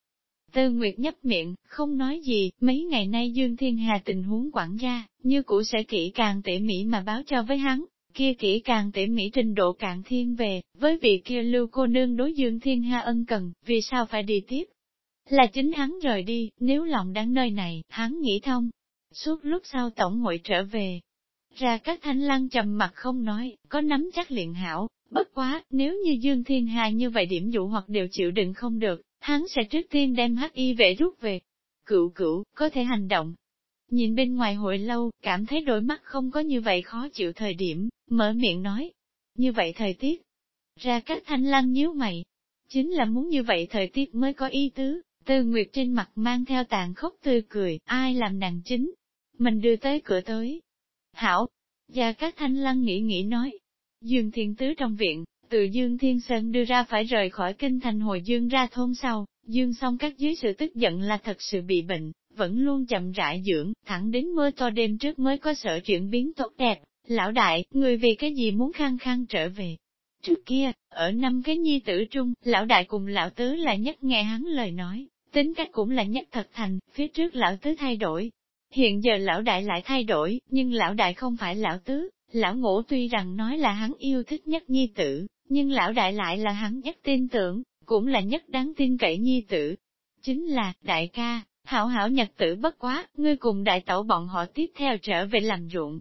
Tư Nguyệt nhấp miệng, không nói gì, mấy ngày nay Dương Thiên Hà tình huống quản gia, như cũ sẽ kỹ càng tỉ mỉ mà báo cho với hắn, kia kỹ càng tỉ mỉ trình độ cạn thiên về, với vị kia lưu cô nương đối Dương Thiên Hà ân cần, vì sao phải đi tiếp? Là chính hắn rời đi, nếu lòng đang nơi này, hắn nghĩ thông. Suốt lúc sau tổng hội trở về, ra các thanh lăng trầm mặt không nói, có nắm chắc liền hảo, bất quá, nếu như Dương Thiên Hà như vậy điểm dụ hoặc đều chịu đựng không được, hắn sẽ trước tiên đem hắc y vệ rút về. Cựu cựu, có thể hành động. Nhìn bên ngoài hội lâu, cảm thấy đôi mắt không có như vậy khó chịu thời điểm, mở miệng nói. Như vậy thời tiết. Ra các thanh lăng nhíu mày. Chính là muốn như vậy thời tiết mới có ý tứ, tư nguyệt trên mặt mang theo tàn khốc tươi cười, ai làm nàng chính. Mình đưa tới cửa tới, Hảo, Gia các thanh lăng nghĩ nghĩ nói. Dương Thiên Tứ trong viện, từ Dương Thiên Sơn đưa ra phải rời khỏi kinh thành hồi Dương ra thôn sau, Dương xong các dưới sự tức giận là thật sự bị bệnh, vẫn luôn chậm rãi dưỡng, thẳng đến mưa to đêm trước mới có sợ chuyển biến tốt đẹp. Lão đại, người vì cái gì muốn khăng khăng trở về? Trước kia, ở năm cái nhi tử trung, lão đại cùng lão tứ là nhất nghe hắn lời nói, tính cách cũng là nhất thật thành, phía trước lão tứ thay đổi, Hiện giờ lão đại lại thay đổi, nhưng lão đại không phải lão tứ, lão ngũ tuy rằng nói là hắn yêu thích nhất nhi tử, nhưng lão đại lại là hắn nhất tin tưởng, cũng là nhất đáng tin cậy nhi tử. Chính là, đại ca, hảo hảo nhật tử bất quá, ngươi cùng đại tẩu bọn họ tiếp theo trở về làm ruộng.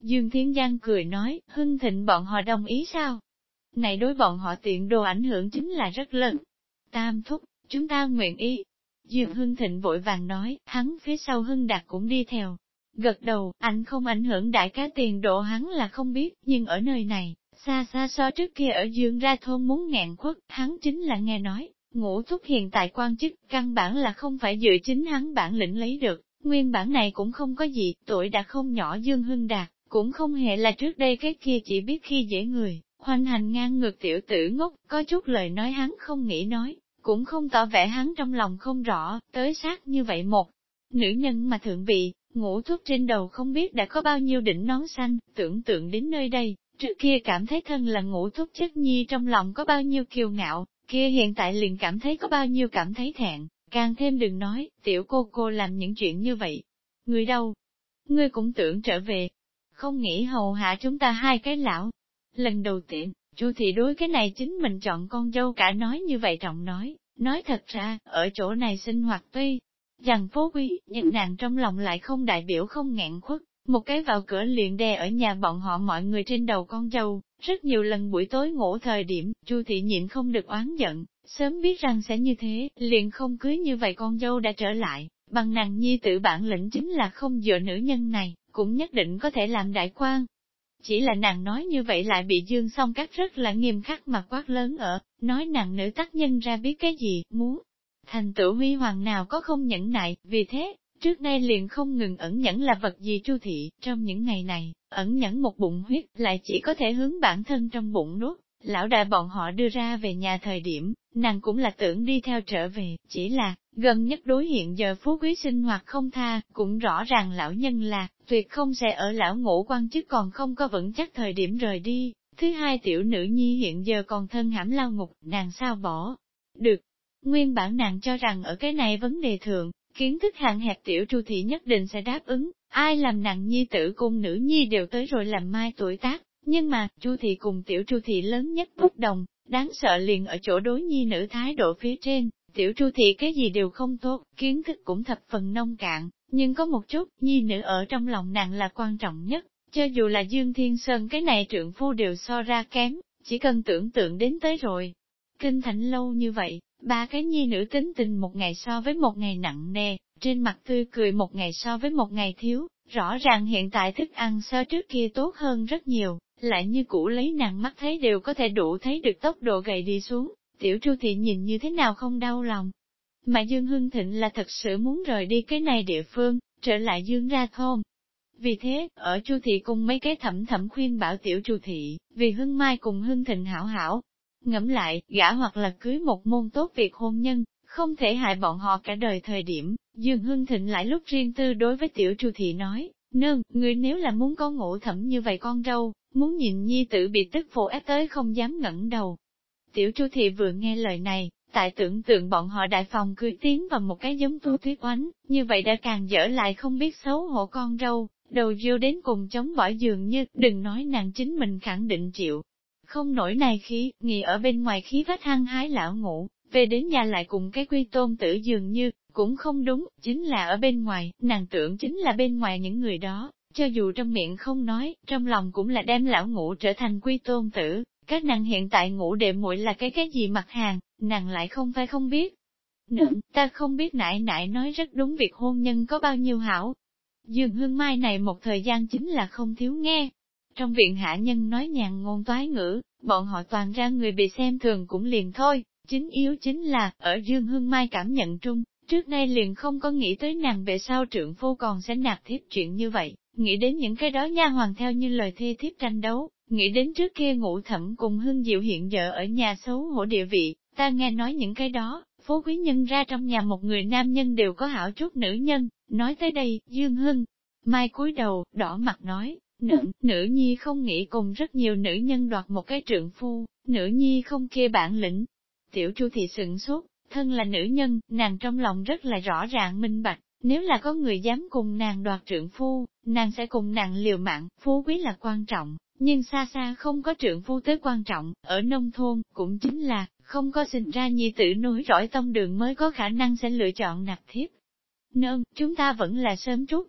Dương Thiên Giang cười nói, hưng thịnh bọn họ đồng ý sao? Này đối bọn họ tiện đồ ảnh hưởng chính là rất lớn. Tam thúc, chúng ta nguyện ý. Dương Hưng Thịnh vội vàng nói, hắn phía sau Hưng Đạt cũng đi theo. Gật đầu, anh không ảnh hưởng đại cá tiền độ hắn là không biết, nhưng ở nơi này, xa xa so trước kia ở Dương ra thôn muốn ngạn khuất, hắn chính là nghe nói, ngũ thúc hiện tại quan chức, căn bản là không phải dựa chính hắn bản lĩnh lấy được, nguyên bản này cũng không có gì, tuổi đã không nhỏ Dương Hưng Đạt, cũng không hề là trước đây cái kia chỉ biết khi dễ người, hoành hành ngang ngược tiểu tử ngốc, có chút lời nói hắn không nghĩ nói, cũng không tỏ vẻ hắn trong lòng không rõ, tới sát như vậy một. Nữ nhân mà thượng vị, Ngũ thuốc trên đầu không biết đã có bao nhiêu đỉnh nón xanh, tưởng tượng đến nơi đây, trước kia cảm thấy thân là ngũ thúc chất nhi trong lòng có bao nhiêu kiêu ngạo, kia hiện tại liền cảm thấy có bao nhiêu cảm thấy thẹn, càng thêm đừng nói, tiểu cô cô làm những chuyện như vậy. Người đâu? Ngươi cũng tưởng trở về, không nghĩ hầu hạ chúng ta hai cái lão. Lần đầu tiên, Chu thị đối cái này chính mình chọn con dâu cả nói như vậy trọng nói, nói thật ra, ở chỗ này sinh hoạt tuy rằng phố quý, nhưng nàng trong lòng lại không đại biểu không ngạn khuất, một cái vào cửa liền đè ở nhà bọn họ mọi người trên đầu con dâu, rất nhiều lần buổi tối ngủ thời điểm, Chu thị nhịn không được oán giận, sớm biết rằng sẽ như thế, liền không cưới như vậy con dâu đã trở lại, bằng nàng nhi tử bản lĩnh chính là không dựa nữ nhân này, cũng nhất định có thể làm đại quan. Chỉ là nàng nói như vậy lại bị dương song các rất là nghiêm khắc mà quát lớn ở, nói nàng nữ tác nhân ra biết cái gì, muốn. Thành tựu huy hoàng nào có không nhẫn nại, vì thế, trước nay liền không ngừng ẩn nhẫn là vật gì chu thị, trong những ngày này, ẩn nhẫn một bụng huyết, lại chỉ có thể hướng bản thân trong bụng nuốt. Lão đại bọn họ đưa ra về nhà thời điểm, nàng cũng là tưởng đi theo trở về, chỉ là, gần nhất đối hiện giờ phú quý sinh hoạt không tha, cũng rõ ràng lão nhân là, tuyệt không sẽ ở lão ngũ quan chức còn không có vững chắc thời điểm rời đi. Thứ hai tiểu nữ nhi hiện giờ còn thân hãm lao ngục, nàng sao bỏ? Được. Nguyên bản nàng cho rằng ở cái này vấn đề thường, kiến thức hạn hẹp tiểu tru thị nhất định sẽ đáp ứng, ai làm nặng nhi tử cung nữ nhi đều tới rồi làm mai tuổi tác, nhưng mà, chu thị cùng tiểu Chu thị lớn nhất bất đồng, đáng sợ liền ở chỗ đối nhi nữ thái độ phía trên, tiểu Chu thị cái gì đều không tốt, kiến thức cũng thập phần nông cạn, nhưng có một chút, nhi nữ ở trong lòng nàng là quan trọng nhất, cho dù là Dương Thiên Sơn cái này trượng phu đều so ra kém, chỉ cần tưởng tượng đến tới rồi. Kinh thành lâu như vậy, ba cái nhi nữ tính tình một ngày so với một ngày nặng nề, trên mặt tươi cười một ngày so với một ngày thiếu, rõ ràng hiện tại thức ăn so trước kia tốt hơn rất nhiều, lại như cũ lấy nàng mắt thấy đều có thể đủ thấy được tốc độ gầy đi xuống, tiểu tru thị nhìn như thế nào không đau lòng. Mà Dương Hưng Thịnh là thật sự muốn rời đi cái này địa phương, trở lại Dương ra thôn. Vì thế, ở Chu thị cùng mấy cái thẩm thẩm khuyên bảo tiểu Chu thị, vì Hưng Mai cùng Hưng Thịnh hảo hảo. Ngẫm lại, gã hoặc là cưới một môn tốt việc hôn nhân, không thể hại bọn họ cả đời thời điểm, Dương Hưng Thịnh lại lúc riêng tư đối với tiểu Chu thị nói, nương, người nếu là muốn có ngộ thẩm như vậy con râu, muốn nhìn nhi tử bị tức phụ ép tới không dám ngẩng đầu. Tiểu Chu thị vừa nghe lời này, tại tưởng tượng bọn họ đại phòng cười tiến vào một cái giống tu tuyết oánh, như vậy đã càng dở lại không biết xấu hổ con râu, đầu riêu đến cùng chống bỏ giường như, đừng nói nàng chính mình khẳng định chịu. Không nổi này khí, nghỉ ở bên ngoài khí vách hăng hái lão ngủ, về đến nhà lại cùng cái quy tôn tử dường như, cũng không đúng, chính là ở bên ngoài, nàng tưởng chính là bên ngoài những người đó, cho dù trong miệng không nói, trong lòng cũng là đem lão ngủ trở thành quy tôn tử, các nàng hiện tại ngủ đệ muội là cái cái gì mặt hàng, nàng lại không phải không biết. Nữ, ta không biết nại nại nói rất đúng việc hôn nhân có bao nhiêu hảo. Dương Hương Mai này một thời gian chính là không thiếu nghe. Trong viện hạ nhân nói nhàn ngôn toái ngữ, bọn họ toàn ra người bị xem thường cũng liền thôi, chính yếu chính là, ở Dương Hương Mai cảm nhận trung, trước nay liền không có nghĩ tới nàng về sau trượng phu còn sẽ nạp thiếp chuyện như vậy, nghĩ đến những cái đó nha hoàng theo như lời thê thiếp tranh đấu, nghĩ đến trước kia ngủ thẩm cùng hương diệu hiện giờ ở nhà xấu hổ địa vị, ta nghe nói những cái đó, phố quý nhân ra trong nhà một người nam nhân đều có hảo chút nữ nhân, nói tới đây, Dương Hưng, mai cúi đầu, đỏ mặt nói, nữ, nữ nhi không nghĩ cùng rất nhiều nữ nhân đoạt một cái trượng phu, nữ nhi không kia bản lĩnh. Tiểu chu thị sửng sốt, thân là nữ nhân, nàng trong lòng rất là rõ ràng minh bạch, nếu là có người dám cùng nàng đoạt trượng phu, nàng sẽ cùng nàng liều mạng, phú quý là quan trọng, nhưng xa xa không có trượng phu tới quan trọng, ở nông thôn, cũng chính là, không có sinh ra nhi tử nối rõi tông đường mới có khả năng sẽ lựa chọn nạp thiếp. Nương, chúng ta vẫn là sớm chút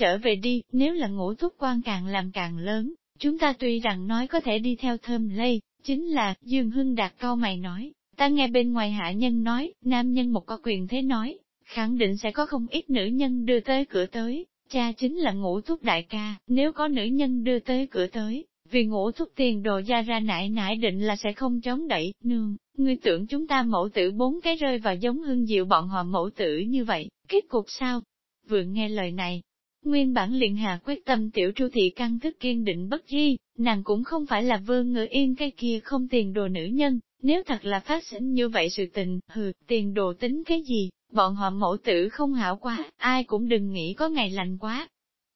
trở về đi, nếu là ngũ thúc quan càng làm càng lớn, chúng ta tuy rằng nói có thể đi theo thơm lây, chính là, Dương Hưng Đạt câu mày nói, ta nghe bên ngoài hạ nhân nói, nam nhân một có quyền thế nói, khẳng định sẽ có không ít nữ nhân đưa tới cửa tới, cha chính là ngũ thúc đại ca, nếu có nữ nhân đưa tới cửa tới, vì ngũ thúc tiền đồ ra ra nại nại định là sẽ không chống đẩy, nương, ngươi tưởng chúng ta mẫu tử bốn cái rơi vào giống hương diệu bọn họ mẫu tử như vậy, kết cục sao? Vừa nghe lời này, nguyên bản liền hà quyết tâm tiểu tru thị căng thức kiên định bất di, nàng cũng không phải là vương ngữ yên cái kia không tiền đồ nữ nhân, nếu thật là phát sinh như vậy sự tình, hừ, tiền đồ tính cái gì, bọn họ mẫu tử không hảo quá, ai cũng đừng nghĩ có ngày lành quá.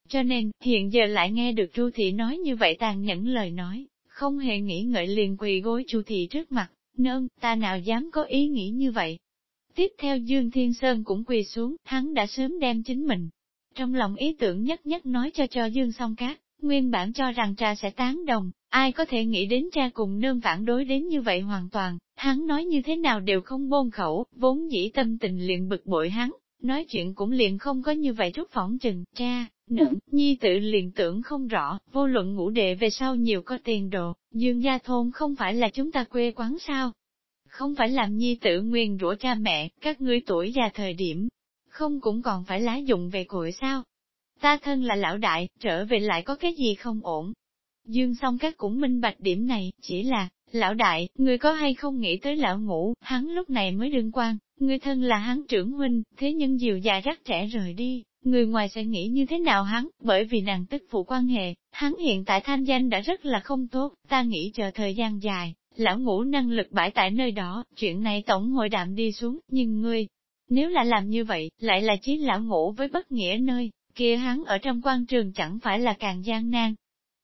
Cho nên, hiện giờ lại nghe được Chu Thị nói như vậy tàn nhẫn lời nói, không hề nghĩ ngợi liền quỳ gối Chu Thị trước mặt, nương, ta nào dám có ý nghĩ như vậy. Tiếp theo Dương Thiên Sơn cũng quỳ xuống, hắn đã sớm đem chính mình. Trong lòng ý tưởng nhất nhất nói cho cho Dương song cát, nguyên bản cho rằng cha sẽ tán đồng, ai có thể nghĩ đến cha cùng nương phản đối đến như vậy hoàn toàn, hắn nói như thế nào đều không bôn khẩu, vốn dĩ tâm tình liền bực bội hắn, nói chuyện cũng liền không có như vậy chút phỏng chừng, cha, nữ nhi tự liền tưởng không rõ, vô luận ngũ đệ về sau nhiều có tiền đồ, dương gia thôn không phải là chúng ta quê quán sao? Không phải làm nhi tự nguyên rủa cha mẹ, các ngươi tuổi già thời điểm, không cũng còn phải lá dụng về cội sao? Ta thân là lão đại, trở về lại có cái gì không ổn. Dương song các cũng minh bạch điểm này, chỉ là, lão đại, người có hay không nghĩ tới lão ngũ, hắn lúc này mới đương quan, người thân là hắn trưởng huynh, thế nhưng dìu già rắc trẻ rời đi, người ngoài sẽ nghĩ như thế nào hắn, bởi vì nàng tức phụ quan hệ, hắn hiện tại thanh danh đã rất là không tốt, ta nghĩ chờ thời gian dài, lão ngũ năng lực bãi tại nơi đó, chuyện này tổng hội đạm đi xuống, nhưng ngươi, nếu là làm như vậy, lại là chí lão ngủ với bất nghĩa nơi, kia hắn ở trong quan trường chẳng phải là càng gian nan.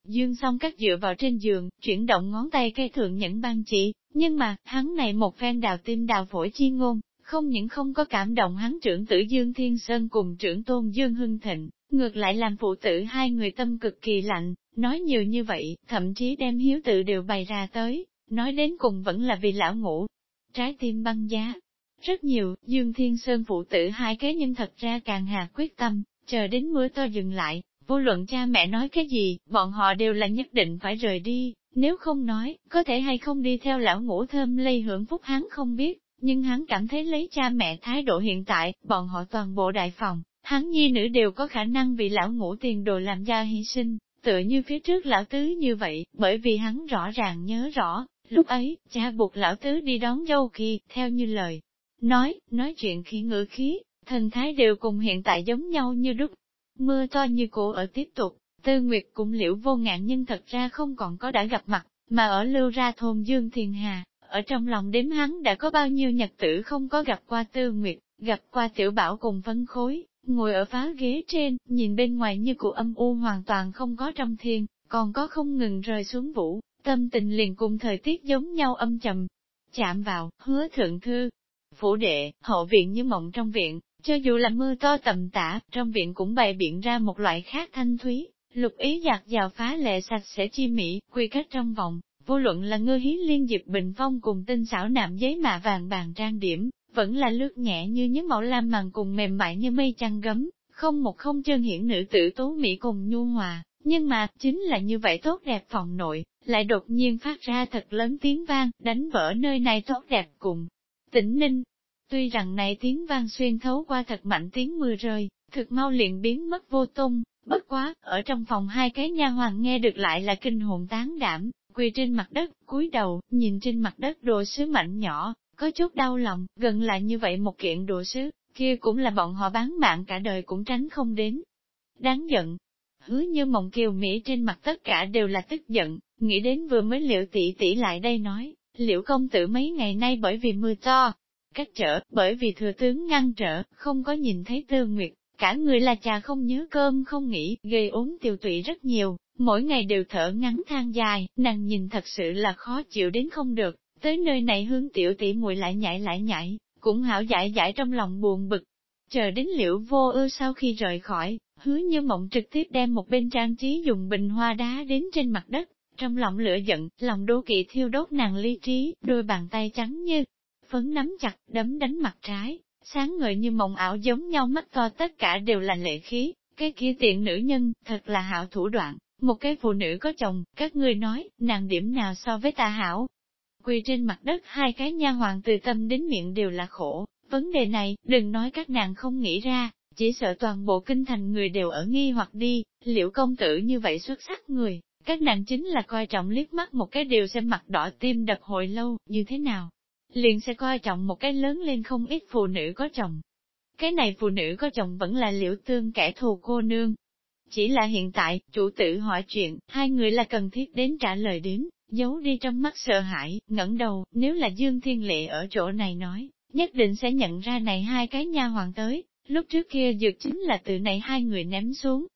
Dương song các dựa vào trên giường, chuyển động ngón tay cây thượng nhẫn băng chỉ, nhưng mà, hắn này một phen đào tim đào phổi chi ngôn, không những không có cảm động hắn trưởng tử Dương Thiên Sơn cùng trưởng tôn Dương Hưng Thịnh, ngược lại làm phụ tử hai người tâm cực kỳ lạnh, nói nhiều như vậy, thậm chí đem hiếu tự đều bày ra tới, nói đến cùng vẫn là vì lão ngủ. Trái tim băng giá. Rất nhiều, Dương Thiên Sơn phụ tử hai kế nhân thật ra càng hà quyết tâm, chờ đến mưa to dừng lại, vô luận cha mẹ nói cái gì, bọn họ đều là nhất định phải rời đi, nếu không nói, có thể hay không đi theo lão ngũ thơm lây hưởng phúc hắn không biết, nhưng hắn cảm thấy lấy cha mẹ thái độ hiện tại, bọn họ toàn bộ đại phòng, hắn nhi nữ đều có khả năng bị lão ngũ tiền đồ làm gia hy sinh, tựa như phía trước lão tứ như vậy, bởi vì hắn rõ ràng nhớ rõ, lúc ấy, cha buộc lão tứ đi đón dâu khi, theo như lời. Nói, nói chuyện khí ngữ khí, thần thái đều cùng hiện tại giống nhau như đúc. Mưa to như cũ ở tiếp tục, Tư Nguyệt cũng liễu vô ngạn nhưng thật ra không còn có đã gặp mặt, mà ở lưu ra thôn Dương Thiền Hà, ở trong lòng đếm hắn đã có bao nhiêu nhật tử không có gặp qua Tư Nguyệt, gặp qua tiểu bảo cùng phân khối, ngồi ở phá ghế trên, nhìn bên ngoài như cụ âm u hoàn toàn không có trong thiên, còn có không ngừng rơi xuống vũ, tâm tình liền cùng thời tiết giống nhau âm trầm. Chạm vào, hứa thượng thư, phủ đệ, hậu viện như mộng trong viện, cho dù là mưa to tầm tã, trong viện cũng bày biện ra một loại khác thanh thúy, lục ý giặt vào phá lệ sạch sẽ chi mỹ, quy cách trong vòng, vô luận là ngư hí liên dịp bình phong cùng tinh xảo nạm giấy mạ vàng bàn trang điểm, vẫn là lướt nhẹ như những mẫu lam màng cùng mềm mại như mây chăn gấm, không một không chân hiển nữ tử tố mỹ cùng nhu hòa, nhưng mà, chính là như vậy tốt đẹp phòng nội, lại đột nhiên phát ra thật lớn tiếng vang, đánh vỡ nơi này tốt đẹp cùng. Tĩnh ninh, Tuy rằng này tiếng vang xuyên thấu qua thật mạnh tiếng mưa rơi, thực mau liền biến mất vô tung, bất quá, ở trong phòng hai cái nha hoàng nghe được lại là kinh hồn tán đảm, quỳ trên mặt đất, cúi đầu, nhìn trên mặt đất đồ sứ mạnh nhỏ, có chút đau lòng, gần là như vậy một kiện đồ sứ, kia cũng là bọn họ bán mạng cả đời cũng tránh không đến. Đáng giận, hứa như mộng kiều Mỹ trên mặt tất cả đều là tức giận, nghĩ đến vừa mới liệu tỷ tỷ lại đây nói, liệu công tử mấy ngày nay bởi vì mưa to, cách trở, bởi vì thừa tướng ngăn trở, không có nhìn thấy tư nguyệt, cả người là trà không nhớ cơm không nghĩ, gây ốm tiêu tụy rất nhiều, mỗi ngày đều thở ngắn than dài, nàng nhìn thật sự là khó chịu đến không được, tới nơi này hướng tiểu tỷ muội lại nhảy lại nhảy, cũng hảo giải giải trong lòng buồn bực. Chờ đến liễu vô ư sau khi rời khỏi, hứa như mộng trực tiếp đem một bên trang trí dùng bình hoa đá đến trên mặt đất, trong lòng lửa giận, lòng đố kỵ thiêu đốt nàng ly trí, đôi bàn tay trắng như phấn nắm chặt, đấm đánh mặt trái, sáng ngời như mộng ảo giống nhau mắt to tất cả đều là lệ khí, cái kia tiện nữ nhân, thật là hảo thủ đoạn, một cái phụ nữ có chồng, các ngươi nói, nàng điểm nào so với ta hảo. Quỳ trên mặt đất hai cái nha hoàng từ tâm đến miệng đều là khổ, vấn đề này, đừng nói các nàng không nghĩ ra, chỉ sợ toàn bộ kinh thành người đều ở nghi hoặc đi, liệu công tử như vậy xuất sắc người, các nàng chính là coi trọng liếc mắt một cái điều xem mặt đỏ tim đập hồi lâu, như thế nào? Liền sẽ coi trọng một cái lớn lên không ít phụ nữ có chồng. Cái này phụ nữ có chồng vẫn là liễu tương kẻ thù cô nương. Chỉ là hiện tại, chủ tử hỏi chuyện, hai người là cần thiết đến trả lời đến, giấu đi trong mắt sợ hãi, ngẩng đầu, nếu là Dương Thiên Lệ ở chỗ này nói, nhất định sẽ nhận ra này hai cái nha hoàng tới, lúc trước kia dược chính là từ này hai người ném xuống,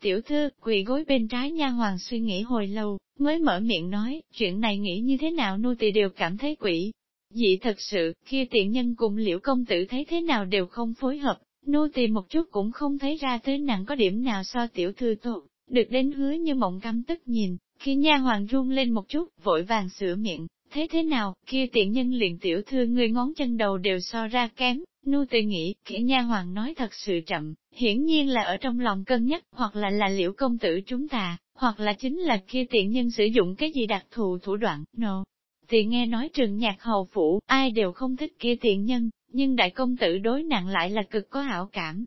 Tiểu thư, quỳ gối bên trái nha hoàng suy nghĩ hồi lâu, mới mở miệng nói, chuyện này nghĩ như thế nào nô tỳ đều cảm thấy quỷ. Dị thật sự, kia tiện nhân cùng liễu công tử thấy thế nào đều không phối hợp, nô tỳ một chút cũng không thấy ra tới nặng có điểm nào so tiểu thư tốt, được đến hứa như mộng căm tức nhìn, khi nha hoàng run lên một chút, vội vàng sửa miệng, thế thế nào, kia tiện nhân liền tiểu thư người ngón chân đầu đều so ra kém, nu tự nghĩ, kỹ nha hoàng nói thật sự chậm, hiển nhiên là ở trong lòng cân nhắc, hoặc là là liễu công tử chúng ta, hoặc là chính là kia tiện nhân sử dụng cái gì đặc thù thủ đoạn, no. Thì nghe nói trường nhạc hầu phủ, ai đều không thích kia tiện nhân, nhưng đại công tử đối nặng lại là cực có hảo cảm.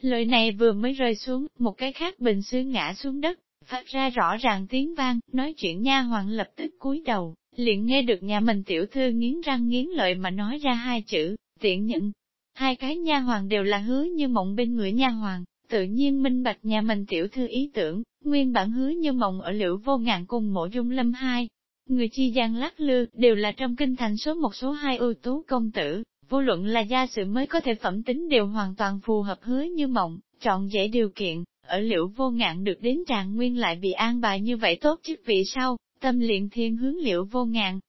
Lời này vừa mới rơi xuống, một cái khác bình xứ ngã xuống đất, phát ra rõ ràng tiếng vang, nói chuyện nha hoàng lập tức cúi đầu, liền nghe được nhà mình tiểu thư nghiến răng nghiến lợi mà nói ra hai chữ, tiện nhận, Hai cái nha hoàng đều là hứa như mộng bên người nha hoàng, tự nhiên minh bạch nhà mình tiểu thư ý tưởng, nguyên bản hứa như mộng ở liễu vô ngạn cùng mộ dung lâm hai. Người chi gian lắc lư, đều là trong kinh thành số một số hai ưu tú công tử, vô luận là gia sự mới có thể phẩm tính đều hoàn toàn phù hợp hứa như mộng, chọn dễ điều kiện, ở liễu vô ngạn được đến tràng nguyên lại bị an bài như vậy tốt chức vị sau, tâm liền thiên hướng liễu vô ngạn,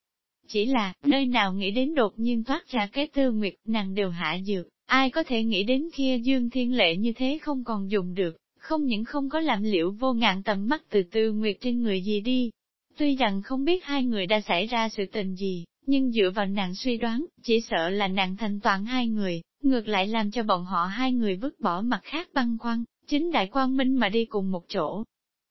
chỉ là, nơi nào nghĩ đến đột nhiên thoát ra cái tư nguyệt, nàng đều hạ dược, ai có thể nghĩ đến kia dương thiên lệ như thế không còn dùng được, không những không có làm liệu vô ngạn tầm mắt từ tư nguyệt trên người gì đi. Tuy rằng không biết hai người đã xảy ra sự tình gì, nhưng dựa vào nàng suy đoán, chỉ sợ là nàng thành toàn hai người, ngược lại làm cho bọn họ hai người vứt bỏ mặt khác băng khoăn, chính đại quang minh mà đi cùng một chỗ.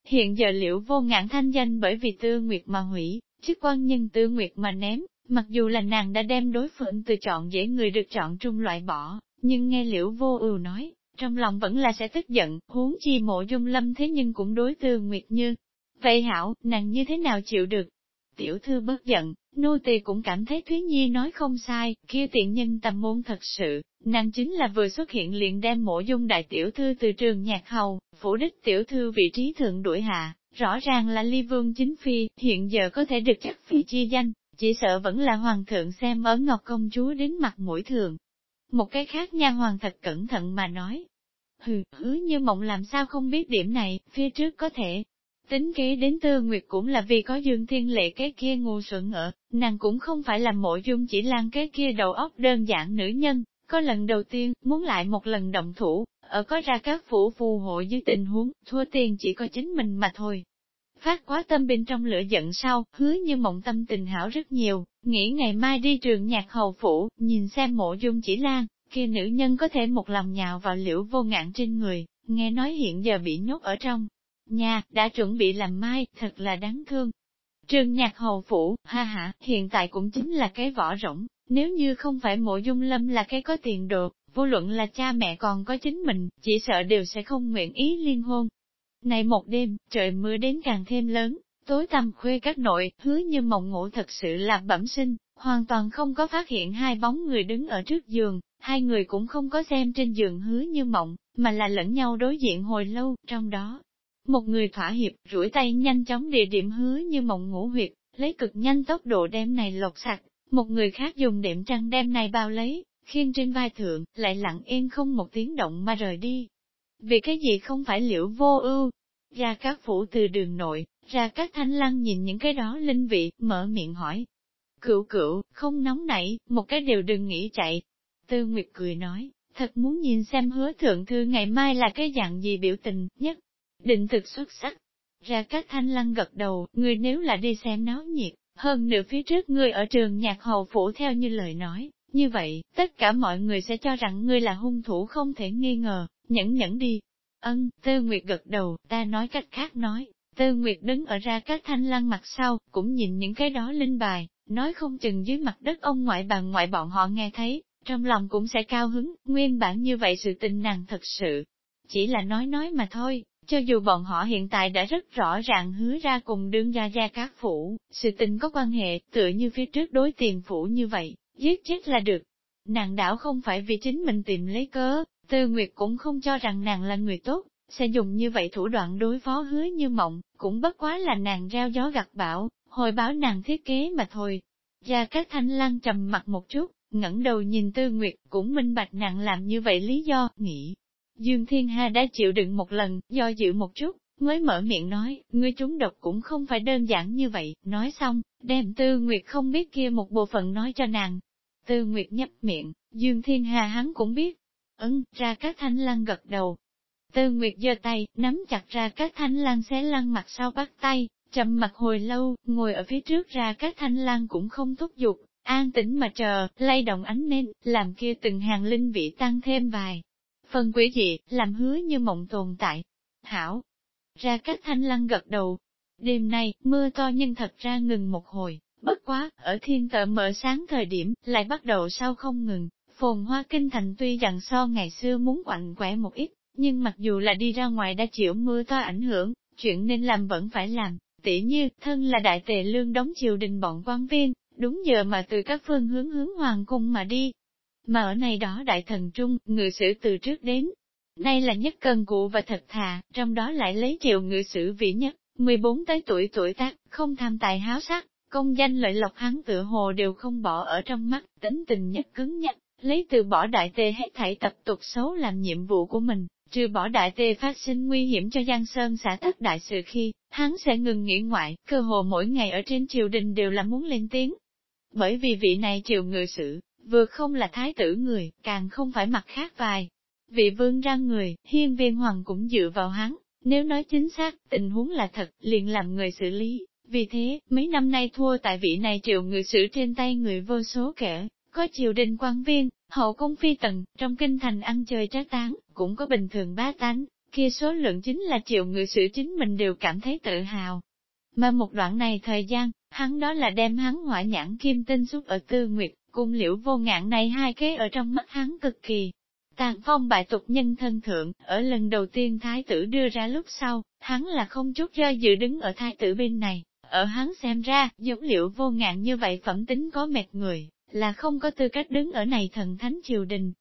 Hiện giờ liệu vô ngạn thanh danh bởi vì tư nguyệt mà hủy, chức quan nhân tư nguyệt mà ném, mặc dù là nàng đã đem đối phương từ chọn dễ người được chọn trung loại bỏ, nhưng nghe liễu vô ưu nói, trong lòng vẫn là sẽ tức giận, huống chi mộ dung lâm thế nhưng cũng đối tư nguyệt như. Vậy hảo, nàng như thế nào chịu được? Tiểu thư bất giận, nô tỳ cũng cảm thấy Thúy Nhi nói không sai, kia tiện nhân tầm môn thật sự, nàng chính là vừa xuất hiện liền đem mộ dung đại tiểu thư từ trường nhạc hầu, phủ đích tiểu thư vị trí thượng đuổi hạ, Rõ ràng là ly vương chính phi, hiện giờ có thể được chắc phi chi danh, chỉ sợ vẫn là hoàng thượng xem ở ngọc công chúa đến mặt mũi thường. Một cái khác nha hoàng thật cẩn thận mà nói. Hừ, hứ như mộng làm sao không biết điểm này, phía trước có thể. Tính kế đến tư nguyệt cũng là vì có dương thiên lệ cái kia ngu xuẩn ở, nàng cũng không phải là mộ dung chỉ lan cái kia đầu óc đơn giản nữ nhân, có lần đầu tiên, muốn lại một lần động thủ, ở có ra các phủ phù hộ dưới tình huống, thua tiền chỉ có chính mình mà thôi. Phát quá tâm bên trong lửa giận sau, hứa như mộng tâm tình hảo rất nhiều, nghĩ ngày mai đi trường nhạc hầu phủ, nhìn xem mộ dung chỉ lan, kia nữ nhân có thể một lòng nhào vào liễu vô ngạn trên người, nghe nói hiện giờ bị nhốt ở trong. Nhà, đã chuẩn bị làm mai, thật là đáng thương. Trường nhạc hầu phủ, ha ha, hiện tại cũng chính là cái vỏ rỗng, nếu như không phải mộ dung lâm là cái có tiền đồ, vô luận là cha mẹ còn có chính mình, chỉ sợ đều sẽ không nguyện ý liên hôn. Này một đêm, trời mưa đến càng thêm lớn, tối tăm khuê các nội, hứa như mộng ngủ thật sự là bẩm sinh, hoàn toàn không có phát hiện hai bóng người đứng ở trước giường, hai người cũng không có xem trên giường hứa như mộng, mà là lẫn nhau đối diện hồi lâu, trong đó. Một người thỏa hiệp, rủi tay nhanh chóng địa điểm hứa như mộng ngủ huyệt, lấy cực nhanh tốc độ đem này lột sạch, một người khác dùng điểm trăng đem này bao lấy, khiên trên vai thượng, lại lặng yên không một tiếng động mà rời đi. Vì cái gì không phải liễu vô ưu, ra các phủ từ đường nội, ra các thanh lăng nhìn những cái đó linh vị, mở miệng hỏi. Cựu cựu, không nóng nảy, một cái đều đừng nghĩ chạy. Tư Nguyệt cười nói, thật muốn nhìn xem hứa thượng thư ngày mai là cái dạng gì biểu tình nhất, định thực xuất sắc. Ra các thanh lăng gật đầu, người nếu là đi xem náo nhiệt, hơn nữa phía trước ngươi ở trường nhạc hầu phủ theo như lời nói, như vậy, tất cả mọi người sẽ cho rằng ngươi là hung thủ không thể nghi ngờ, nhẫn nhẫn đi. Ân, Tư Nguyệt gật đầu, ta nói cách khác nói, Tư Nguyệt đứng ở ra các thanh lăng mặt sau, cũng nhìn những cái đó linh bài, nói không chừng dưới mặt đất ông ngoại bà ngoại bọn họ nghe thấy, trong lòng cũng sẽ cao hứng, nguyên bản như vậy sự tình nàng thật sự. Chỉ là nói nói mà thôi, cho dù bọn họ hiện tại đã rất rõ ràng hứa ra cùng đương gia gia các phủ, sự tình có quan hệ, tựa như phía trước đối tiền phủ như vậy, giết chết là được. Nàng đảo không phải vì chính mình tìm lấy cớ, Tư Nguyệt cũng không cho rằng nàng là người tốt, sẽ dùng như vậy thủ đoạn đối phó hứa như mộng, cũng bất quá là nàng rao gió gặt bão, hồi báo nàng thiết kế mà thôi. Gia các thanh lăng trầm mặt một chút, ngẩng đầu nhìn Tư Nguyệt, cũng minh bạch nàng làm như vậy lý do, nghĩ. Dương Thiên Hà đã chịu đựng một lần, do dự một chút, mới mở miệng nói, ngươi trúng độc cũng không phải đơn giản như vậy, nói xong, đem Tư Nguyệt không biết kia một bộ phận nói cho nàng. Tư Nguyệt nhấp miệng, Dương Thiên Hà hắn cũng biết. Ấn, ra các thanh lăng gật đầu. Tư Nguyệt giơ tay, nắm chặt ra các thanh lăng xé lăng mặt sau bắt tay, trầm mặt hồi lâu, ngồi ở phía trước ra các thanh lăng cũng không thúc giục, an tĩnh mà chờ, lay động ánh nên, làm kia từng hàng linh vị tăng thêm vài. Phần quỷ dị, làm hứa như mộng tồn tại. Hảo, ra các thanh lăng gật đầu. Đêm nay, mưa to nhưng thật ra ngừng một hồi, bất quá, ở thiên tợ mở sáng thời điểm, lại bắt đầu sao không ngừng. Phồn hoa kinh thành tuy rằng so ngày xưa muốn quạnh quẻ một ít, nhưng mặc dù là đi ra ngoài đã chịu mưa to ảnh hưởng, chuyện nên làm vẫn phải làm. Tỉ như, thân là đại tề lương đóng triều đình bọn quan viên, đúng giờ mà từ các phương hướng hướng hoàng cung mà đi. Mà ở này đó đại thần trung, ngự sử từ trước đến, nay là nhất cần cụ và thật thà, trong đó lại lấy triệu ngự sử vĩ nhất, 14 tới tuổi tuổi tác, không tham tài háo sắc, công danh lợi lộc hắn tựa hồ đều không bỏ ở trong mắt, tính tình nhất cứng nhắc, lấy từ bỏ đại tề hết thảy tập tục xấu làm nhiệm vụ của mình, trừ bỏ đại tề phát sinh nguy hiểm cho Giang Sơn xã thất đại sự khi, hắn sẽ ngừng nghỉ ngoại, cơ hồ mỗi ngày ở trên triều đình đều là muốn lên tiếng, bởi vì vị này triều ngự sử, vừa không là thái tử người, càng không phải mặt khác vài. Vị vương ra người, hiên viên hoàng cũng dựa vào hắn, nếu nói chính xác, tình huống là thật, liền làm người xử lý. Vì thế, mấy năm nay thua tại vị này triệu người xử trên tay người vô số kẻ có triều đình quan viên, hậu công phi tần, trong kinh thành ăn chơi trá tán, cũng có bình thường bá tánh, kia số lượng chính là triệu người xử chính mình đều cảm thấy tự hào. Mà một đoạn này thời gian, hắn đó là đem hắn hỏa nhãn kim tinh xuất ở tư nguyệt, cung liễu vô ngạn này hai kế ở trong mắt hắn cực kỳ. Tàn phong bại tục nhân thân thượng, ở lần đầu tiên thái tử đưa ra lúc sau, hắn là không chút do dự đứng ở thái tử bên này, ở hắn xem ra, giống liệu vô ngạn như vậy phẩm tính có mệt người, là không có tư cách đứng ở này thần thánh triều đình.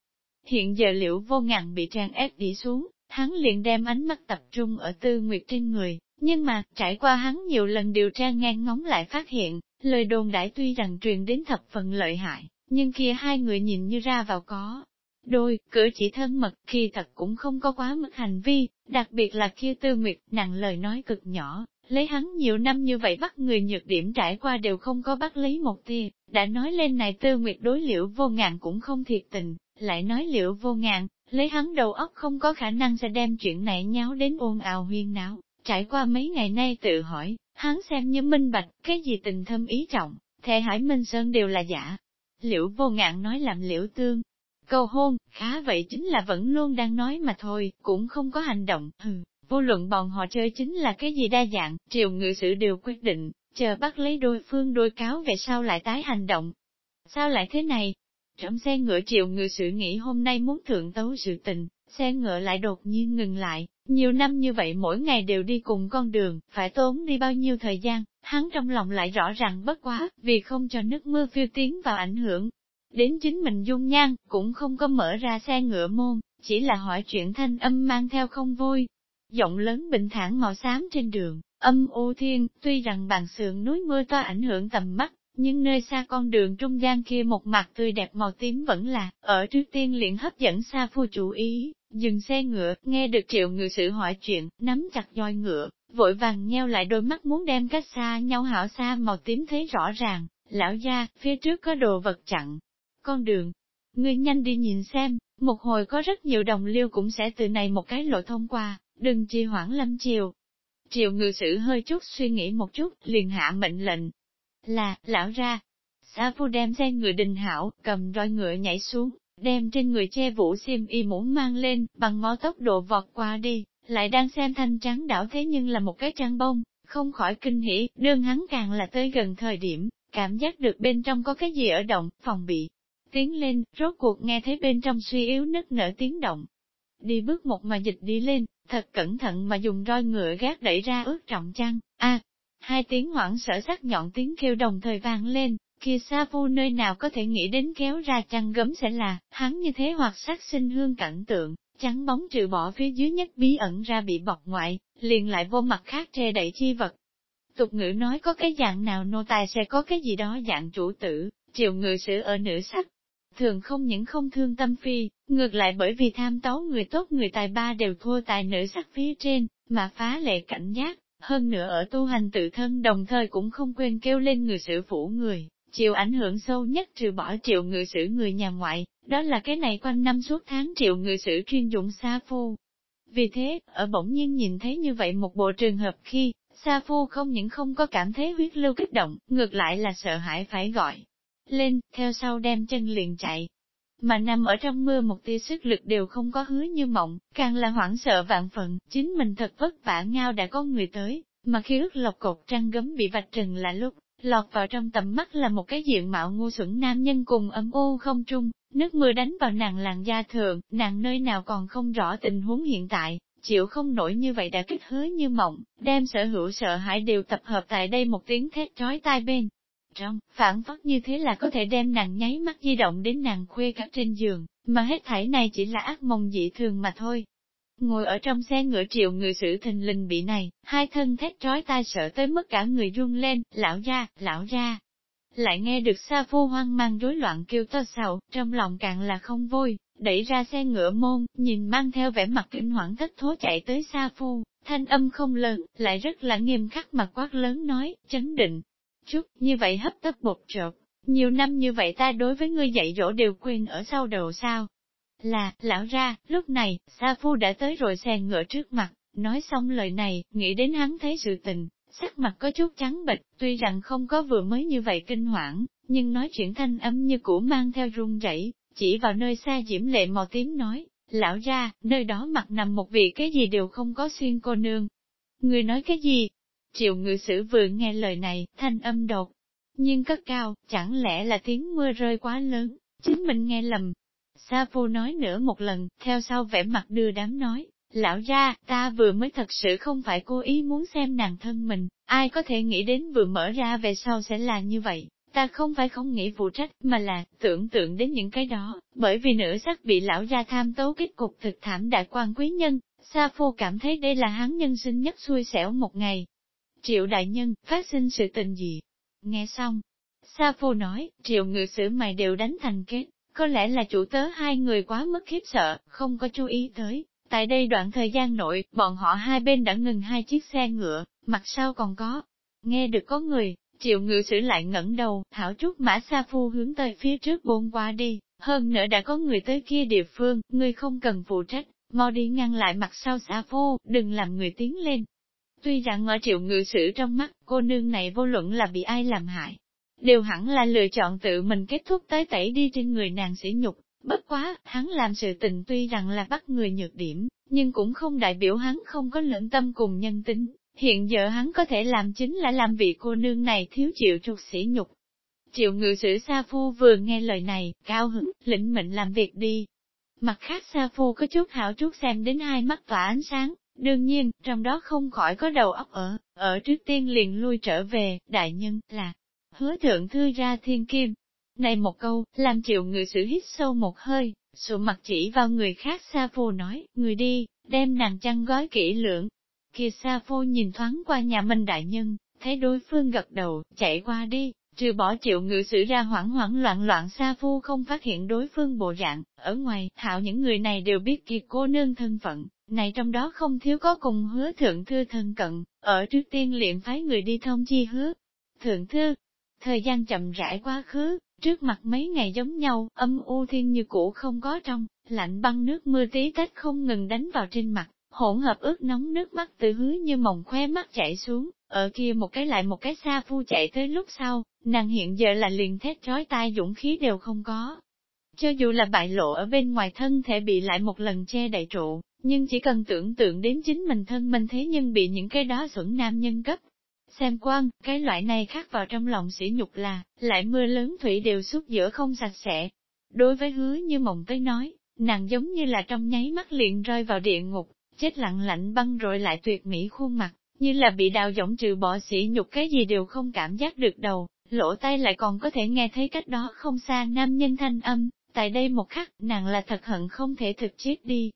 Hiện giờ liệu vô ngạn bị trang ép đi xuống, hắn liền đem ánh mắt tập trung ở tư nguyệt trên người, nhưng mà, trải qua hắn nhiều lần điều tra ngang ngóng lại phát hiện, lời đồn đãi tuy rằng truyền đến thập phần lợi hại, nhưng kia hai người nhìn như ra vào có. Đôi, cử chỉ thân mật khi thật cũng không có quá mức hành vi, đặc biệt là kia tư nguyệt nặng lời nói cực nhỏ, lấy hắn nhiều năm như vậy bắt người nhược điểm trải qua đều không có bắt lấy một tia, đã nói lên này tư nguyệt đối liễu vô ngạn cũng không thiệt tình, lại nói liễu vô ngạn, lấy hắn đầu óc không có khả năng sẽ đem chuyện này nháo đến ồn ào huyên náo, Trải qua mấy ngày nay tự hỏi, hắn xem như minh bạch, cái gì tình thâm ý trọng, thề hải minh sơn đều là giả. Liễu vô ngạn nói làm liễu tương. Cầu hôn, khá vậy chính là vẫn luôn đang nói mà thôi, cũng không có hành động, hừ, vô luận bọn họ chơi chính là cái gì đa dạng, triều ngự sự đều quyết định, chờ bắt lấy đôi phương đôi cáo về sau lại tái hành động. Sao lại thế này? Trong xe ngựa triều ngự sự nghĩ hôm nay muốn thượng tấu sự tình, xe ngựa lại đột nhiên ngừng lại, nhiều năm như vậy mỗi ngày đều đi cùng con đường, phải tốn đi bao nhiêu thời gian, hắn trong lòng lại rõ ràng bất quá, vì không cho nước mưa phiêu tiến vào ảnh hưởng. Đến chính mình dung nhan, cũng không có mở ra xe ngựa môn, chỉ là hỏi chuyện thanh âm mang theo không vui. Giọng lớn bình thản màu xám trên đường, âm u thiên, tuy rằng bàn sườn núi mưa to ảnh hưởng tầm mắt, nhưng nơi xa con đường trung gian kia một mặt tươi đẹp màu tím vẫn là, ở trước tiên liền hấp dẫn xa phu chủ ý, dừng xe ngựa, nghe được triệu ngự sự hỏi chuyện, nắm chặt roi ngựa, vội vàng nheo lại đôi mắt muốn đem cách xa nhau hảo xa màu tím thấy rõ ràng, lão gia, phía trước có đồ vật chặn. Con đường, ngươi nhanh đi nhìn xem, một hồi có rất nhiều đồng liêu cũng sẽ từ này một cái lộ thông qua, đừng trì hoãn lâm chiều. Triệu ngự sử hơi chút suy nghĩ một chút, liền hạ mệnh lệnh. Là, lão ra, Sa phu đem xe ngựa đình hảo, cầm roi ngựa nhảy xuống, đem trên người che vũ xiêm y mũ mang lên, bằng ngó tốc độ vọt qua đi, lại đang xem thanh trắng đảo thế nhưng là một cái trang bông, không khỏi kinh hỉ, đương hắn càng là tới gần thời điểm, cảm giác được bên trong có cái gì ở động, phòng bị. Tiến lên, rốt cuộc nghe thấy bên trong suy yếu nứt nở tiếng động. Đi bước một mà dịch đi lên, thật cẩn thận mà dùng roi ngựa gác đẩy ra ướt trọng chăn, a hai tiếng hoảng sợ sắc nhọn tiếng kêu đồng thời vang lên, kia xa phu nơi nào có thể nghĩ đến kéo ra chăn gấm sẽ là, hắn như thế hoặc sát sinh hương cảnh tượng, trắng bóng trừ bỏ phía dưới nhất bí ẩn ra bị bọc ngoại, liền lại vô mặt khác che đẩy chi vật. Tục ngữ nói có cái dạng nào nô tài sẽ có cái gì đó dạng chủ tử, triều ngự sử ở nữ sắc. Thường không những không thương tâm phi, ngược lại bởi vì tham tấu người tốt người tài ba đều thua tài nữ sắc phía trên, mà phá lệ cảnh giác, hơn nữa ở tu hành tự thân đồng thời cũng không quên kêu lên người sử phủ người, chịu ảnh hưởng sâu nhất trừ bỏ triệu ngự sử người nhà ngoại, đó là cái này quanh năm suốt tháng triệu ngự sử chuyên dụng sa phu. Vì thế, ở bỗng nhiên nhìn thấy như vậy một bộ trường hợp khi, sa phu không những không có cảm thấy huyết lưu kích động, ngược lại là sợ hãi phải gọi. Lên, theo sau đem chân liền chạy. Mà nằm ở trong mưa một tia sức lực đều không có hứa như mộng, càng là hoảng sợ vạn phận, chính mình thật vất vả ngao đã có người tới, mà khi ước lọc cột trăng gấm bị vạch trần là lúc, lọt vào trong tầm mắt là một cái diện mạo ngu xuẩn nam nhân cùng âm u không trung, nước mưa đánh vào nàng làn da thường, nàng nơi nào còn không rõ tình huống hiện tại, chịu không nổi như vậy đã kích hứa như mộng, đem sở hữu sợ hãi đều tập hợp tại đây một tiếng thét trói tai bên. Trong, phản phất như thế là có thể đem nàng nháy mắt di động đến nàng khuê các trên giường, mà hết thảy này chỉ là ác mộng dị thường mà thôi. Ngồi ở trong xe ngựa triệu người xử thình lình bị này, hai thân thét trói tai sợ tới mức cả người run lên, lão ra, lão ra. Lại nghe được Sa phu hoang mang rối loạn kêu to sầu, trong lòng càng là không vui, đẩy ra xe ngựa môn, nhìn mang theo vẻ mặt kinh hoảng thất thố chạy tới Sa phu, thanh âm không lớn, lại rất là nghiêm khắc mà quát lớn nói, chấn định. Chút, như vậy hấp tấp bột trợt, nhiều năm như vậy ta đối với ngươi dạy dỗ đều quên ở sau đầu sao, là, lão ra, lúc này, Sa Phu đã tới rồi xe ngựa trước mặt, nói xong lời này, nghĩ đến hắn thấy sự tình, sắc mặt có chút trắng bệch, tuy rằng không có vừa mới như vậy kinh hoảng, nhưng nói chuyện thanh âm như cũ mang theo run rẩy, chỉ vào nơi xa diễm lệ màu tím nói, lão ra, nơi đó mặt nằm một vị cái gì đều không có xuyên cô nương. Người nói cái gì? Triệu ngự sử vừa nghe lời này, thanh âm đột, nhưng cất cao, chẳng lẽ là tiếng mưa rơi quá lớn, chính mình nghe lầm, Sa Phu nói nữa một lần, theo sau vẻ mặt đưa đám nói, lão ra, ta vừa mới thật sự không phải cố ý muốn xem nàng thân mình, ai có thể nghĩ đến vừa mở ra về sau sẽ là như vậy, ta không phải không nghĩ phụ trách, mà là, tưởng tượng đến những cái đó, bởi vì nữ sắc bị lão ra tham tấu kết cục thực thảm đại quan quý nhân, Sa Phu cảm thấy đây là hắn nhân sinh nhất xui xẻo một ngày. Triệu đại nhân, phát sinh sự tình gì? Nghe xong, Sa Phu nói, triệu ngự sử mày đều đánh thành kết, có lẽ là chủ tớ hai người quá mức khiếp sợ, không có chú ý tới. Tại đây đoạn thời gian nội, bọn họ hai bên đã ngừng hai chiếc xe ngựa, mặt sau còn có. Nghe được có người, triệu ngự sử lại ngẩng đầu, thảo chút mã sa phu hướng tới phía trước buôn qua đi. Hơn nữa đã có người tới kia địa phương, người không cần phụ trách, mau đi ngăn lại mặt sau xa phu, đừng làm người tiến lên. Tuy rằng ở triệu ngự sử trong mắt, cô nương này vô luận là bị ai làm hại, đều hẳn là lựa chọn tự mình kết thúc tới tẩy đi trên người nàng sỉ nhục. Bất quá, hắn làm sự tình tuy rằng là bắt người nhược điểm, nhưng cũng không đại biểu hắn không có lưỡng tâm cùng nhân tính. Hiện giờ hắn có thể làm chính là làm vị cô nương này thiếu chịu trục sỉ nhục. Triệu ngự sử Sa Phu vừa nghe lời này, cao hứng, lĩnh mệnh làm việc đi. Mặt khác Sa Phu có chút hảo chút xem đến hai mắt tỏa ánh sáng, đương nhiên, trong đó không khỏi có đầu óc ở, ở trước tiên liền lui trở về, đại nhân, là, hứa thượng thư ra thiên kim. Này một câu, làm triệu người sử hít sâu một hơi, sụ mặt chỉ vào người khác xa phù nói, người đi, đem nàng chăn gói kỹ lưỡng. Kia xa phô nhìn thoáng qua nhà Minh Đại Nhân, thấy đối phương gật đầu, chạy qua đi, trừ bỏ triệu ngự sử ra hoảng hoảng loạn loạn xa phu không phát hiện đối phương bộ dạng, ở ngoài, thạo những người này đều biết kiệt cô nương thân phận, này trong đó không thiếu có cùng hứa thượng thư thân cận, ở trước tiên liền phái người đi thông chi hứa. Thượng thư, Thời gian chậm rãi quá khứ, trước mặt mấy ngày giống nhau, âm u thiên như cũ không có trong, lạnh băng nước mưa tí tách không ngừng đánh vào trên mặt, hỗn hợp ướt nóng nước mắt từ hứa như mộng khoe mắt chảy xuống, ở kia một cái lại một cái xa phu chạy tới lúc sau, nàng hiện giờ là liền thét trói tai dũng khí đều không có. cho dù là bại lộ ở bên ngoài thân thể bị lại một lần che đậy trụ, nhưng chỉ cần tưởng tượng đến chính mình thân mình thế nhưng bị những cái đó xuẩn nam nhân cấp. Xem quan, cái loại này khác vào trong lòng sỉ nhục là, lại mưa lớn thủy đều suốt giữa không sạch sẽ. Đối với hứa như mộng tới nói, nàng giống như là trong nháy mắt liền rơi vào địa ngục, chết lặng lạnh băng rồi lại tuyệt mỹ khuôn mặt, như là bị đào giọng trừ bỏ sỉ nhục cái gì đều không cảm giác được đầu, lỗ tay lại còn có thể nghe thấy cách đó không xa nam nhân thanh âm, tại đây một khắc, nàng là thật hận không thể thực chết đi.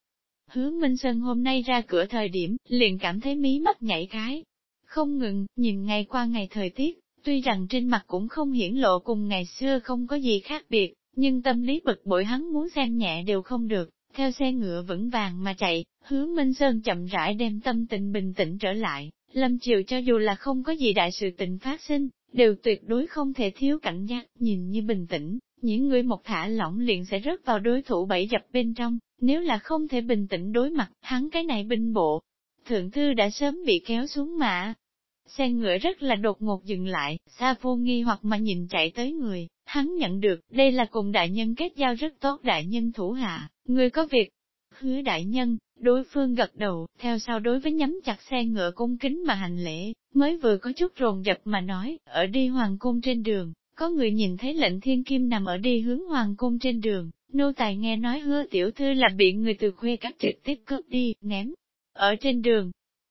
Hứa Minh Sơn hôm nay ra cửa thời điểm, liền cảm thấy mí mắt nhảy cái. Không ngừng, nhìn ngày qua ngày thời tiết, tuy rằng trên mặt cũng không hiển lộ cùng ngày xưa không có gì khác biệt, nhưng tâm lý bực bội hắn muốn xem nhẹ đều không được, theo xe ngựa vững vàng mà chạy, hướng Minh Sơn chậm rãi đem tâm tình bình tĩnh trở lại, Lâm chiều cho dù là không có gì đại sự tình phát sinh, đều tuyệt đối không thể thiếu cảnh giác, nhìn như bình tĩnh, những người một thả lỏng liền sẽ rớt vào đối thủ bẫy dập bên trong, nếu là không thể bình tĩnh đối mặt, hắn cái này binh bộ. Thượng thư đã sớm bị kéo xuống mà. Xe ngựa rất là đột ngột dừng lại, xa Phu nghi hoặc mà nhìn chạy tới người, hắn nhận được, đây là cùng đại nhân kết giao rất tốt đại nhân thủ hạ, người có việc. Hứa đại nhân, đối phương gật đầu, theo sau đối với nhắm chặt xe ngựa cung kính mà hành lễ, mới vừa có chút rồn dập mà nói, ở đi hoàng cung trên đường, có người nhìn thấy lệnh thiên kim nằm ở đi hướng hoàng cung trên đường, nô tài nghe nói hứa tiểu thư là bị người từ khuê các trực tiếp cướp đi, ném. Ở trên đường,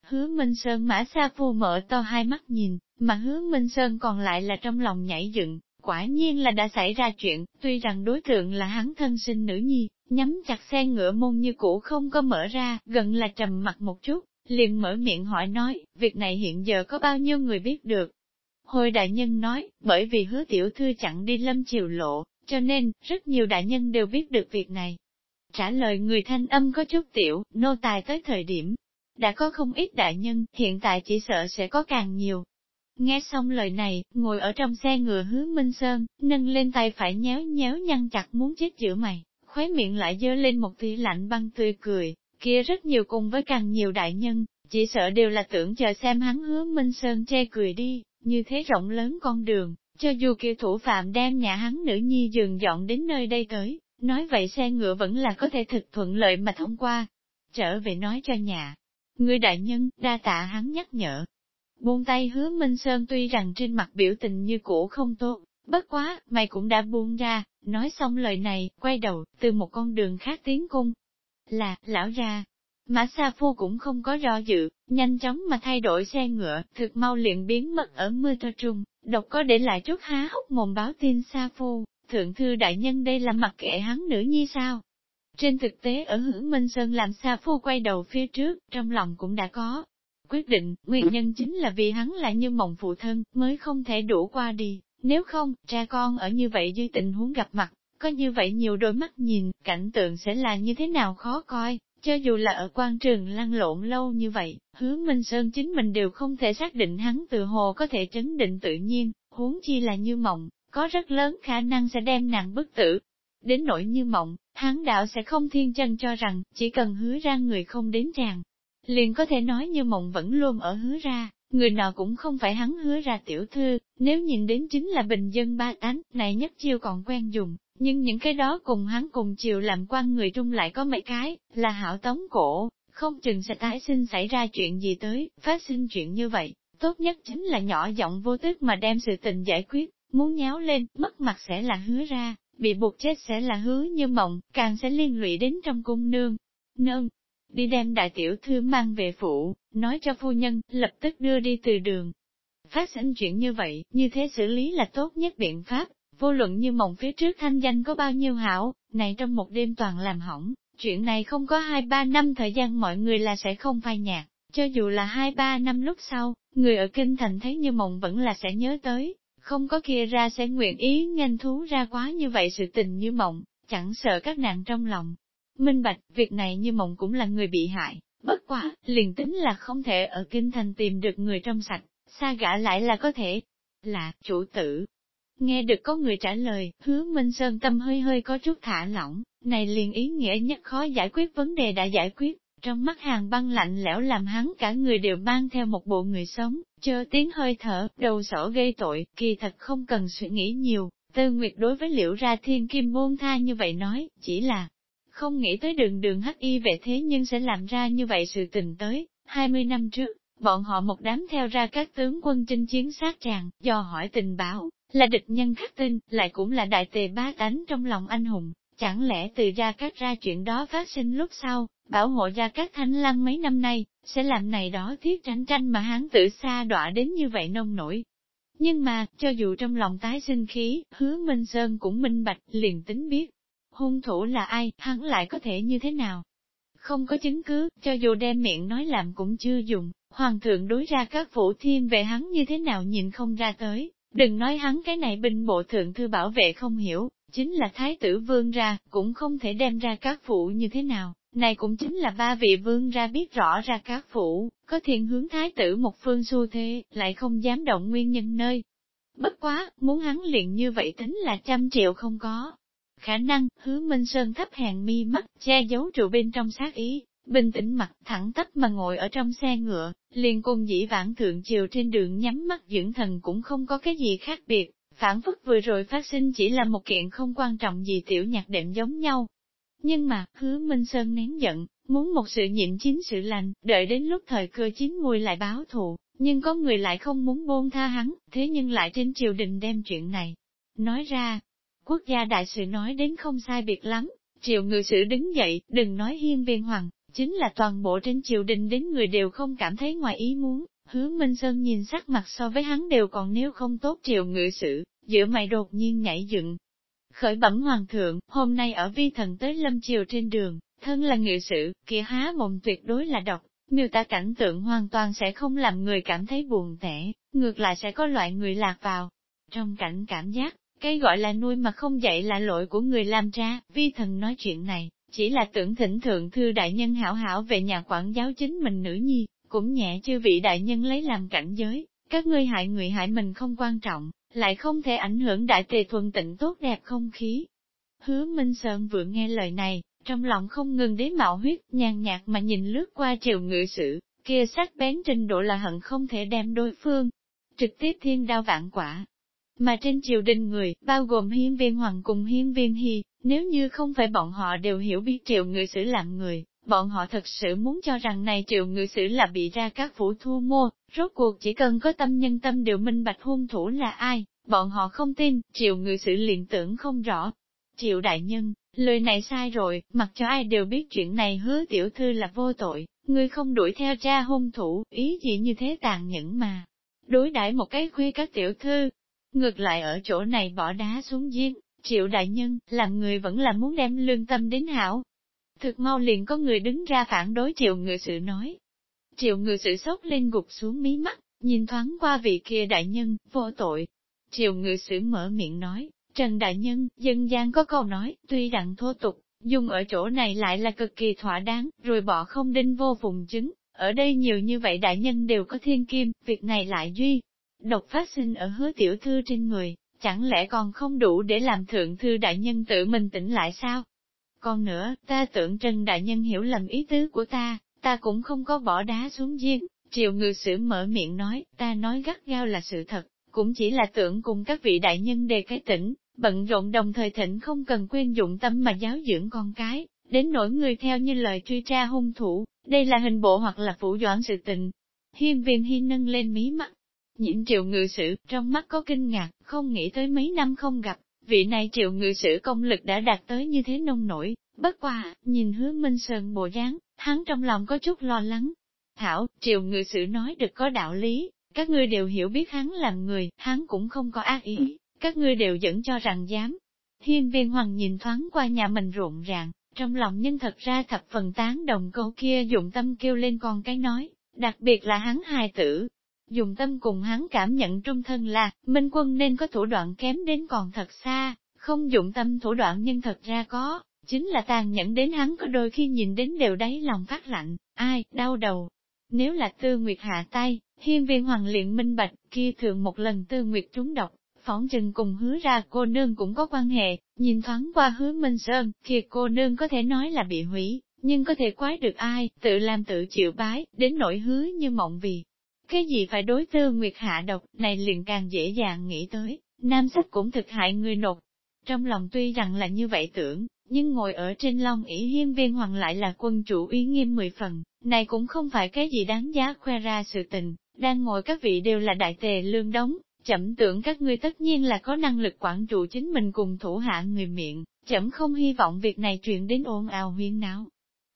hứa Minh Sơn mã xa phu mở to hai mắt nhìn, mà hứa Minh Sơn còn lại là trong lòng nhảy dựng, quả nhiên là đã xảy ra chuyện, tuy rằng đối tượng là hắn thân sinh nữ nhi, nhắm chặt xe ngựa môn như cũ không có mở ra, gần là trầm mặt một chút, liền mở miệng hỏi nói, việc này hiện giờ có bao nhiêu người biết được. Hồi đại nhân nói, bởi vì hứa tiểu thư chặn đi lâm chiều lộ, cho nên, rất nhiều đại nhân đều biết được việc này. Trả lời người thanh âm có chút tiểu, nô tài tới thời điểm, đã có không ít đại nhân, hiện tại chỉ sợ sẽ có càng nhiều. Nghe xong lời này, ngồi ở trong xe ngựa hứa Minh Sơn, nâng lên tay phải nhéo nhéo nhăn chặt muốn chết giữa mày, khóe miệng lại dơ lên một tia lạnh băng tươi cười, kia rất nhiều cùng với càng nhiều đại nhân, chỉ sợ đều là tưởng chờ xem hắn hứa Minh Sơn che cười đi, như thế rộng lớn con đường, cho dù kia thủ phạm đem nhà hắn nữ nhi dường dọn đến nơi đây tới, nói vậy xe ngựa vẫn là có thể thực thuận lợi mà thông qua. Trở về nói cho nhà. Người đại nhân, đa tạ hắn nhắc nhở. Buông tay hứa Minh Sơn tuy rằng trên mặt biểu tình như cũ không tốt, bất quá, mày cũng đã buông ra, nói xong lời này, quay đầu, từ một con đường khác tiến cung. Là, lão ra, Mã Sa Phu cũng không có do dự, nhanh chóng mà thay đổi xe ngựa, thực mau liền biến mất ở mưa to trung, độc có để lại chút há hốc mồm báo tin Sa Phu, thượng thư đại nhân đây là mặc kệ hắn nữ nhi sao. Trên thực tế ở hưởng Minh Sơn làm xa Phu quay đầu phía trước, trong lòng cũng đã có. Quyết định, nguyên nhân chính là vì hắn là như mộng phụ thân, mới không thể đủ qua đi, nếu không, cha con ở như vậy dưới tình huống gặp mặt, có như vậy nhiều đôi mắt nhìn, cảnh tượng sẽ là như thế nào khó coi. Cho dù là ở quan trường lăn lộn lâu như vậy, hứa Minh Sơn chính mình đều không thể xác định hắn từ hồ có thể chấn định tự nhiên, huống chi là như mộng, có rất lớn khả năng sẽ đem nàng bức tử. Đến nỗi như mộng, hắn đạo sẽ không thiên chân cho rằng, chỉ cần hứa ra người không đến chàng. Liền có thể nói như mộng vẫn luôn ở hứa ra, người nào cũng không phải hắn hứa ra tiểu thư, nếu nhìn đến chính là bình dân ba tánh, này nhất chiêu còn quen dùng, nhưng những cái đó cùng hắn cùng chiều làm quan người trung lại có mấy cái, là hảo tống cổ, không chừng sẽ tái sinh xảy ra chuyện gì tới, phát sinh chuyện như vậy, tốt nhất chính là nhỏ giọng vô tức mà đem sự tình giải quyết, muốn nháo lên, mất mặt sẽ là hứa ra, bị buộc chết sẽ là hứa như mộng, càng sẽ liên lụy đến trong cung nương. Nương, đi đem đại tiểu thư mang về phủ, nói cho phu nhân, lập tức đưa đi từ đường. Phát sinh chuyện như vậy, như thế xử lý là tốt nhất biện pháp, Vô luận như mộng phía trước thanh danh có bao nhiêu hảo, này trong một đêm toàn làm hỏng, chuyện này không có hai ba năm thời gian mọi người là sẽ không phai nhạt, cho dù là hai ba năm lúc sau, người ở kinh thành thấy như mộng vẫn là sẽ nhớ tới, không có kia ra sẽ nguyện ý nghênh thú ra quá như vậy sự tình như mộng, chẳng sợ các nạn trong lòng. Minh bạch, việc này như mộng cũng là người bị hại, bất quả, liền tính là không thể ở kinh thành tìm được người trong sạch, xa gã lại là có thể. Là, chủ tử, Nghe được có người trả lời, hứa Minh Sơn tâm hơi hơi có chút thả lỏng, này liền ý nghĩa nhất khó giải quyết vấn đề đã giải quyết. Trong mắt hàng băng lạnh lẽo làm hắn cả người đều mang theo một bộ người sống, chờ tiếng hơi thở, đầu sổ gây tội, kỳ thật không cần suy nghĩ nhiều, Tư Nguyệt đối với liễu ra thiên kim môn tha như vậy nói, chỉ là không nghĩ tới đường đường hắc y về thế nhưng sẽ làm ra như vậy sự tình tới. 20 năm trước, bọn họ một đám theo ra các tướng quân chinh chiến sát tràng, do hỏi tình báo, là địch nhân khắc tinh, lại cũng là đại tề bá tánh trong lòng anh hùng. Chẳng lẽ từ ra các ra chuyện đó phát sinh lúc sau, bảo hộ ra các thanh lăng mấy năm nay, sẽ làm này đó thiết tranh tranh mà hắn tự xa đọa đến như vậy nông nổi. Nhưng mà, cho dù trong lòng tái sinh khí, hứa Minh Sơn cũng minh bạch, liền tính biết. Hung thủ là ai, hắn lại có thể như thế nào? Không có chứng cứ, cho dù đem miệng nói làm cũng chưa dùng, hoàng thượng đối ra các phủ thiên về hắn như thế nào nhìn không ra tới. Đừng nói hắn cái này binh bộ thượng thư bảo vệ không hiểu, chính là thái tử vương ra, cũng không thể đem ra các phụ như thế nào. Này cũng chính là ba vị vương ra biết rõ ra các phủ, có thiên hướng thái tử một phương xu thế, lại không dám động nguyên nhân nơi. Bất quá, muốn hắn liền như vậy tính là trăm triệu không có. Khả năng, hứa Minh Sơn thấp hèn mi mắt, che giấu trụ bên trong sát ý, bình tĩnh mặt thẳng tắp mà ngồi ở trong xe ngựa, liền cùng dĩ vãng thượng chiều trên đường nhắm mắt dưỡng thần cũng không có cái gì khác biệt, phản phất vừa rồi phát sinh chỉ là một kiện không quan trọng gì tiểu nhạc đệm giống nhau, nhưng mà, hứa Minh Sơn nén giận, muốn một sự nhịn chín sự lành, đợi đến lúc thời cơ chín mùi lại báo thù, nhưng có người lại không muốn buông tha hắn, thế nhưng lại trên triều đình đem chuyện này. Nói ra, quốc gia đại sự nói đến không sai biệt lắm, triều ngự sử đứng dậy, đừng nói hiên viên hoàng, chính là toàn bộ trên triều đình đến người đều không cảm thấy ngoài ý muốn, hứa Minh Sơn nhìn sắc mặt so với hắn đều còn nếu không tốt triệu ngự sử, giữa mày đột nhiên nhảy dựng, Khởi bẩm hoàng thượng, hôm nay ở vi thần tới lâm triều trên đường, thân là ngự sự, kia há mồm tuyệt đối là độc, miêu tả cảnh tượng hoàn toàn sẽ không làm người cảm thấy buồn tẻ, ngược lại sẽ có loại người lạc vào. Trong cảnh cảm giác, cái gọi là nuôi mà không dạy là lỗi của người làm cha, vi thần nói chuyện này, chỉ là tưởng thỉnh thượng thư đại nhân hảo hảo về nhà quản giáo chính mình nữ nhi, cũng nhẹ chư vị đại nhân lấy làm cảnh giới, các ngươi hại người hại mình không quan trọng, lại không thể ảnh hưởng đại tề thuần tịnh tốt đẹp không khí. Hứa Minh Sơn vừa nghe lời này, trong lòng không ngừng đế mạo huyết, nhàn nhạt mà nhìn lướt qua triều ngự sự, kia sắc bén trình độ là hận không thể đem đối phương, trực tiếp thiên đao vạn quả. Mà trên triều đình người, bao gồm hiên viên hoàng cùng hiên viên hy, nếu như không phải bọn họ đều hiểu biết triều ngự sử làm người, bọn họ thật sự muốn cho rằng này triệu ngự sử là bị ra các phủ thu mua, rốt cuộc chỉ cần có tâm nhân tâm đều minh bạch hung thủ là ai, bọn họ không tin, triệu ngự sử liền tưởng không rõ. Triệu đại nhân, lời này sai rồi, mặc cho ai đều biết chuyện này hứa tiểu thư là vô tội, người không đuổi theo cha hung thủ, ý gì như thế tàn nhẫn mà. Đối đãi một cái khuya các tiểu thư, ngược lại ở chỗ này bỏ đá xuống giếng, triệu đại nhân, làm người vẫn là muốn đem lương tâm đến hảo, Thực mau liền có người đứng ra phản đối triệu ngự sự nói. Triệu ngự sự sốc lên gục xuống mí mắt, nhìn thoáng qua vị kia đại nhân, vô tội. Triệu ngự sử mở miệng nói, Trần Đại Nhân, dân gian có câu nói, tuy đặng thô tục, dùng ở chỗ này lại là cực kỳ thỏa đáng, rồi bỏ không đinh vô phùng chứng. Ở đây nhiều như vậy đại nhân đều có thiên kim, việc này lại duy. Độc phát sinh ở hứa tiểu thư trên người, chẳng lẽ còn không đủ để làm thượng thư đại nhân tự mình tỉnh lại sao? Còn nữa, ta tưởng Trần Đại Nhân hiểu lầm ý tứ của ta, ta cũng không có bỏ đá xuống giếng. triệu ngự sử mở miệng nói, ta nói gắt gao là sự thật, cũng chỉ là tưởng cùng các vị đại nhân đề cái tỉnh, bận rộn đồng thời thỉnh không cần quên dụng tâm mà giáo dưỡng con cái, đến nỗi người theo như lời truy tra hung thủ, đây là hình bộ hoặc là phủ doãn sự tình. Hiên viên hi nâng lên mí mắt, nhịn triệu ngự sử, trong mắt có kinh ngạc, không nghĩ tới mấy năm không gặp, vị này triệu ngự sử công lực đã đạt tới như thế nông nổi, bất qua, nhìn hứa Minh Sơn bộ dáng, hắn trong lòng có chút lo lắng. Thảo, triệu ngự sử nói được có đạo lý, các ngươi đều hiểu biết hắn làm người, hắn cũng không có ác ý, các ngươi đều dẫn cho rằng dám. Hiên viên hoàng nhìn thoáng qua nhà mình rộn ràng, trong lòng nhân thật ra thập phần tán đồng câu kia dụng tâm kêu lên con cái nói, đặc biệt là hắn hài tử, dùng tâm cùng hắn cảm nhận trung thân là, minh quân nên có thủ đoạn kém đến còn thật xa, không dụng tâm thủ đoạn nhưng thật ra có, chính là tàn nhẫn đến hắn có đôi khi nhìn đến đều đáy lòng phát lạnh, ai, đau đầu. Nếu là tư nguyệt hạ tay, hiên viên hoàng luyện minh bạch, kia thường một lần tư nguyệt trúng độc, phỏng chừng cùng hứa ra cô nương cũng có quan hệ, nhìn thoáng qua hứa Minh Sơn, kia cô nương có thể nói là bị hủy, nhưng có thể quái được ai, tự làm tự chịu bái, đến nỗi hứa như mộng vì, cái gì phải đối tư nguyệt hạ độc, này liền càng dễ dàng nghĩ tới, nam sách cũng thực hại người nột. Trong lòng tuy rằng là như vậy tưởng, nhưng ngồi ở trên long ỷ hiên viên hoàng lại là quân chủ uy nghiêm mười phần, này cũng không phải cái gì đáng giá khoe ra sự tình, đang ngồi các vị đều là đại tề lương đóng chậm tưởng các ngươi tất nhiên là có năng lực quản trụ chính mình cùng thủ hạ người miệng, chậm không hy vọng việc này truyền đến ồn ào huyên náo.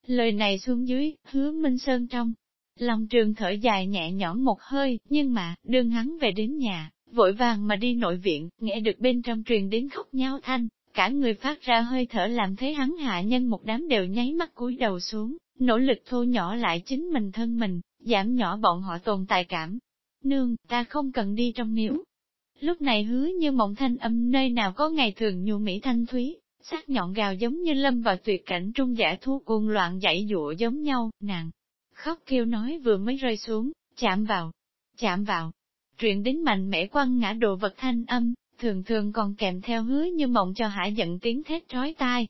Lời này xuống dưới, hứa Minh Sơn trong. Lòng trường thở dài nhẹ nhõm một hơi, nhưng mà, đương hắn về đến nhà, vội vàng mà đi nội viện, nghe được bên trong truyền đến khóc nháo thanh, cả người phát ra hơi thở làm thế hắn hạ nhân một đám đều nháy mắt cúi đầu xuống, nỗ lực thu nhỏ lại chính mình thân mình, giảm nhỏ bọn họ tồn tại cảm. Nương, ta không cần đi trong miếu. Lúc này hứa như mộng thanh âm nơi nào có ngày thường nhu mỹ thanh thúy, sắc nhọn gào giống như lâm vào tuyệt cảnh trung giả thu cuồng loạn dãy dụa giống nhau, nàng. Khóc kêu nói vừa mới rơi xuống, chạm vào, chạm vào. Truyện đến mạnh mẽ quăng ngã đồ vật thanh âm, thường thường còn kèm theo hứa như mộng cho hải giận tiếng thét trói tai.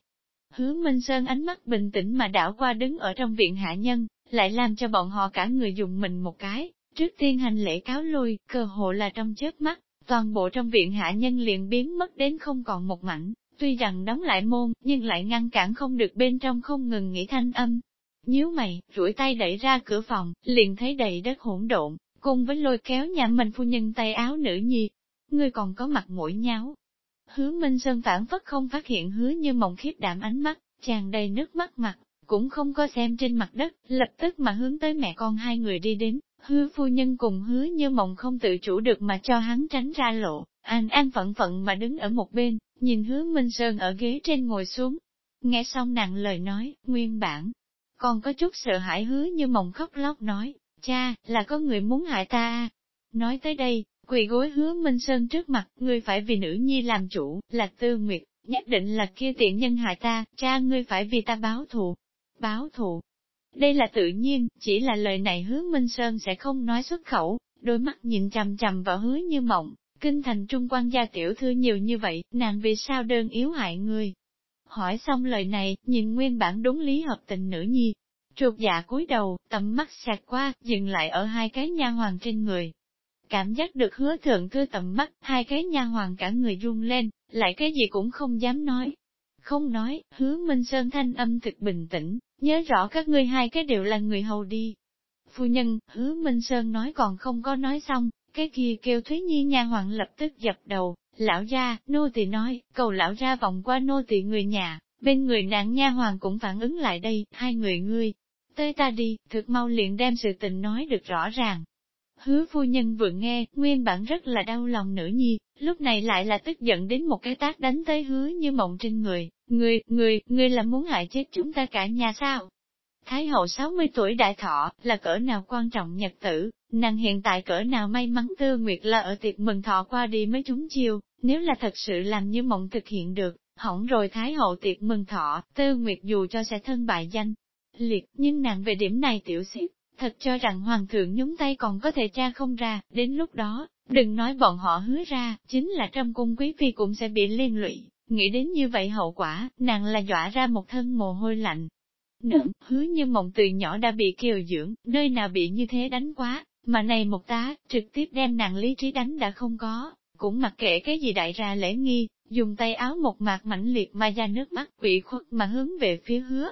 Hứa Minh Sơn ánh mắt bình tĩnh mà đảo qua đứng ở trong viện hạ nhân, lại làm cho bọn họ cả người dùng mình một cái, trước tiên hành lễ cáo lui, cơ hộ là trong chớp mắt, toàn bộ trong viện hạ nhân liền biến mất đến không còn một mảnh, tuy rằng đóng lại môn, nhưng lại ngăn cản không được bên trong không ngừng nghĩ thanh âm. Nhíu mày, rủi tay đẩy ra cửa phòng, liền thấy đầy đất hỗn độn, cùng với lôi kéo nhà mình phu nhân tay áo nữ nhi. Ngươi còn có mặt mũi nháo. Hứa Minh Sơn phản phất không phát hiện hứa như mộng khiếp đảm ánh mắt, tràn đầy nước mắt mặt, cũng không có xem trên mặt đất, lập tức mà hướng tới mẹ con hai người đi đến, hứa phu nhân cùng hứa như mộng không tự chủ được mà cho hắn tránh ra lộ, an an phận phận mà đứng ở một bên, nhìn hứa Minh Sơn ở ghế trên ngồi xuống. Nghe xong nàng lời nói, nguyên bản, còn có chút sợ hãi hứa như mộng khóc lóc nói, cha, là có người muốn hại ta à? Nói tới đây, quỳ gối hứa Minh Sơn trước mặt, ngươi phải vì nữ nhi làm chủ, là tư nguyệt, nhất định là kia tiện nhân hại ta, cha ngươi phải vì ta báo thù. Báo thù. Đây là tự nhiên, chỉ là lời này hứa Minh Sơn sẽ không nói xuất khẩu, đôi mắt nhìn chằm chằm vào hứa như mộng, kinh thành trung quan gia tiểu thư nhiều như vậy, nàng vì sao đơn yếu hại người. Hỏi xong lời này, nhìn nguyên bản đúng lý hợp tình nữ nhi, Trục dạ cúi đầu, tầm mắt sạc qua, dừng lại ở hai cái nha hoàng trên người. Cảm giác được hứa thượng thư tầm mắt, hai cái nha hoàng cả người run lên, lại cái gì cũng không dám nói. Không nói, hứa Minh Sơn thanh âm thực bình tĩnh, nhớ rõ các ngươi hai cái đều là người hầu đi. Phu nhân, hứa Minh Sơn nói còn không có nói xong, cái kia kêu Thúy Nhi nha hoàng lập tức dập đầu, lão gia nô tỳ nói, cầu lão ra vòng qua nô tỳ người nhà, bên người nạn nha hoàng cũng phản ứng lại đây, hai người ngươi, Tới ta đi, thực mau liền đem sự tình nói được rõ ràng. Hứa phu nhân vừa nghe, nguyên bản rất là đau lòng nữ nhi, lúc này lại là tức giận đến một cái tác đánh tới hứa như mộng trên người, người, người, người là muốn hại chết chúng ta cả nhà sao? Thái hậu 60 tuổi đại thọ, là cỡ nào quan trọng nhật tử, nàng hiện tại cỡ nào may mắn tư nguyệt là ở tiệc mừng thọ qua đi mới trúng chiêu, nếu là thật sự làm như mộng thực hiện được, hỏng rồi Thái hậu tiệc mừng thọ, tư nguyệt dù cho sẽ thân bại danh, liệt, nhưng nàng về điểm này tiểu xếp, thật cho rằng hoàng thượng nhúng tay còn có thể tra không ra, đến lúc đó, đừng nói bọn họ hứa ra, chính là trong cung quý phi cũng sẽ bị liên lụy, nghĩ đến như vậy hậu quả, nàng là dọa ra một thân mồ hôi lạnh. nữ hứa như mộng từ nhỏ đã bị kiều dưỡng, nơi nào bị như thế đánh quá, mà này một tá, trực tiếp đem nàng lý trí đánh đã không có, cũng mặc kệ cái gì đại ra lễ nghi, dùng tay áo một mạc mãnh liệt mà ra nước mắt quỷ khuất mà hướng về phía hứa,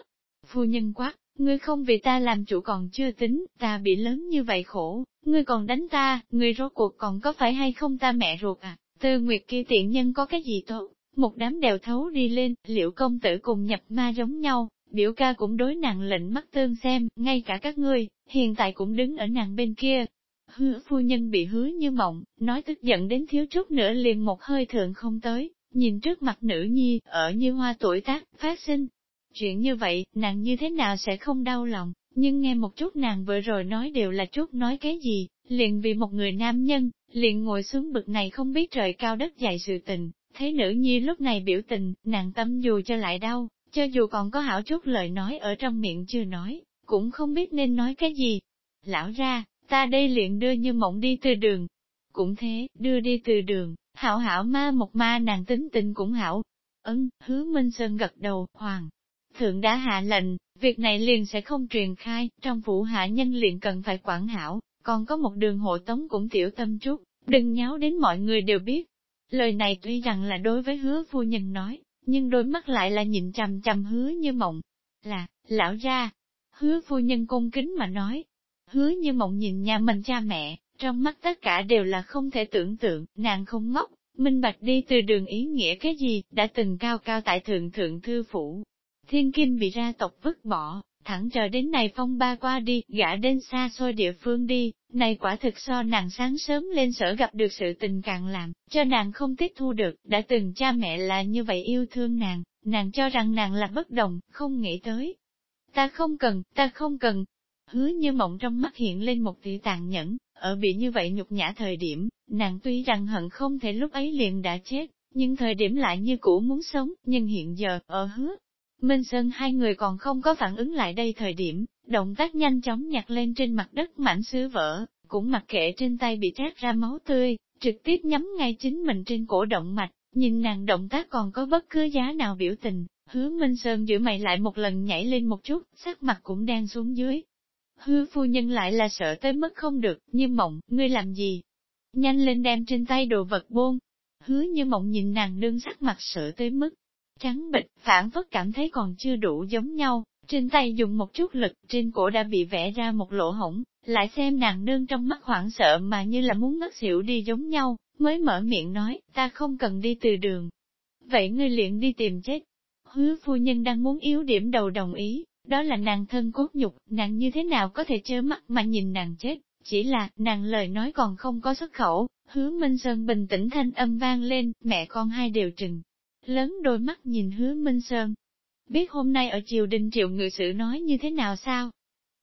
Phu nhân quát, ngươi không vì ta làm chủ còn chưa tính, ta bị lớn như vậy khổ, ngươi còn đánh ta, ngươi rốt cuộc còn có phải hay không ta mẹ ruột à, tư nguyệt kia tiện nhân có cái gì tốt, một đám đều thấu đi lên, liệu công tử cùng nhập ma giống nhau, biểu ca cũng đối nàng lệnh mắt tương xem, ngay cả các ngươi, hiện tại cũng đứng ở nàng bên kia. Hứa phu nhân bị hứa như mộng, nói tức giận đến thiếu chút nữa liền một hơi thượng không tới, nhìn trước mặt nữ nhi, ở như hoa tuổi tác, phát sinh, Chuyện như vậy, nàng như thế nào sẽ không đau lòng, nhưng nghe một chút nàng vừa rồi nói đều là chút nói cái gì, liền vì một người nam nhân, liền ngồi xuống bực này không biết trời cao đất dày sự tình, thấy nữ nhi lúc này biểu tình, nàng tâm dù cho lại đau, cho dù còn có hảo chút lời nói ở trong miệng chưa nói, cũng không biết nên nói cái gì. Lão ra, ta đây liền đưa như mộng đi từ đường. Cũng thế, đưa đi từ đường, hảo hảo ma một ma nàng tính tình cũng hảo. Ấn, hứa Minh Sơn gật đầu, hoàng, Thượng đã hạ lệnh, việc này liền sẽ không truyền khai, trong phủ hạ nhân liền cần phải quản hảo, còn có một đường hộ tống cũng tiểu tâm chút, đừng nháo đến mọi người đều biết. Lời này tuy rằng là đối với hứa phu nhân nói, nhưng đôi mắt lại là nhìn chằm chằm hứa như mộng. Là, lão ra, hứa phu nhân cung kính mà nói. Hứa như mộng nhìn nhà mình cha mẹ, trong mắt tất cả đều là không thể tưởng tượng, nàng không ngốc, minh bạch đi từ đường ý nghĩa cái gì, đã từng cao cao tại thượng thượng thư phủ. Thiên kim bị ra tộc vứt bỏ, thẳng chờ đến này phong ba qua đi, gã đến xa xôi địa phương đi, này quả thực so nàng sáng sớm lên sở gặp được sự tình càng làm, cho nàng không tiếp thu được, đã từng cha mẹ là như vậy yêu thương nàng, nàng cho rằng nàng là bất đồng, không nghĩ tới. Ta không cần, ta không cần. Hứa như mộng trong mắt hiện lên một tia tàn nhẫn, ở bị như vậy nhục nhã thời điểm, nàng tuy rằng hận không thể lúc ấy liền đã chết, nhưng thời điểm lại như cũ muốn sống, nhưng hiện giờ, ở hứa. Minh Sơn hai người còn không có phản ứng lại đây thời điểm, động tác nhanh chóng nhặt lên trên mặt đất mảnh sứ vỡ, cũng mặc kệ trên tay bị thét ra máu tươi, trực tiếp nhắm ngay chính mình trên cổ động mạch, nhìn nàng động tác còn có bất cứ giá nào biểu tình, hứa Minh Sơn giữ mày lại một lần nhảy lên một chút, sắc mặt cũng đang xuống dưới. Hứa phu nhân lại là sợ tới mức không được, như mộng, ngươi làm gì? Nhanh lên đem trên tay đồ vật buông. Hứa như mộng nhìn nàng đương sắc mặt sợ tới mức, trắng bịch, phản phất cảm thấy còn chưa đủ giống nhau, trên tay dùng một chút lực, trên cổ đã bị vẽ ra một lỗ hổng, lại xem nàng nương trong mắt hoảng sợ mà như là muốn ngất xỉu đi giống nhau, mới mở miệng nói, ta không cần đi từ đường. Vậy ngươi liền đi tìm chết. Hứa phu nhân đang muốn yếu điểm đầu đồng ý, đó là nàng thân cốt nhục, nàng như thế nào có thể chớ mắt mà nhìn nàng chết, chỉ là, nàng lời nói còn không có xuất khẩu, hứa Minh Sơn bình tĩnh thanh âm vang lên, mẹ con hai đều trừng. Lớn đôi mắt nhìn hứa Minh Sơn. Biết hôm nay ở triều đình triệu ngự sự nói như thế nào sao?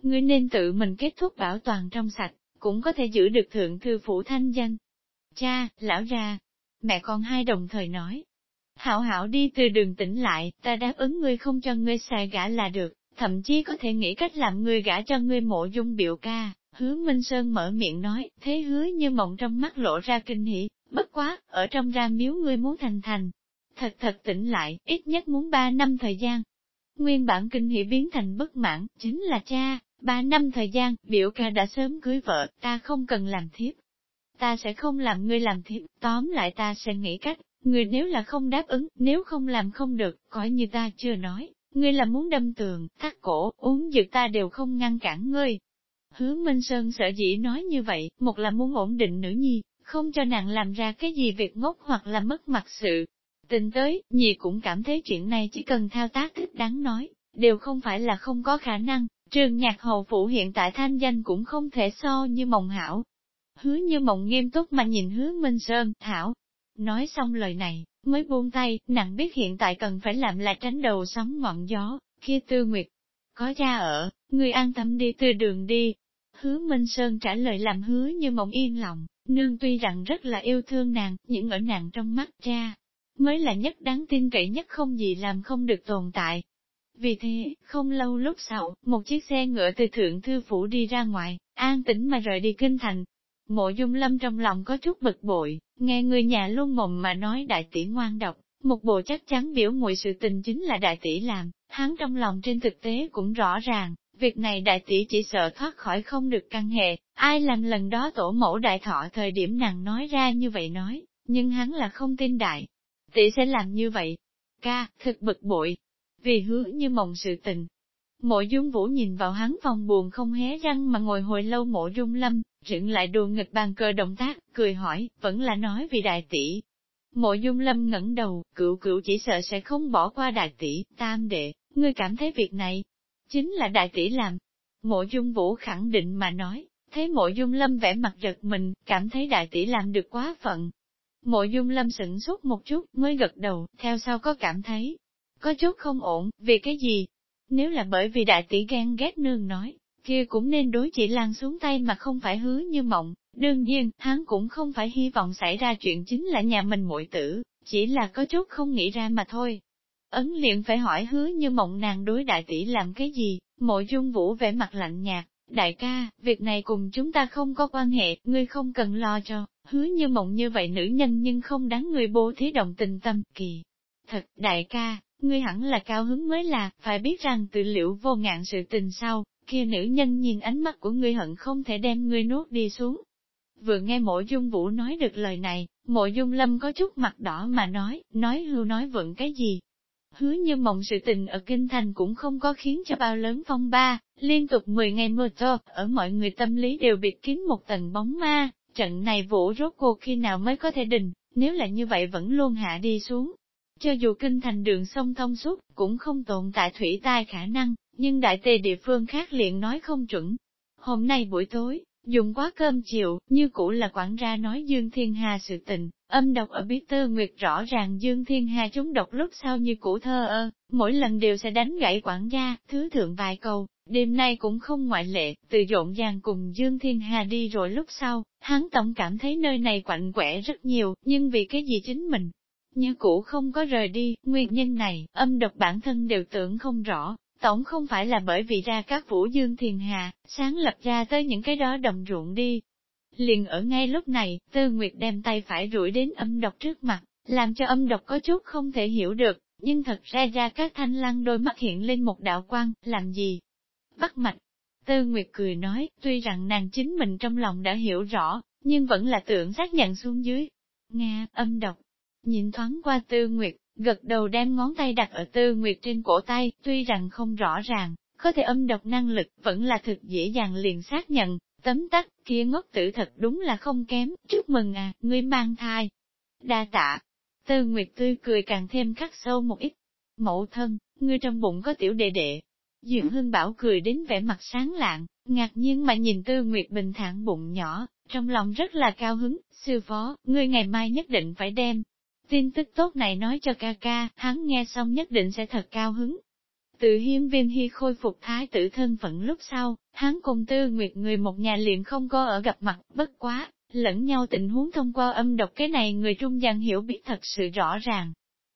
Ngươi nên tự mình kết thúc bảo toàn trong sạch, cũng có thể giữ được thượng thư phủ thanh danh. Cha, lão ra, mẹ con hai đồng thời nói. Hảo hảo đi từ đường tỉnh lại, ta đáp ứng ngươi không cho ngươi xài gã là được, thậm chí có thể nghĩ cách làm ngươi gã cho ngươi mộ dung biểu ca. Hứa Minh Sơn mở miệng nói, thế hứa như mộng trong mắt lộ ra kinh hỉ, bất quá, ở trong ra miếu ngươi muốn thành thành. Thật thật tỉnh lại, ít nhất muốn ba năm thời gian. Nguyên bản kinh hỉ biến thành bất mãn, chính là cha, ba năm thời gian, biểu ca đã sớm cưới vợ, ta không cần làm thiếp. Ta sẽ không làm ngươi làm thiếp, tóm lại ta sẽ nghĩ cách, ngươi nếu là không đáp ứng, nếu không làm không được, coi như ta chưa nói, ngươi là muốn đâm tường, thắt cổ, uống dược ta đều không ngăn cản ngươi. Hứa Minh Sơn sợ dĩ nói như vậy, một là muốn ổn định nữ nhi, không cho nàng làm ra cái gì việc ngốc hoặc là mất mặt sự. Tình tới, nhị cũng cảm thấy chuyện này chỉ cần thao tác thích đáng nói, đều không phải là không có khả năng, trường nhạc hầu phủ hiện tại thanh danh cũng không thể so như mộng hảo. Hứa như mộng nghiêm túc mà nhìn hứa Minh Sơn, thảo. Nói xong lời này, mới buông tay, nàng biết hiện tại cần phải làm là tránh đầu sóng ngọn gió, kia tư nguyệt. Có cha ở, người an tâm đi từ đường đi. Hứa Minh Sơn trả lời làm hứa như mộng yên lòng, nương tuy rằng rất là yêu thương nàng, nhưng ở nàng trong mắt cha, mới là nhất đáng tin cậy nhất không gì làm không được tồn tại. Vì thế, không lâu lúc sau, một chiếc xe ngựa từ thượng thư phủ đi ra ngoài, an tĩnh mà rời đi kinh thành. Mộ dung lâm trong lòng có chút bực bội, nghe người nhà luôn mồm mà nói đại tỷ ngoan độc, một bộ chắc chắn biểu muội sự tình chính là đại tỷ làm, hắn trong lòng trên thực tế cũng rõ ràng, việc này đại tỷ chỉ sợ thoát khỏi không được căn hệ, ai làm lần đó tổ mẫu đại thọ thời điểm nàng nói ra như vậy nói, nhưng hắn là không tin đại. Tỷ sẽ làm như vậy. Ca, thật bực bội, vì hứa như mộng sự tình. Mộ dung vũ nhìn vào hắn phòng buồn không hé răng mà ngồi hồi lâu mộ dung lâm, dựng lại đùa nghịch bàn cờ động tác, cười hỏi, vẫn là nói vì đại tỷ. Mộ dung lâm ngẩng đầu, cựu cựu chỉ sợ sẽ không bỏ qua đại tỷ, tam đệ, ngươi cảm thấy việc này, chính là đại tỷ làm. Mộ dung vũ khẳng định mà nói, thấy mộ dung lâm vẻ mặt giật mình, cảm thấy đại tỷ làm được quá phận. Mộ dung lâm sửng sốt một chút, mới gật đầu, theo sau có cảm thấy, có chút không ổn, vì cái gì? Nếu là bởi vì đại tỷ ghen ghét nương nói, kia cũng nên đối chỉ lan xuống tay mà không phải hứa như mộng. Đương nhiên, hắn cũng không phải hy vọng xảy ra chuyện chính là nhà mình muội tử, chỉ là có chút không nghĩ ra mà thôi. Ấn liền phải hỏi hứa như mộng nàng đối đại tỷ làm cái gì, mộ dung vũ vẻ mặt lạnh nhạt, đại ca, việc này cùng chúng ta không có quan hệ, ngươi không cần lo cho, hứa như mộng như vậy nữ nhân nhưng không đáng người bố thí động tình tâm, kỳ. Thật, đại ca, ngươi hẳn là cao hứng mới là, phải biết rằng tự liệu vô ngạn sự tình sau, kia nữ nhân nhìn ánh mắt của ngươi hận không thể đem ngươi nuốt đi xuống. Vừa nghe mộ dung vũ nói được lời này, mộ dung lâm có chút mặt đỏ mà nói, nói hưu nói vựng cái gì. Hứa như mộng sự tình ở Kinh Thành cũng không có khiến cho bao lớn phong ba, liên tục 10 ngày mưa to, ở mọi người tâm lý đều bị kín một tầng bóng ma, trận này vũ rốt cuộc khi nào mới có thể đình, nếu là như vậy vẫn luôn hạ đi xuống. Cho dù kinh thành đường sông thông suốt, cũng không tồn tại thủy tai khả năng, nhưng đại tề địa phương khác liền nói không chuẩn. Hôm nay buổi tối, dùng quá cơm chiều, như cũ là quản ra nói Dương Thiên Hà sự tình, âm độc ở bí tư nguyệt rõ ràng Dương Thiên Hà chúng độc lúc sau như cũ thơ ơ, mỗi lần đều sẽ đánh gãy quản gia, thứ thượng vài câu, đêm nay cũng không ngoại lệ, từ rộn ràng cùng Dương Thiên Hà đi rồi lúc sau, hắn tổng cảm thấy nơi này quạnh quẻ rất nhiều, nhưng vì cái gì chính mình, như cũ không có rời đi, nguyên nhân này, âm độc bản thân đều tưởng không rõ, tổng không phải là bởi vì ra các vũ dương thiền hà, sáng lập ra tới những cái đó đồng ruộng đi. Liền ở ngay lúc này, Tư Nguyệt đem tay phải rủi đến âm độc trước mặt, làm cho âm độc có chút không thể hiểu được, nhưng thật ra ra các thanh lăng đôi mắt hiện lên một đạo quang, làm gì? Bắt mạch. Tư Nguyệt cười nói, tuy rằng nàng chính mình trong lòng đã hiểu rõ, nhưng vẫn là tưởng xác nhận xuống dưới. Nga, âm độc, Nhìn thoáng qua Tư Nguyệt, gật đầu đem ngón tay đặt ở Tư Nguyệt trên cổ tay, tuy rằng không rõ ràng, có thể âm độc năng lực, vẫn là thực dễ dàng liền xác nhận, tấm tắc, kia ngốc tử thật đúng là không kém, chúc mừng à, ngươi mang thai. Đa tạ, Tư Nguyệt tươi cười càng thêm khắc sâu một ít. Mẫu thân, ngươi trong bụng có tiểu đệ đệ. Duyện Hương Bảo cười đến vẻ mặt sáng lạng, ngạc nhiên mà nhìn Tư Nguyệt bình thản bụng nhỏ, trong lòng rất là cao hứng, sư phó, ngươi ngày mai nhất định phải đem, Tin tức tốt này nói cho ca ca, hắn nghe xong nhất định sẽ thật cao hứng. Từ hiên viên hy khôi phục thái tử thân phận lúc sau, hắn cùng tư nguyệt người một nhà liền không có ở gặp mặt, bất quá, lẫn nhau tình huống thông qua âm độc cái này người trung gian hiểu biết thật sự rõ ràng.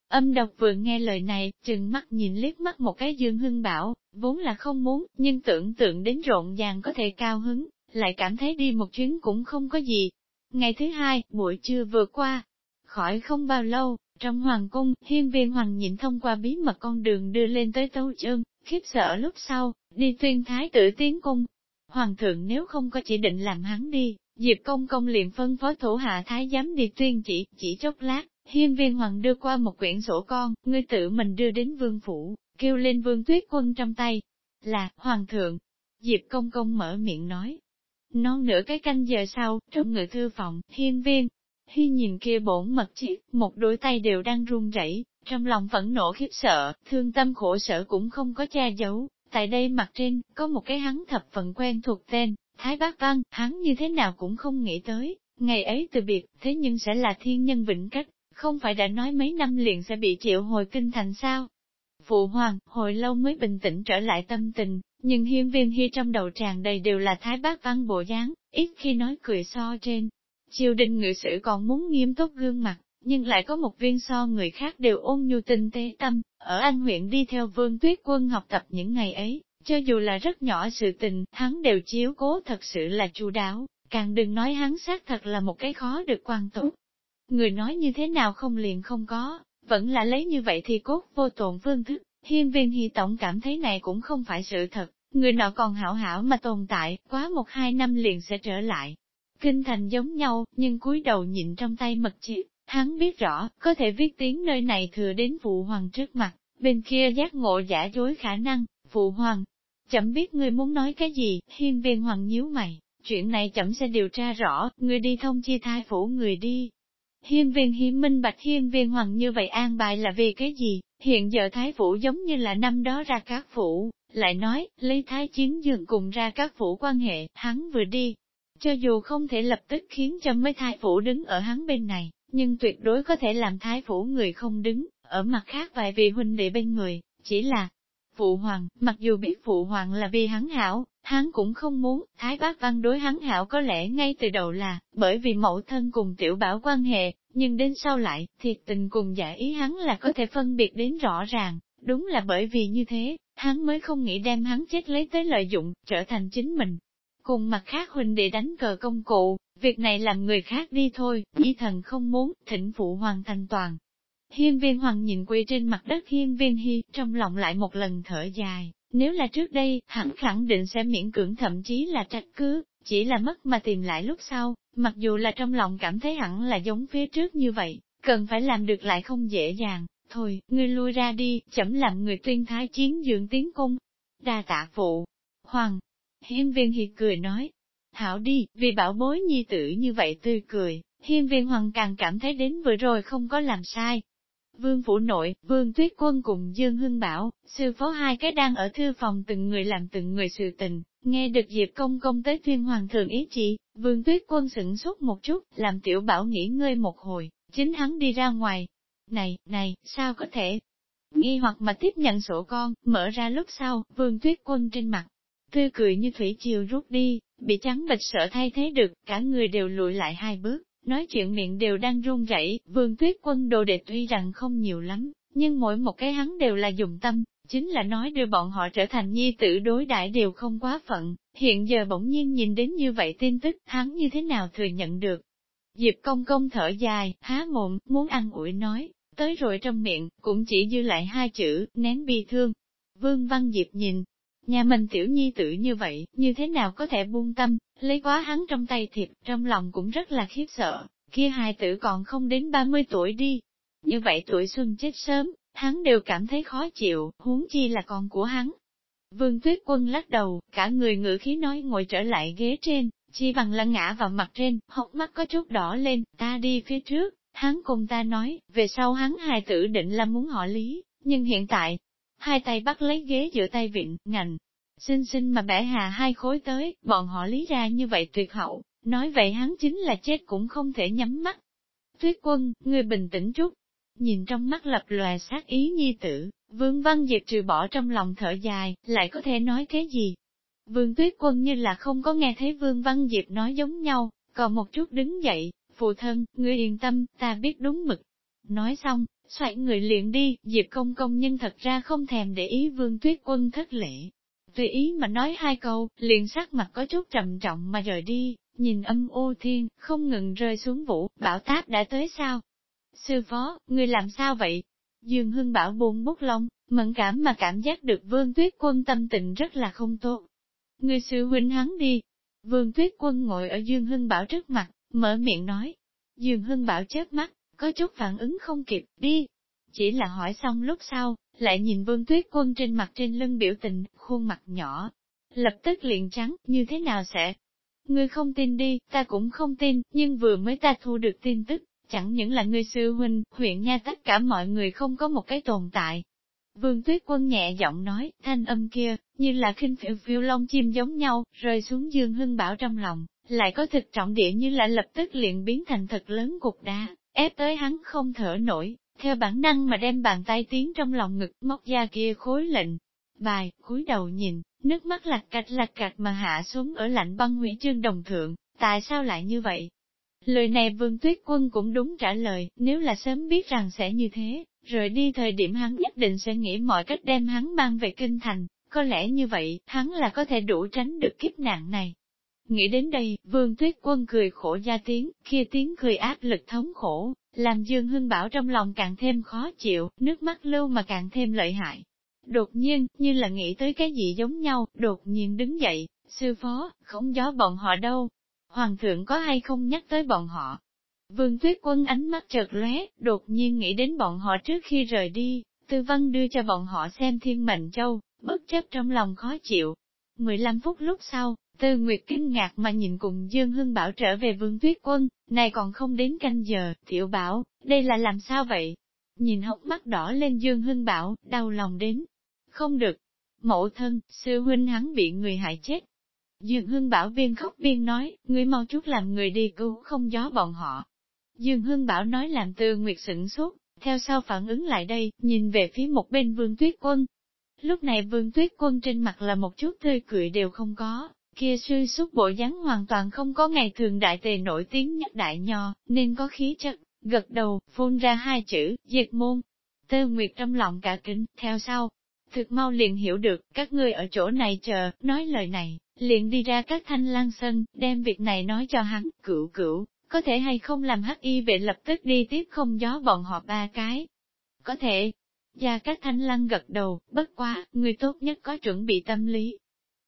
Âm độc vừa nghe lời này, chừng mắt nhìn liếc mắt một cái dương hưng bảo, vốn là không muốn, nhưng tưởng tượng đến rộn ràng có thể cao hứng, lại cảm thấy đi một chuyến cũng không có gì. Ngày thứ hai, buổi trưa vừa qua, Khỏi không bao lâu, trong hoàng cung, hiên viên hoàng nhịn thông qua bí mật con đường đưa lên tới tấu chương, khiếp sợ lúc sau, đi tuyên thái tử tiến cung. Hoàng thượng nếu không có chỉ định làm hắn đi, Diệp công công liền phân phó thủ hạ thái giám đi tuyên chỉ, chỉ chốc lát, hiên viên hoàng đưa qua một quyển sổ con, ngươi tự mình đưa đến vương phủ, kêu lên vương tuyết quân trong tay. Là, hoàng thượng. Diệp công công mở miệng nói. Non nửa cái canh giờ sau, trong ngự thư phòng, hiên viên, Hy nhìn kia bổn mật chiếc, một đôi tay đều đang run rẩy, trong lòng vẫn nộ khiếp sợ, thương tâm khổ sở cũng không có che giấu. Tại đây mặt trên, có một cái hắn thập phần quen thuộc tên, Thái Bác Văn, hắn như thế nào cũng không nghĩ tới, ngày ấy từ biệt, thế nhưng sẽ là thiên nhân vĩnh cách, không phải đã nói mấy năm liền sẽ bị triệu hồi kinh thành sao. Phụ hoàng, hồi lâu mới bình tĩnh trở lại tâm tình, nhưng hiên viên hy trong đầu tràn đầy đều là Thái Bác Văn bộ dáng, ít khi nói cười so trên, Triều đình ngự sử còn muốn nghiêm túc gương mặt, nhưng lại có một viên so người khác đều ôn nhu tinh tế tâm, ở Anh huyện đi theo vương tuyết quân học tập những ngày ấy, cho dù là rất nhỏ sự tình, hắn đều chiếu cố thật sự là chu đáo, càng đừng nói hắn xác thật là một cái khó được quan tốt. Người nói như thế nào không liền không có, vẫn là lấy như vậy thì cốt vô tồn phương thức, hiên viên hy tổng cảm thấy này cũng không phải sự thật, người nọ còn hảo hảo mà tồn tại, quá một hai năm liền sẽ trở lại, kinh thành giống nhau, nhưng cúi đầu nhịn trong tay mật chỉ hắn biết rõ, có thể viết tiếng nơi này thừa đến phụ hoàng trước mặt, bên kia giác ngộ giả dối khả năng, phụ hoàng. Chậm biết ngươi muốn nói cái gì, hiên viên hoàng nhíu mày, chuyện này chậm sẽ điều tra rõ, ngươi đi thông chi thai phủ người đi. Hiên viên hiên minh bạch hiên viên hoàng như vậy an bài là vì cái gì, hiện giờ thái phủ giống như là năm đó ra các phủ, lại nói, lấy thái chiến dường cùng ra các phủ quan hệ, hắn vừa đi, cho dù không thể lập tức khiến cho mấy thái phủ đứng ở hắn bên này, nhưng tuyệt đối có thể làm thái phủ người không đứng, ở mặt khác vài vị huynh đệ bên người, chỉ là phụ hoàng, mặc dù biết phụ hoàng là vì hắn hảo, hắn cũng không muốn, thái bác văn đối hắn hảo có lẽ ngay từ đầu là, bởi vì mẫu thân cùng tiểu bảo quan hệ, nhưng đến sau lại, thiệt tình cùng giả ý hắn là có thể phân biệt đến rõ ràng, đúng là bởi vì như thế, hắn mới không nghĩ đem hắn chết lấy tới lợi dụng, trở thành chính mình, cùng mặt khác huynh đệ đánh cờ công cụ, việc này làm người khác đi thôi, nhi thần không muốn, thỉnh phụ hoàng thành toàn. Hiên viên hoàng nhìn quỳ trên mặt đất hiên viên hy, trong lòng lại một lần thở dài, nếu là trước đây, hẳn khẳng định sẽ miễn cưỡng thậm chí là trách cứ, chỉ là mất mà tìm lại lúc sau, Mặc dù là trong lòng cảm thấy hẳn là giống phía trước như vậy, cần phải làm được lại không dễ dàng, thôi, ngươi lui ra đi, chấm làm người tuyên thái chiến dưỡng tiến cung. Đa tạ phụ, hoàng, hiên viên hiệt cười nói, thảo đi, vì bảo bối nhi tử như vậy tươi cười, hiên viên hoàng càng cảm thấy đến vừa rồi không có làm sai. Vương phủ nội, vương tuyết quân cùng Dương Hưng Bảo, sư phó hai cái đang ở thư phòng từng người làm từng người sự tình, nghe được Diệp Công Công tới tuyên hoàng thượng ý chỉ, vương tuyết quân sửng sốt một chút, làm tiểu bảo nghỉ ngơi một hồi, chính hắn đi ra ngoài. Này, này, sao có thể? Nghi hoặc mà tiếp nhận sổ con, mở ra lúc sau, vương tuyết quân trên mặt, tươi cười như thủy chiều rút đi, bị trắng bệch sợ thay thế được, cả người đều lùi lại hai bước, nói chuyện miệng đều đang run rẩy. vương tuyết quân đồ đệ tuy rằng không nhiều lắm, nhưng mỗi một cái hắn đều là dùng tâm, chính là nói đưa bọn họ trở thành nhi tử đối đại đều không quá phận, hiện giờ bỗng nhiên nhìn đến như vậy tin tức, hắn như thế nào thừa nhận được. Diệp công công thở dài, há mồm, muốn ăn ủi nói, tới rồi trong miệng, cũng chỉ dư lại hai chữ, nén bi thương. Vương Văn Diệp nhìn, nhà mình tiểu nhi tử như vậy, như thế nào có thể buông tâm, lấy quá hắn trong tay thiệp, trong lòng cũng rất là khiếp sợ, kia hai tử còn không đến 30 tuổi đi. Như vậy tuổi xuân chết sớm, hắn đều cảm thấy khó chịu, huống chi là con của hắn. Vương Tuyết Quân lắc đầu, cả người ngữ khí nói ngồi trở lại ghế trên, chi bằng là ngã vào mặt trên, hốc mắt có chút đỏ lên, ta đi phía trước, hắn cùng ta nói, về sau hắn hài tử định là muốn họ lý, nhưng hiện tại, hai tay bắt lấy ghế giữa tay vịn, ngành, xinh xinh mà bẻ hà hai khối tới, bọn họ lý ra như vậy tuyệt hậu, nói vậy hắn chính là chết cũng không thể nhắm mắt. Tuyết quân, người bình tĩnh chút, nhìn trong mắt lập lòe sát ý nhi tử, vương văn diệt trừ bỏ trong lòng thở dài, lại có thể nói cái gì? Vương tuyết quân như là không có nghe thấy vương văn diệp nói giống nhau, còn một chút đứng dậy, phụ thân, ngươi yên tâm, ta biết đúng mực. Nói xong, xoay người liền đi, Diệp công công nhưng thật ra không thèm để ý vương tuyết quân thất lễ. Tùy ý mà nói hai câu, liền sắc mặt có chút trầm trọng mà rời đi, nhìn âm ô thiên, không ngừng rơi xuống vũ, bảo táp đã tới sao? Sư phó, người làm sao vậy? Dương Hưng bảo buồn bút lông, mẫn cảm mà cảm giác được vương tuyết quân tâm tình rất là không tốt. Người sư huynh hắn đi. Vương tuyết quân ngồi ở Dương Hưng bảo trước mặt, mở miệng nói. Dương Hưng bảo chớp mắt, có chút phản ứng không kịp, đi. Chỉ là hỏi xong lúc sau, lại nhìn vương tuyết quân trên mặt trên lưng biểu tình, khuôn mặt nhỏ. Lập tức liền trắng, như thế nào sẽ? Ngươi không tin đi, ta cũng không tin, nhưng vừa mới ta thu được tin tức, chẳng những là ngươi sư huynh, huyện nha tất cả mọi người không có một cái tồn tại. Vương tuyết quân nhẹ giọng nói, thanh âm kia, như là khinh phiêu phiêu lông chim giống nhau, rơi xuống dương hưng bảo trong lòng, lại có thực trọng địa như là lập tức liền biến thành thật lớn cục đá, ép tới hắn không thở nổi, theo bản năng mà đem bàn tay tiến trong lòng ngực móc ra kia khối lệnh. Bài, cúi đầu nhìn, nước mắt lạc cạch lạc cạch mà hạ xuống ở lạnh băng hủy chương đồng thượng, tại sao lại như vậy? Lời này Vương Tuyết Quân cũng đúng trả lời, nếu là sớm biết rằng sẽ như thế, rồi đi thời điểm hắn nhất định sẽ nghĩ mọi cách đem hắn mang về kinh thành, có lẽ như vậy, hắn là có thể đủ tránh được kiếp nạn này. Nghĩ đến đây, Vương Tuyết Quân cười khổ ra tiếng, kia tiếng cười áp lực thống khổ, làm Dương Hưng Bảo trong lòng càng thêm khó chịu, nước mắt lưu mà càng thêm lợi hại. Đột nhiên, như là nghĩ tới cái gì giống nhau, đột nhiên đứng dậy, sư phó, không gió bọn họ đâu, Hoàng thượng có hay không nhắc tới bọn họ? Vương tuyết quân ánh mắt chợt lóe, đột nhiên nghĩ đến bọn họ trước khi rời đi, tư văn đưa cho bọn họ xem thiên mệnh châu, bất chấp trong lòng khó chịu. 15 phút lúc sau, Tư Nguyệt kinh ngạc mà nhìn cùng Dương Hưng Bảo trở về vương tuyết quân, này còn không đến canh giờ, tiểu bảo, đây là làm sao vậy? Nhìn hốc mắt đỏ lên Dương Hưng Bảo, đau lòng đến. Không được. Mẫu thân, sư huynh hắn bị người hại chết, Dương Hưng Bảo viên khóc viên nói, ngươi mau chút làm người đi cứu không gió bọn họ. Dương Hưng Bảo nói làm tư nguyệt sửng sốt, theo sau phản ứng lại đây, nhìn về phía một bên vương tuyết quân. Lúc này vương tuyết quân trên mặt là một chút tươi cười đều không có, kia sư xúc bộ dáng hoàn toàn không có ngày thường đại tề nổi tiếng nhất đại nho, nên có khí chất, gật đầu, phun ra hai chữ, diệt môn. tơ Nguyệt trong lòng cả kính, theo sau, thực mau liền hiểu được, các ngươi ở chỗ này chờ, nói lời này, liền đi ra các thanh lang sân, đem việc này nói cho hắn, cửu cửu, có thể hay không làm hắc y vệ lập tức đi tiếp không gió bọn họ ba cái. Có thể, Gia các thanh lăng gật đầu, bất quá, người tốt nhất có chuẩn bị tâm lý.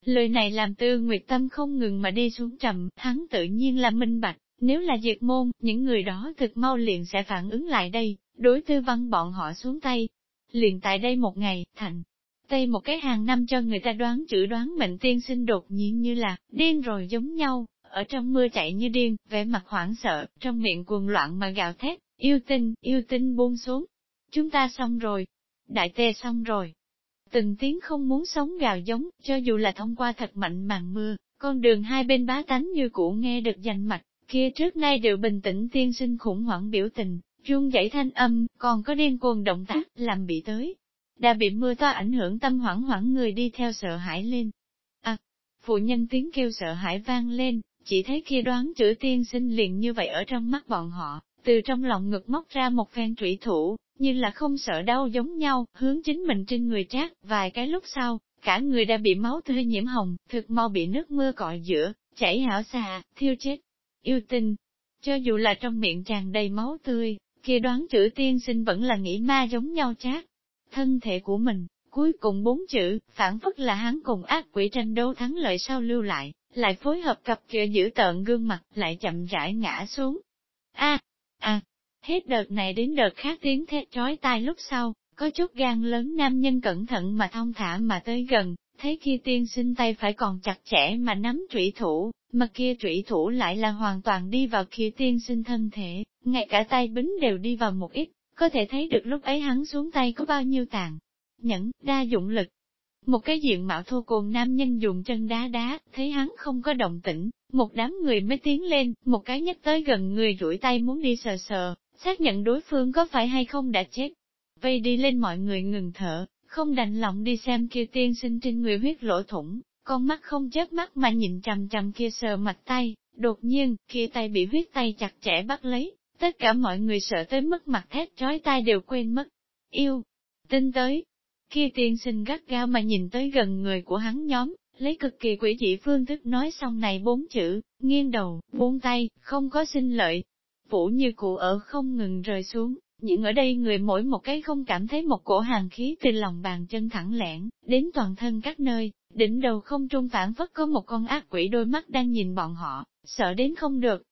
Lời này làm tư nguyệt tâm không ngừng mà đi xuống trầm, hắn tự nhiên là minh bạch, Nếu là diệt môn, những người đó thực mau liền sẽ phản ứng lại đây, đối tư văn bọn họ xuống tay. Liền tại đây một ngày, thành, Tây một cái hàng năm cho người ta đoán chữ đoán mệnh tiên sinh đột nhiên như là, điên rồi giống nhau, ở trong mưa chạy như điên, vẻ mặt hoảng sợ, trong miệng cuồng loạn mà gào thét, yêu tinh, yêu tinh buông xuống. Chúng ta xong rồi, đại tê xong rồi. Từng tiếng không muốn sống gào giống, cho dù là thông qua thật mạnh màn mưa, con đường hai bên bá tánh như cũ nghe được danh mạch, kia trước nay đều bình tĩnh tiên sinh khủng hoảng biểu tình, run dãy thanh âm, còn có điên cuồng động tác, làm bị tới. Đã bị mưa to ảnh hưởng tâm hoảng hoảng người đi theo sợ hãi lên. À, phụ nhân tiếng kêu sợ hãi vang lên, chỉ thấy kia đoán chữ tiên sinh liền như vậy ở trong mắt bọn họ, từ trong lòng ngực móc ra một phen trụy thủ, như là không sợ đau giống nhau, hướng chính mình trên người trát, vài cái lúc sau, cả người đã bị máu tươi nhiễm hồng, thực mau bị nước mưa cọi giữa, chảy hảo xà, thiêu chết. Yêu tinh cho dù là trong miệng tràn đầy máu tươi, kia đoán chữ tiên sinh vẫn là nghĩ ma giống nhau chát. Thân thể của mình, cuối cùng bốn chữ, phản phất là hắn cùng ác quỷ tranh đấu thắng lợi sau lưu lại, lại phối hợp cặp kia giữ tợn gương mặt, lại chậm rãi ngã xuống. A, a, hết đợt này đến đợt khác tiếng thét trói tai lúc sau, có chút gan lớn nam nhân cẩn thận mà thông thả mà tới gần, thấy kia tiên sinh tay phải còn chặt chẽ mà nắm trụy thủ, mà kia trụy thủ lại là hoàn toàn đi vào kia tiên sinh thân thể, ngay cả tay bính đều đi vào một ít, có thể thấy được lúc ấy hắn xuống tay có bao nhiêu tàn, nhẫn, đa dụng lực. Một cái diện mạo thô cuồng nam nhân dùng chân đá đá, thấy hắn không có động tĩnh, một đám người mới tiến lên, một cái nhắc tới gần người rủi tay muốn đi sờ sờ, xác nhận đối phương có phải hay không đã chết. Vây đi lên mọi người ngừng thở, không đành lòng đi xem kia tiên sinh trên người huyết lỗ thủng, con mắt không chớp mắt mà nhìn chằm chằm kia sờ mặt tay, đột nhiên, kia tay bị huyết tay chặt chẽ bắt lấy, tất cả mọi người sợ tới mức mặt thét trói tay đều quên mất. Yêu, tin tới, kia tiên sinh gắt gao mà nhìn tới gần người của hắn nhóm, lấy cực kỳ quỷ dị phương thức nói xong này bốn chữ, nghiêng đầu, buông tay, không có xin lợi. Phủ như cụ ở không ngừng rơi xuống, những ở đây người mỗi một cái không cảm thấy một cổ hàng khí từ lòng bàn chân thẳng lẻn, đến toàn thân các nơi, đỉnh đầu không trung phản phất có một con ác quỷ đôi mắt đang nhìn bọn họ, sợ đến không được.